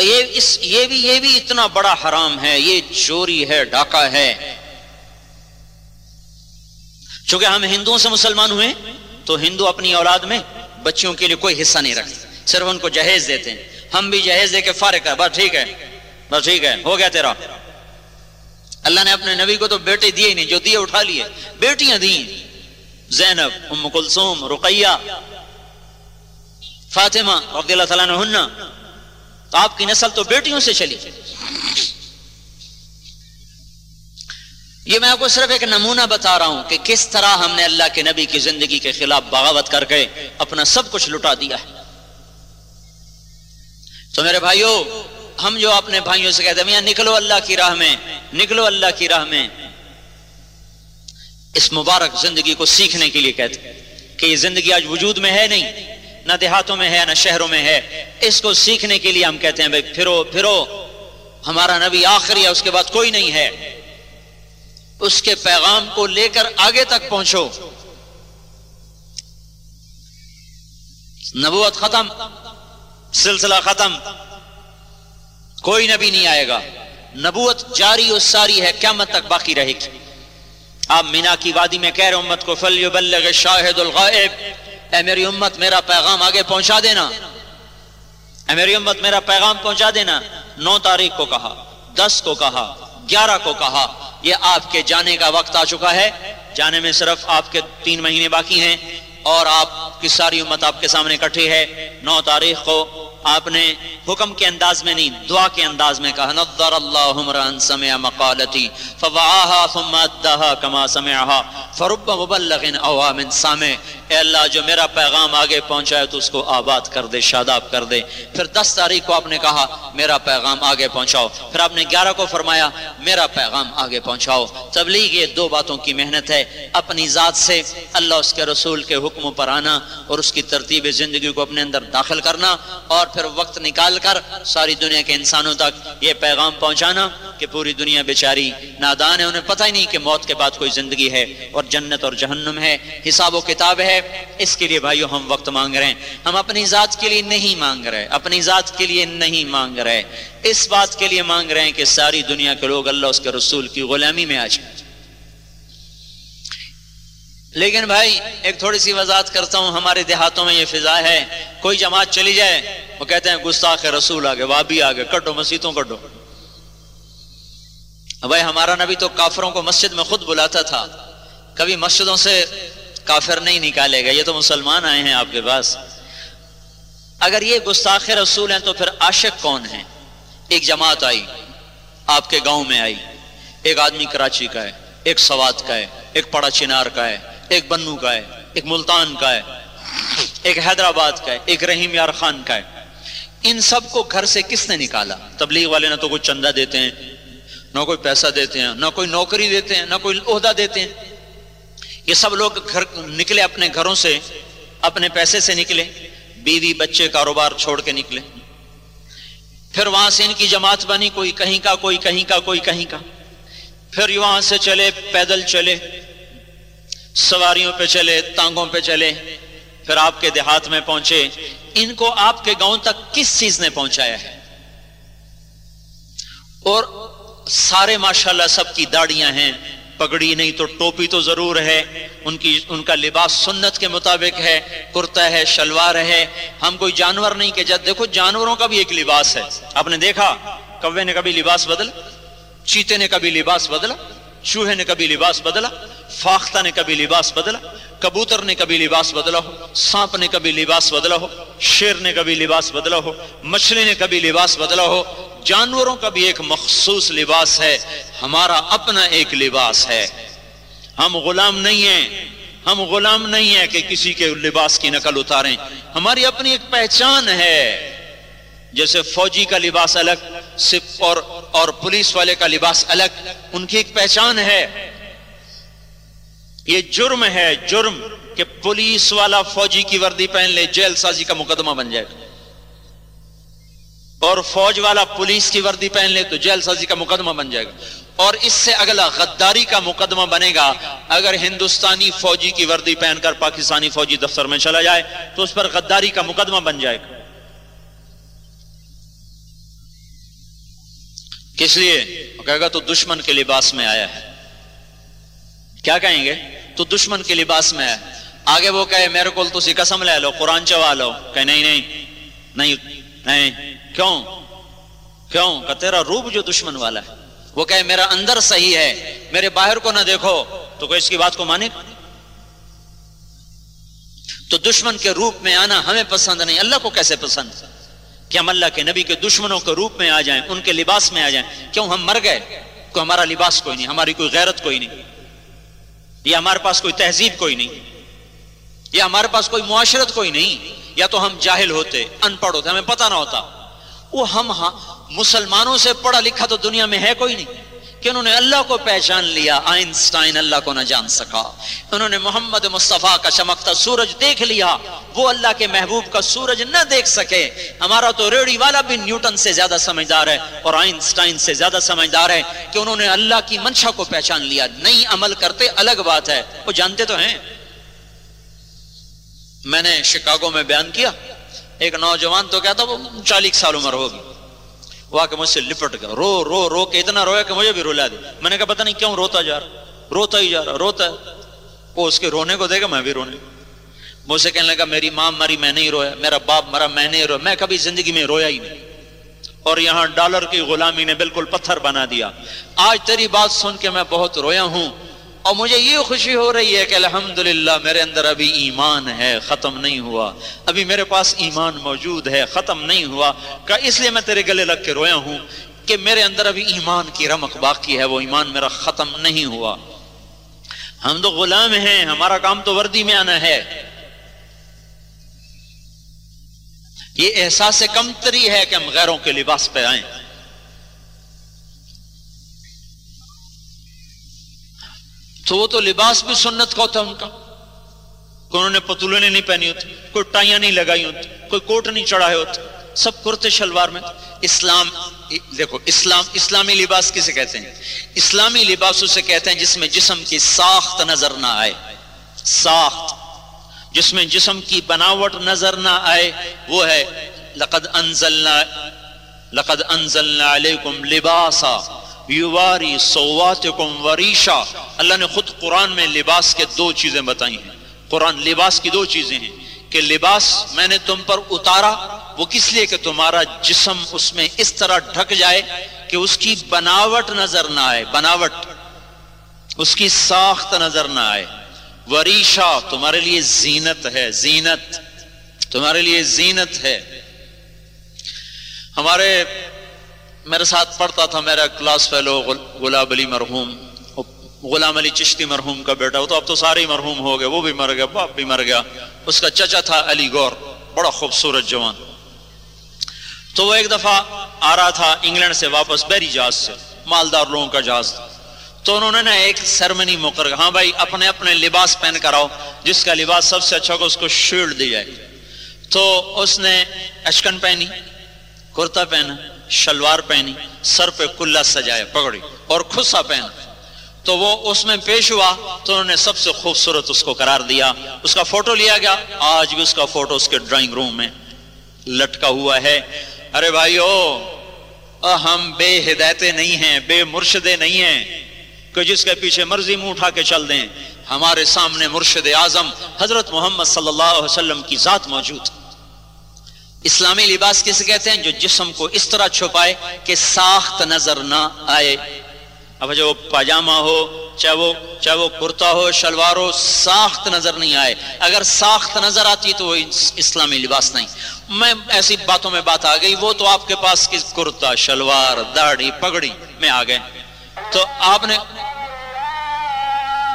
یہ اس، یہ بھی یہ بھی اتنا بڑا حرام ہے، یہ چوری ہے، ڈاکہ ہے۔ چونکہ ہم ہندوؤں سے مسلمان ہوئے، تو ہندو اپنی اولاد میں بچیوں کے لیے کوئی حصہ نہیں رکھتے، صرف ان کو جہیز دیتے ہیں۔ ہم بھی جہیز دے کے فارغ کر بس ٹھیک ہے۔ بس ٹھیک ہے، ہو گیا تیرا۔ اللہ نے اپنے نبی کو تو بیٹے دیے ہی نہیں، جو دیے اٹھا لیے۔ بیٹیاں دی زینب، ام کلثوم، رقیہ، فاطمہ رضی اللہ تعالیٰ نے تو آپ کی نسل تو بیٹیوں سے چلی۔ یہ میں آپ کو صرف ایک نمونہ بتا رہا ہوں کہ کس طرح ہم نے اللہ کے نبی کی زندگی کے خلاف بغاوت کر کے اپنا سب کچھ لٹا دیا ہے۔ تو میرے بھائیوں ہم جو اپنے بھائیوں سے کہتے ہیں، میاں نکلو اللہ کی راہ میں، نکلو اللہ کی راہ میں۔ اس مبارک زندگی کو سیکھنے کے لیے کہتے ہیں کہ یہ زندگی آج وجود میں ہے نہیں، نہ دیہاتوں میں ہے، نہ شہروں میں ہے۔ اس کو سیکھنے کے لیے ہم کہتے ہیں، بھائی پھرو پھرو، ہمارا نبی آخری ہے، اس کے بعد کوئی نہیں ہے۔ اس کے پیغام کو لے کر آگے تک پہنچو۔ نبوت ختم۔ سلسلہ ختم۔ کوئی نبی نہیں آئے گا۔ نبوت جاری و ساری ہے، قیامت تک باقی رہے گی۔ آپ مینا کی وادی میں کہہ رہے امت کو فلیبلغ شاہد الغائب۔ اے میری امت، میرا پیغام آگے پہنچا دینا۔ اے میری امت، میرا پیغام پہنچا دینا۔ نو تاریخ کو کہا، دس کو کہا، گیارہ کو کہا۔ یہ آپ کے جانے کا وقت آ چکا ہے۔ جانے میں صرف آپ کے تین مہینے باقی ہیں اور آپ کی ساری امت آپ کے سامنے کٹھی ہے۔ نو تاریخ کو آپ نے حکم کے انداز میں نہیں، دعا کے انداز میں کہا، نظر اللہ عمران سمع مقالتی، فوعاها ثم ادها كما سمعها، فرب مبلغ اوام سامع۔ اے اللہ، جو میرا پیغام آگے پہنچائے تو اس کو آباد کر دے، شاداب کر دے۔ پھر دس تاریخ کو آپ نے کہا، میرا پیغام آگے پہنچاؤ۔ پھر آپ نے گیارہ کو فرمایا، میرا پیغام آگے پہنچاؤ۔ تبلیغ یہ دو باتوں کی محنت ہے۔ اپنی ذات سے اللہ اس کے رسول کے حکموں پر آنا اور اس کی ترتیب زندگی کو اپنے اندر داخل کرنا اور پھر وقت نکال ڈال کر ساری دنیا کے انسانوں تک یہ پیغام پہنچانا کہ پوری دنیا بیچاری نادان ہے، انہیں پتہ ہی نہیں کہ موت کے بعد کوئی زندگی ہے اور جنت اور جہنم ہے، حساب و کتاب ہے۔ اس کے لیے بھائیو ہم وقت مانگ رہے ہیں۔ ہم اپنی ذات کے لیے نہیں مانگ رہے، اپنی ذات کے لیے نہیں مانگ رہے۔ اس بات کے لیے مانگ رہے ہیں کہ ساری دنیا کے لوگ اللہ، اس کے رسول کی غلامی میں آ جائیں۔ لیکن بھائی، ایک تھوڑی سی وضاحت کرتا ہوں، ہمارے دیہاتوں میں یہ فضا ہے، کوئی جماعت چلی جائے، وہ کہتے ہیں، گستاخ رسول آگے، وابی آگے، کٹو مسیتوں کٹو بھائی، ہمارا نبی تو کافروں کو مسجد میں خود بلاتا تھا۔ کبھی مسجدوں سے کافر نہیں نکالے گا، یہ تو مسلمان آئے ہیں آپ کے پاس۔ اگر یہ گستاخ رسول ہیں تو پھر عاشق کون ہیں؟ ایک جماعت آئی، آپ کے گاؤں میں آئی۔ ایک آدمی کراچی کا ہے، ایک سوات کا ہے، ایک پڑا چنار کا ہے۔ ایک بنو کا ہے، ایک ملتان کا ہے، ایک حیدرآباد کا ہے، ایک رحیم یار خان کا ہے۔ ان سب کو گھر سے کس نے نکالا؟ تبلیغ والے نہ تو کوئی چندہ دیتے ہیں، نہ کوئی پیسہ دیتے ہیں، نہ کوئی نوکری دیتے ہیں، نہ کوئی عہدہ دیتے ہیں۔ یہ سب لوگ گھر نکلے اپنے گھروں سے، اپنے پیسے سے نکلے، بیوی بچے کاروبار چھوڑ کے نکلے۔ پھر وہاں سے ان کی جماعت بنی، کوئی کہیں کا، کوئی کہیں کا، کوئی کہیں کا۔ پھر وہاں سے چلے، پیدل چلے۔ سواریوں پہ چلے تانگوں پہ چلے، پھر آپ کے دیہات میں پہنچے۔ ان کو آپ کے گاؤں تک کس چیز نے پہنچایا ہے؟ اور سارے ماشاءاللہ سب کی داڑیاں ہیں۔ پگڑی نہیں تو ٹوپی تو ضرور ہے۔ ان کی، ان کا لباس سنت کے مطابق ہے، کرتا ہے، شلوار ہے۔ ہم کوئی جانور نہیں کہ جب دیکھو جانوروں کا بھی ایک لباس ہے۔ آپ نے دیکھا؟ کوے نے کبھی لباس بدلا چیتے نے کبھی لباس بدلا؟ چوہے نے کبھی لباس بدلا، فاختہ نے کبھی لباس بدلا، کبوتر نے کبھی لباس بدلا ہو، سانپ نے کبھی لباس بدلا ہو، شیر نے کبھی لباس بدلا ہو، مچھلی نے کبھی لباس بدلا ہو، جانوروں کا بھی ایک مخصوص لباس ہے، ہمارا اپنا ایک لباس ہے۔ ہم غلام نہیں ہیں، ہم غلام نہیں ہیں کہ کسی کے لباس کی نقل اتاریں۔ ہماری اپنی ایک پہچان ہے۔ جیسے فوجی کا لباس الگ اور اور پولیس والے کا لباس الگ، ان کی ایک پہچان ہے۔ یہ جرم ہے، جرم کہ پولیس والا فوجی کی وردی پہن لے، جیل سازی کا مقدمہ بن جائے۔ گا اور فوج والا پولیس کی وردی پہن لے تو جیل سازی کا مقدمہ بن جائے گا۔ اور اس سے اگلا غداری کا مقدمہ بنے گا۔ اگر ہندوستانی فوجی کی وردی پہن کر پاکستانی فوجی دفتر میں چلا جائے تو اس پر غداری کا مقدمہ بن جائے گا۔ کس لیے؟ کہے گا، تو دشمن کے لباس میں آیا ہے۔ کیا کہیں گے؟ تو دشمن کے لباس میں ہے۔ آگے وہ کہے، میرے کو تو قسم لے لو، قرآن چوا لو۔ کہ نہیں نہیں نہیں نہیں، کیوں؟ کیوں؟ کہ تیرا روپ جو دشمن والا ہے۔ وہ کہے، میرا اندر صحیح ہے، میرے باہر کو نہ دیکھو۔ تو کوئی اس کی بات کو مانے؟ تو دشمن کے روپ میں آنا ہمیں پسند نہیں، اللہ کو کیسے پسند؟ کہ ہم اللہ کے نبی کے دشمنوں کے روپ میں آ جائیں، ان کے لباس میں آ جائیں۔ کیوں ہم مر گئے؟ کو ہمارا لباس کوئی نہیں، ہماری کوئی غیرت کوئی نہیں۔ یا ہمارے پاس کوئی تہذیب کوئی نہیں، یا ہمارے پاس کوئی معاشرت کوئی نہیں، یا تو ہم جاہل ہوتے، ان پڑھ ہوتے، ہمیں پتہ نہ ہوتا۔ وہ ہم ہاں مسلمانوں سے پڑھا لکھا تو دنیا میں ہے کوئی نہیں۔ کہ انہوں نے اللہ کو پہچان لیا، آئنسٹائن اللہ کو نہ جان سکا۔ انہوں نے محمد مصطفیٰ کا چمکتا سورج دیکھ لیا، وہ اللہ کے محبوب کا سورج نہ دیکھ سکے۔ ہمارا تو ریڑی والا بھی نیوٹن سے زیادہ سمجھدار ہے اور آئنسٹائن سے زیادہ سمجھدار ہے کہ انہوں نے اللہ کی منشا کو پہچان لیا۔ نہیں عمل کرتے الگ بات ہے۔ وہ جانتے تو ہیں۔ میں نے شکاگو میں بیان کیا۔ ایک نوجوان تو کہتا، وہ چالیس سال عمر ہوگی۔ وہ کے مجھ سے لپٹ گیا۔ رو رو رو کے اتنا رویا کہ مجھے بھی رولا دے۔ میں نے کہا پتہ نہیں کیوں روتا جا رہا روتا ہی جا رہا روتا ہے۔ وہ اس کے رونے کو دے گا میں بھی رونے مجھ سے کہنے لگا، میری ماں مری، میں نہیں رویا۔ میرا باپ مرا، میں نہیں رویا۔ میں کبھی زندگی میں رویا ہی نہیں۔ اور یہاں ڈالر کی غلامی نے بالکل پتھر بنا دیا۔ آج تیری بات سن کے میں بہت رویا ہوں۔ اور مجھے یہ خوشی ہو رہی ہے کہ الحمدللہ میرے اندر ابھی ایمان ہے، ختم نہیں ہوا۔ ابھی میرے پاس ایمان موجود ہے، ختم نہیں ہوا۔ کہ اس لیے میں تیرے گلے لگ کے رویا ہوں کہ میرے اندر ابھی ایمان کی رمک باقی ہے، وہ ایمان میرا ختم نہیں ہوا۔ ہم تو غلام ہیں، ہمارا کام تو وردی میں آنا ہے۔ یہ احساس کمتری ہے کہ ہم غیروں کے لباس پہ آئیں۔ تو وہ تو لباس بھی سنت کا ہوتا ان کا۔ انہوں نے پتولے نہیں پہنی ہوتی، کوئی ٹائیاں نہیں لگائی ہوتی، کوئی کوٹ نہیں چڑھائے ہوتے، سب کرتے شلوار میں۔ اسلام، دیکھو، اسلام، اسلامی لباس کسے کہتے ہیں؟ اسلامی لباس اسے کہتے ہیں جس میں جسم کی ساخت نظر نہ آئے۔ ساخت، جس میں جسم کی بناوٹ نظر نہ آئے، وہ ہے لقد انزلنا لقد انزلنا علیکم لباسا۔ یواری سواتکم وریشا. اللہ نے خود قرآن میں لباس کے دو چیزیں بتائی ہیں. قرآن لباس کی دو چیزیں ہیں کہ لباس میں نے تم پر اتارا، وہ کس لیے کہ تمہارا جسم اس میں اس طرح ڈھک جائے کہ اس کی بناوٹ نظر نہ آئے، بناوٹ، اس کی ساخت نظر نہ آئے۔ وریشا تمہارے لیے زینت ہے، زینت، تمہارے لیے زینت ہے۔ ہمارے میرے ساتھ پڑھتا تھا میرا کلاس فیلو غلام علی مرحوم، غلام علی چشتی مرحوم کا بیٹا، وہ تو اب تو سارے مرحوم ہو گئے، وہ بھی مر گیا، باپ بھی مر گیا۔ اس کا چچا تھا علی گور، بڑا خوبصورت جوان۔ تو وہ ایک دفعہ آ رہا تھا انگلینڈ سے واپس، بیری جہاز سے، مالدار لوگوں کا جہاز۔ تھا تو انہوں نے نا ایک سرمنی مقرر ہاں بھائی، اپنے اپنے لباس پہن کر آؤ، جس کا لباس سب سے اچھا ہوگا، اس کو شیلڈ دی جائے تو اس نے اشکن پہنی، کرتا پہنا۔ شلوار پہنی، سر پہ کلہ سجایا پگڑی اور خسا پہنا تو وہ اس میں پیش ہوا، تو انہوں نے سب سے خوبصورت اس کو قرار دیا۔ اس کا فوٹو لیا گیا۔ آج بھی اس کا فوٹو اس کے ڈرائنگ روم میں لٹکا ہوا ہے۔ ارے بھائیو ہم بے ہدایتیں نہیں ہیں، بے مرشدے نہیں ہیں۔ کہ جس کے پیچھے مرضی منہ اٹھا کے چل دیں۔ ہمارے سامنے مرشد اعظم حضرت محمد صلی اللہ علیہ وسلم کی ذات موجود۔ اسلامی لباس کسے کہتے ہیں؟ جو جسم کو اس طرح چھپائے کہ ساخت نظر نہ آئے۔ اب جو پاجامہ ہو، چاہے وہ چاہے وہ کرتا ہو، شلوار ہو، ساخت نظر نہیں آئے۔ اگر ساخت نظر آتی تو وہ اسلامی لباس نہیں۔ میں ایسی باتوں میں بات آ گئی، وہ تو آپ کے پاس کرتا، شلوار، داڑھی، پگڑی میں آ گئے۔ تو آپ نے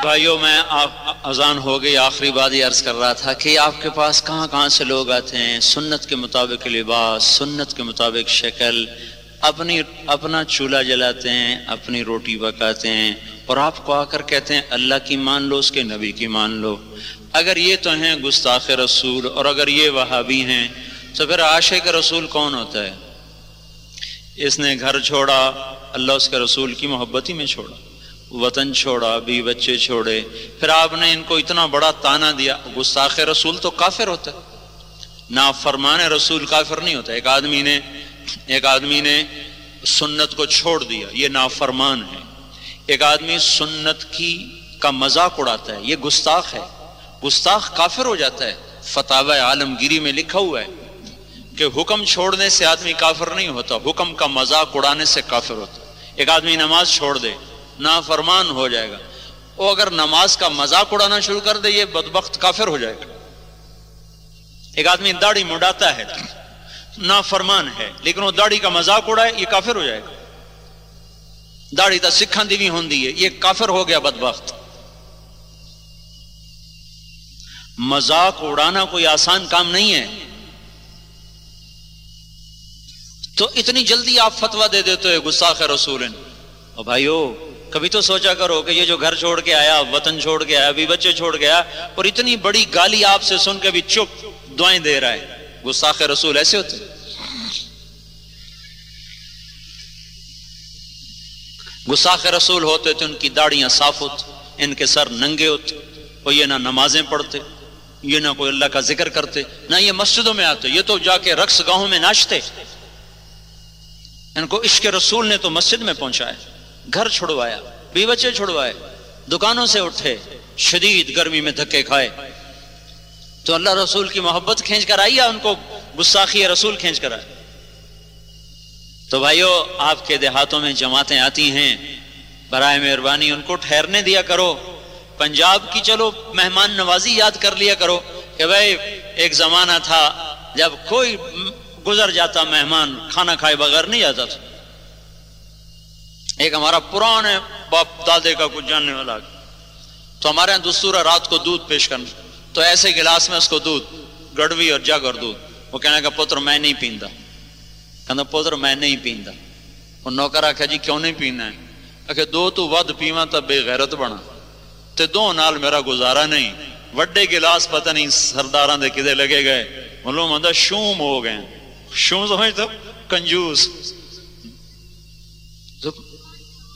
بھائیو، میں اذان ہو گئی، آخری بات یہ عرض کر رہا تھا کہ آپ کے پاس کہاں کہاں سے لوگ آتے ہیں؟ سنت کے مطابق لباس، سنت کے مطابق شکل، اپنی، اپنا چولہا جلاتے ہیں، اپنی روٹی پکاتے ہیں، اور آپ کو آ کر کہتے ہیں، اللہ کی مان لو، اس کے نبی کی مان لو۔ اگر یہ تو ہیں گستاخ رسول، اور اگر یہ وہابی ہیں، تو پھر عاشق رسول کون ہوتا ہے؟ اس نے گھر چھوڑا، اللہ اس کے رسول کی محبت ہی میں چھوڑا۔ وطن چھوڑا، بھی بچے چھوڑے۔ پھر آپ نے ان کو اتنا بڑا تانا دیا، گستاخ رسول تو کافر ہوتا۔ ہے نا فرمان رسول کافر نہیں ہوتا۔ ایک آدمی نے، ایک آدمی نے سنت کو چھوڑ دیا۔ یہ نافرمان ہے۔ ایک آدمی سنت کی، کا مذاق اڑاتا ہے۔ یہ گستاخ ہے۔ گستاخ کافر ہو جاتا ہے۔ فتح عالمگیری میں لکھا ہوا ہے کہ حکم چھوڑنے سے آدمی کافر نہیں ہوتا، حکم کا مذاق اڑانے سے کافر ہوتا۔ ایک آدمی نماز چھوڑ دے۔ نافرمان ہو جائے گا۔ وہ اگر نماز کا مذاق اڑانا شروع کر دے، یہ بدبخت کافر ہو جائے گا۔ ایک آدمی داڑھی مڈاتا ہے، نافرمان ہے، لیکن وہ داڑھی کا مذاق اڑائے، یہ کافر ہو جائے گا۔ داڑھی تو سکھان دی بھی ہوں یہ کافر ہو گیا بدبخت۔ مذاق اڑانا کوئی آسان کام نہیں ہے۔ تو اتنی جلدی آپ فتوا دے دیتے ہو گستاخ رسول بھائیو کبھی تو سوچا کرو کہ یہ جو گھر چھوڑ کے آیا، وطن چھوڑ کے آیا بھی بچے چھوڑ گیا اور اتنی بڑی گالی آپ سے سن کے بھی چپ دعائیں دے رہا ہے۔ گستاخ رسول ایسے ہوتے گستاخ رسول ہوتے تھے ان کی داڑیاں صاف ہوتی، ان کے سر ننگے ہوتے وہ یہ نہ نمازیں پڑھتے، یہ نہ کوئی اللہ کا ذکر کرتے، نہ یہ مسجدوں میں آتے، یہ تو جا کے رقص گاہوں میں ناچتے۔ ان کو عشق رسول نے تو مسجد میں پہنچایا۔ گھر چھڑوایا بی بچے چھڑوائے، دکانوں سے اٹھے، شدید گرمی میں دھکے کھائے۔ تو اللہ رسول کی محبت کھینچ کر آئی یا ان کو گساخی رسول کھینچ کر آئی تو بھائیو، آپ کے دیہاتوں میں جماعتیں آتی ہیں، برائے مہربانی ان کو ٹھہرنے دیا کرو۔ پنجاب کی چلو مہمان نوازی یاد کر لیا کرو کہ بھائی، ایک زمانہ تھا جب کوئی گزر جاتا مہمان، کھانا کھائے بغیر نہیں جاتا تھا۔ ایک ہمارا پرانے باپ دادے کا کچھ جاننے والا تو ہمارے یہاں دستور ہے رات کو دودھ پیش کرنا۔ تو ایسے گلاس میں اس کو دودھ، گڑوی اور جگ اور دودھ۔ وہ کہنے کا پتر میں نہیں پیندا۔ کہنا پتر میں نہیں پیندا۔ وہ نوکر آخیا جی کیوں نہیں پینا ہے؟ آخر دو تو ود پیواں تو بے غیرت بنا۔ تے دو نال میرا گزارا نہیں۔ وڈے گلاس پتہ نہیں سرداراں دے کدے لگے گئے۔ معلوم ہوتا شوم ہو گئے۔ شوم سمجھ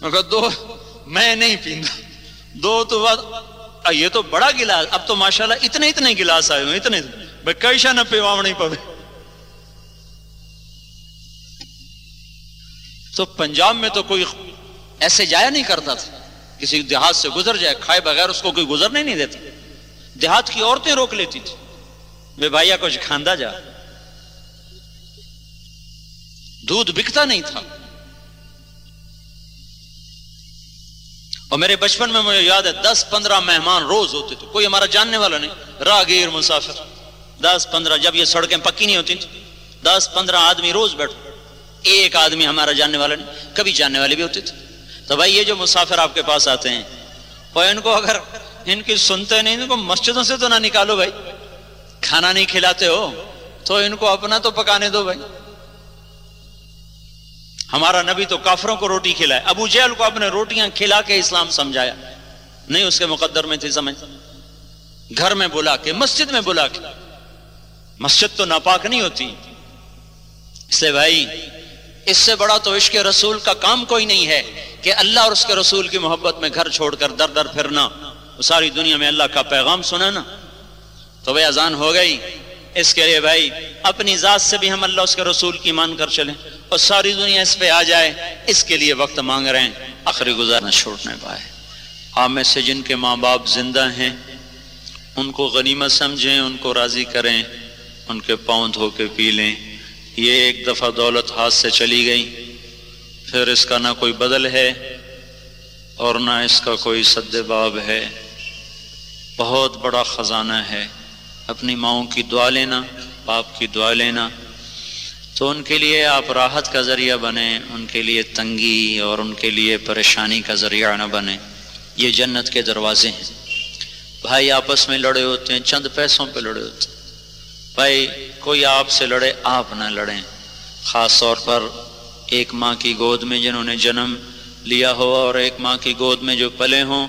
تو کنجوس دو میں نہیں پیندا. دو تو ود یہ تو بڑا گلاس، اب تو ماشاءاللہ اتنے اتنے گلاس آئے ہوئے اتنے بھائی، کئی شا نہ پیواو نہیں پوے تو پنجاب میں تو کوئی ایسے جایا نہیں کرتا تھا۔ کسی دیہات سے گزر جائے، کھائے بغیر اس کو کوئی گزرنے نہیں دیتا۔ دیہات کی عورتیں روک لیتی تھی بے بھائیا کچھ کھاندا جا۔ دودھ بکتا نہیں تھا۔ اور میرے بچپن میں مجھے یاد ہے، دس پندرہ مہمان روز ہوتے تھے۔ کوئی ہمارا جاننے والا نہیں۔ راگیر مسافر۔ دس پندرہ، جب یہ سڑکیں پکی نہیں ہوتی تھی دس پندرہ آدمی روز بیٹھ ایک آدمی ہمارا جاننے والا نہیں، کبھی جاننے والے بھی ہوتے تھے تو بھائی، یہ جو مسافر آپ کے پاس آتے ہیں اور ان کو اگر ان کی سنتے نہیں، ان کو مسجدوں سے تو نہ نکالو بھائی۔ کھانا نہیں کھلاتے ہو، تو ان کو اپنا تو پکانے دو بھائی۔ ہمارا نبی تو کافروں کو روٹی کھلائے ابو جیل کو اپنے روٹیاں کھلا کے اسلام سمجھایا۔ نہیں اس کے مقدر میں تھی سمجھ۔ گھر میں بلا کے، مسجد میں بلا کے۔ مسجد تو ناپاک نہیں ہوتی۔ اس لیے بھائی، اس سے بڑا تو عشق رسول کا کام کوئی نہیں ہے کہ اللہ اور اس کے رسول کی محبت میں گھر چھوڑ کر در در پھرنا۔ ساری دنیا میں اللہ کا پیغام سنانا۔ تو بھائی اذان ہو گئی۔ اس کے لیے بھائی، اپنی ذات سے بھی ہم اللہ اس کے رسول کی مان کر چلیں اور ساری دنیا اس پہ آ جائے، اس کے لیے وقت مانگ رہے ہیں، آخری گزارنا چھوڑنے پائے۔ آپ میں سے جن کے ماں باپ زندہ ہیں، ان کو غنیمت سمجھیں، ان کو راضی کریں، ان کے پاؤں دھو کے پی لیں۔ یہ ایک دفعہ دولت ہاتھ سے چلی گئی پھر اس کا نہ کوئی بدل ہے اور نہ اس کا کوئی سد باب ہے۔ بہت بڑا خزانہ ہے۔ اپنی ماؤں کی دعا لینا، باپ کی دعا لینا۔ تو ان کے لیے آپ راحت کا ذریعہ بنیں، ان کے لیے تنگی اور ان کے لیے پریشانی کا ذریعہ نہ بنیں۔ یہ جنت کے دروازے ہیں۔ بھائی، آپس میں لڑے ہوتے ہیں، چند پیسوں پہ لڑے ہوتے ہیں۔ بھائی، کوئی آپ سے لڑے، آپ نہ لڑیں۔ خاص طور پر ایک ماں کی گود میں جنہوں نے جنم لیا ہو اور ایک ماں کی گود میں جو پلے ہوں،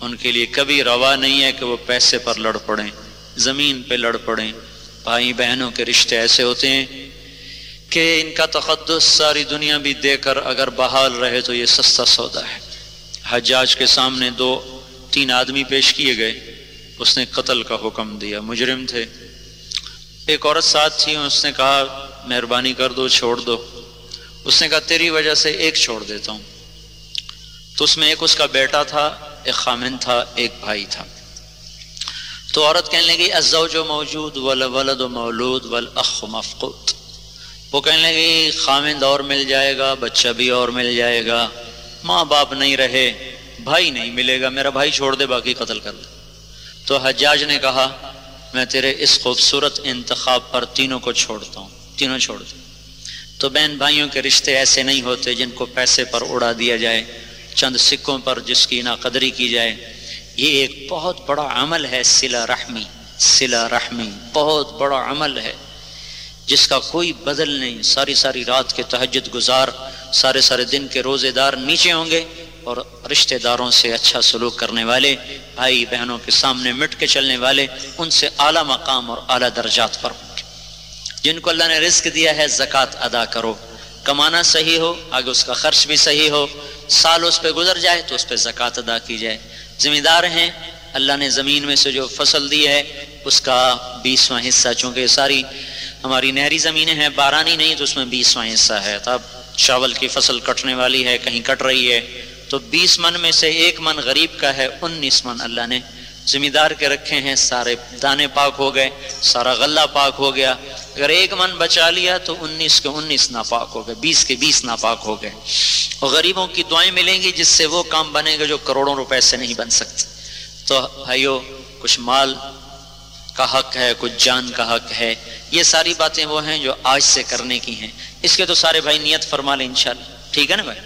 ان کے لیے کبھی روا نہیں ہے کہ وہ پیسے پر لڑ پڑیں۔ زمین پہ لڑ پڑیں۔ بھائی بہنوں کے رشتے ایسے ہوتے ہیں کہ ان کا تقدس ساری دنیا بھی دے کر اگر بحال رہے تو یہ سستا سودا ہے۔ حجاج کے سامنے دو، تین آدمی پیش کیے گئے۔ اس نے قتل کا حکم دیا۔ مجرم تھے۔ ایک عورت ساتھ تھی، اس نے کہا، مہربانی کر دو، چھوڑ دو۔ اس نے کہا، تیری وجہ سے ایک چھوڑ دیتا ہوں۔ تو اس میں ایک اس کا بیٹا تھا، ایک خامن تھا، ایک بھائی تھا۔ تو عورت کہنے لگی، الزوج موجود، والولد مولود والاخ مفقود. وہ کہنے لگی، خامند اور مل جائے گا، بچہ بھی اور مل جائے گا، ماں باپ نہیں رہے، بھائی نہیں ملے گا، میرا بھائی چھوڑ دے، باقی قتل کر دے۔ تو حجاج نے کہا، میں تیرے اس خوبصورت انتخاب پر تینوں کو چھوڑتا ہوں، تینوں چھوڑ دوں تو بہن بھائیوں کے رشتے ایسے نہیں ہوتے جن کو پیسے پر اڑا دیا جائے، چند سکوں پر جس کی نا قدری کی جائے۔ یہ ایک بہت بڑا عمل ہے سلا رحمی سلا رحمی، بہت بڑا عمل ہے، جس کا کوئی بدل نہیں۔ ساری ساری رات کے تہجد گزار، سارے سارے دن کے روزے دار نیچے ہوں گے اور رشتہ داروں سے اچھا سلوک کرنے والے، بھائی بہنوں کے سامنے مٹ کے چلنے والے، ان سے اعلیٰ مقام اور اعلیٰ درجات پر ہوں گے۔ جن کو اللہ نے رزق دیا ہے، زکوٰۃ ادا کرو۔ کمانا صحیح ہو، آگے اس کا خرچ بھی صحیح ہو۔ سال اس پہ گزر جائے تو اس پہ زکوٰۃ ادا کی جائے۔ ذمہ دار ہیں۔ اللہ نے زمین میں سے جو فصل دی ہے، اس کا بیسواں حصہ، چونکہ ساری ہماری نہری زمینیں ہیں، بارانی نہیں، تو اس میں بیسواں حصہ ہے۔ تب چاول کی فصل کٹنے والی ہے، کہیں کٹ رہی ہے۔ تو بیس من میں سے ایک من غریب کا ہے، انیس من اللہ نے ذمہ دار کے رکھے ہیں، سارے دانے پاک ہو گئے، سارا غلہ پاک ہو گیا۔ اگر ایک من بچا لیا تو انیس کے انیس ناپاک ہو گئے، بیس کے بیس ناپاک ہو گئے۔ اور غریبوں کی دعائیں ملیں گی جس سے وہ کام بنے گا جو کروڑوں روپے سے نہیں بن سکتے۔ تو بھائیو، کچھ مال کا حق ہے، کچھ جان کا حق ہے۔ یہ ساری باتیں وہ ہیں جو آج سے کرنے کی ہیں۔ اس کے تو سارے بھائی نیت فرما لیں انشاءاللہ۔ ٹھیک ہے نا بھائی؟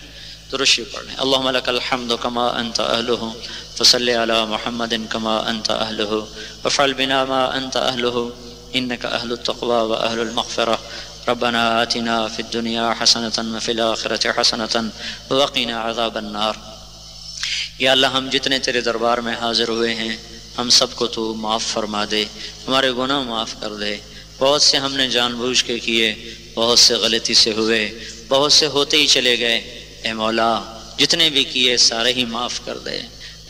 تو رشی پڑھ لیں اللہم لک الحمد کما انت اہلہ فصلی علی محمد کما انت اہلہ وفعل بنا ما انت اہلہ انك اهل التقوى واهل المغفرة ربنا آتنا في الدنيا حسنة وفي الآخرة حسنة وقنا عذاب النار۔ یا اللہ، ہم جتنے تیرے دربار میں حاضر ہوئے ہیں، ہم سب کو تو معاف فرما دے، ہمارے گناہ معاف کر دے۔ بہت سے ہم نے جان بوجھ کے کیے، بہت سے غلطی سے ہوئے، بہت سے ہوتے ہی چلے گئے۔ اے مولا، جتنے بھی کیے سارے ہی معاف کر دے۔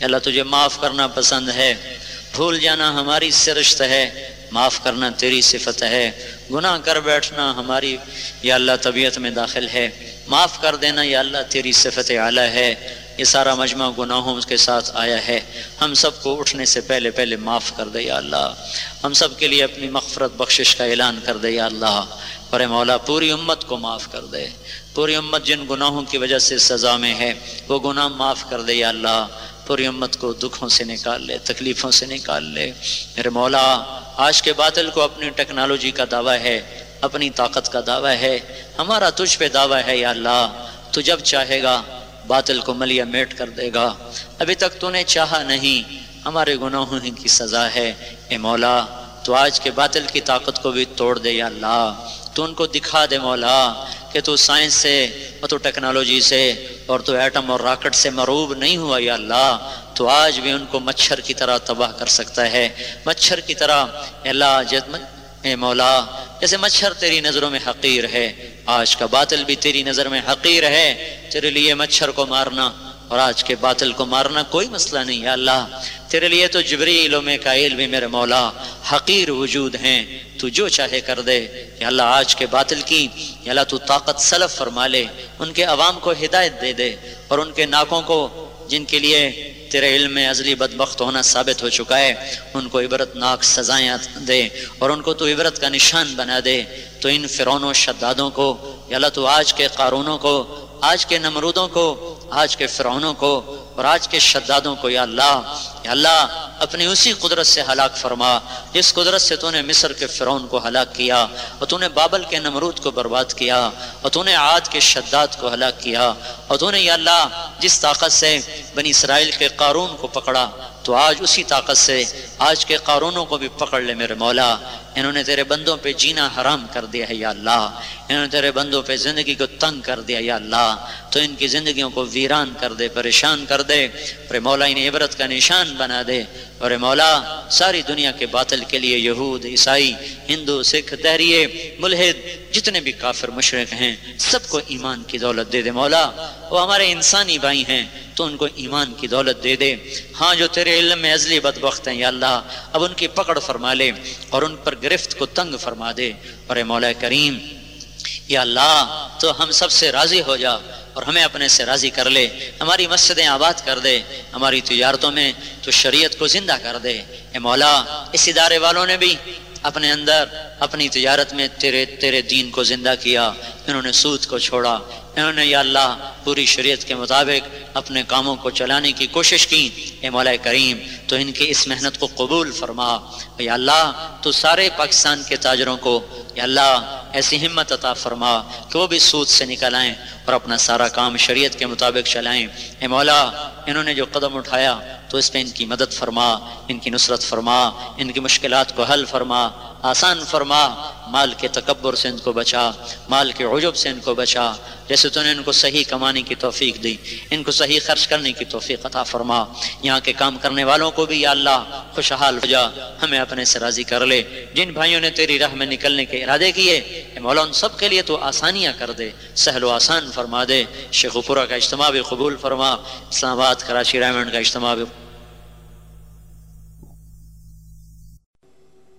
اللہ، تجھے معاف کرنا پسند ہے۔ بھول جانا ہماری سرشت ہے۔ معاف کرنا تیری صفت ہے۔ گناہ کر بیٹھنا ہماری، یا اللہ، طبیعت میں داخل ہے۔ معاف کر دینا یا اللہ، تیری صفت اعلیٰ ہے۔ یہ سارا مجمع گناہوں کے ساتھ آیا ہے۔ ہم سب کو اٹھنے سے پہلے پہلے معاف کر دے یا اللہ۔ ہم سب کے لیے اپنی مغفرت بخشش کا اعلان کر دے یا اللہ۔ پر مولا، پوری امت کو معاف کر دے۔ پوری امت جن گناہوں کی وجہ سے سزا میں ہے، وہ گناہ معاف کر دے یا اللہ، پوری امت کو دکھوں سے نکال لے، تکلیفوں سے نکال لے۔ میرے مولا، آج کے باطل کو اپنی ٹیکنالوجی کا دعویٰ ہے، اپنی طاقت کا دعویٰ ہے، ہمارا تجھ پہ دعویٰ ہے یا اللہ۔ تو جب چاہے گا، باطل کو ملیا میٹ کر دے گا۔ ابھی تک تو نے چاہا نہیں، ہمارے گناہوں کی سزا ہے۔ اے مولا، تو آج کے باطل کی طاقت کو بھی توڑ دے یا اللہ۔ تو ان کو دکھا دے مولا۔ کہ تو سائنس سے اور تو ٹیکنالوجی سے اور تو ایٹم اور راکٹ سے مروب نہیں ہوا یا اللہ، تو آج بھی ان کو مچھر کی طرح تباہ کر سکتا ہے۔ مچھر کی طرح اللہ اے مولا، جیسے مچھر تیری نظروں میں حقیر ہے، آج کا باطل بھی تیری نظر میں حقیر ہے، تیرے لیے مچھر کو مارنا اور آج کے باطل کو مارنا کوئی مسئلہ نہیں یا اللہ، تیرے لیے تو جبریل و میکائیل بھی میرے مولا حقیر وجود ہیں۔ تو جو چاہے کر دے۔ یا اللہ، آج کے باطل کی، یا اللہ، تو طاقت سلف فرما لے۔ ان کے عوام کو ہدایت دے دے۔ اور ان کے ناکوں کو، جن کے لیے تیرے علم میں ازلی بدبخت ہونا ثابت ہو چکا ہے، ان کو عبرت ناک سزائیں دے۔ اور ان کو تو عبرت کا نشان بنا دے۔ تو ان فرونوں شدادوں کو، یا اللہ، تو آج کے قارونوں کو، آج کے نمرودوں کو آج کے فرعونوں کو اور آج کے شدادوں کو یا اللہ یا اللہ اپنی اسی قدرت سے ہلاک فرما، جس قدرت سے تو نے مصر کے فرعون کو ہلاک کیا اور تو نے بابل کے نمرود کو برباد کیا اور تو نے عاد کے شداد کو ہلاک کیا اور تو نے یا اللہ جس طاقت سے بنی اسرائیل کے قارون کو پکڑا، تو آج اسی طاقت سے آج کے قارونوں کو بھی پکڑ لے میرے مولا۔ انہوں نے تیرے بندوں پہ جینا حرام کر دیا ہے یا اللہ۔ انہوں نے تیرے بندوں پہ زندگی کو تنگ کر دیا یا اللہ۔ تو ان کی زندگیوں کو ویران کر دے، پریشان کر دے۔ پر مولا، انہیں عبرت کا نشان بنا دے۔ اور مولا، ساری دنیا کے باطل کے لیے یہود، عیسائی، ہندو، سکھ تحریے ملحد، جتنے بھی کافر مشرق ہیں، سب کو ایمان کی دولت دے دے مولا۔ وہ ہمارے انسانی بھائی ہیں، تو ان کو ایمان کی دولت دے دے۔ ہاں جو تیرے علم میں ازلی بدبخت ہیں یا اللہ، اب ان کی پکڑ فرما لے اور ان پر گرفت کو تنگ فرما دے۔ اور مولا کریم، یا اللہ، تو ہم سب سے راضی ہو جا۔ اور ہمیں اپنے سے راضی کر لے، ہماری مسجدیں آباد کر دے، ہماری تجارتوں میں تو شریعت کو زندہ کر دے۔ اے مولا، اس ادارے والوں نے بھی اپنے اندر اپنی تجارت میں تیرے تیرے دین کو زندہ کیا۔ انہوں نے سود کو چھوڑا۔ انہوں نے یا اللہ پوری شریعت کے مطابق اپنے کاموں کو چلانے کی کوشش کی۔ اے مولا کریم، تو ان کی اس محنت کو قبول فرما۔ یا اللہ، تو سارے پاکستان کے تاجروں کو، یا اللہ، ایسی ہمت عطا فرما کہ وہ بھی سود سے نکل آئیں اور اپنا سارا سارا کام شریعت کے مطابق چلائیں۔ اے مولا انہوں نے جو قدم اٹھایا تو اس پہ ان کی مدد فرما، ان کی نصرت فرما، ان کی مشکلات کو حل فرما، آسان فرما، مال کے تکبر سے ان کو بچا، مال کے عجب سے ان کو بچا، جیسے تو نے ان کو صحیح کمانے کی توفیق دی، ان کو صحیح خرچ کرنے کی توفیق عطا فرما۔ یہاں کے کام کرنے والوں کو بھی یا اللہ خوشحال ہو جا، ہمیں اپنے سے راضی کر لے۔ جن بھائیوں نے تیری راہ میں نکلنے کے ارادے کیے مولا ان سب کے لیے تو آسانیاں کر دے، سہل و آسان فرما دے۔ شیخ پورہ کا اجتماع بھی قبول فرما، اسلام آباد، کراچی رائمنڈ کا اجتماع بھی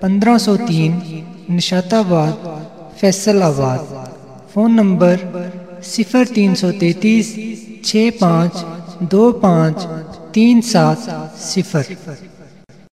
پندرہ سو تین نشات آباد فیصل آباد فون نمبر صفر تین سو تینتیس، چھ پانچ، دو پانچ، تین سات، صفر۔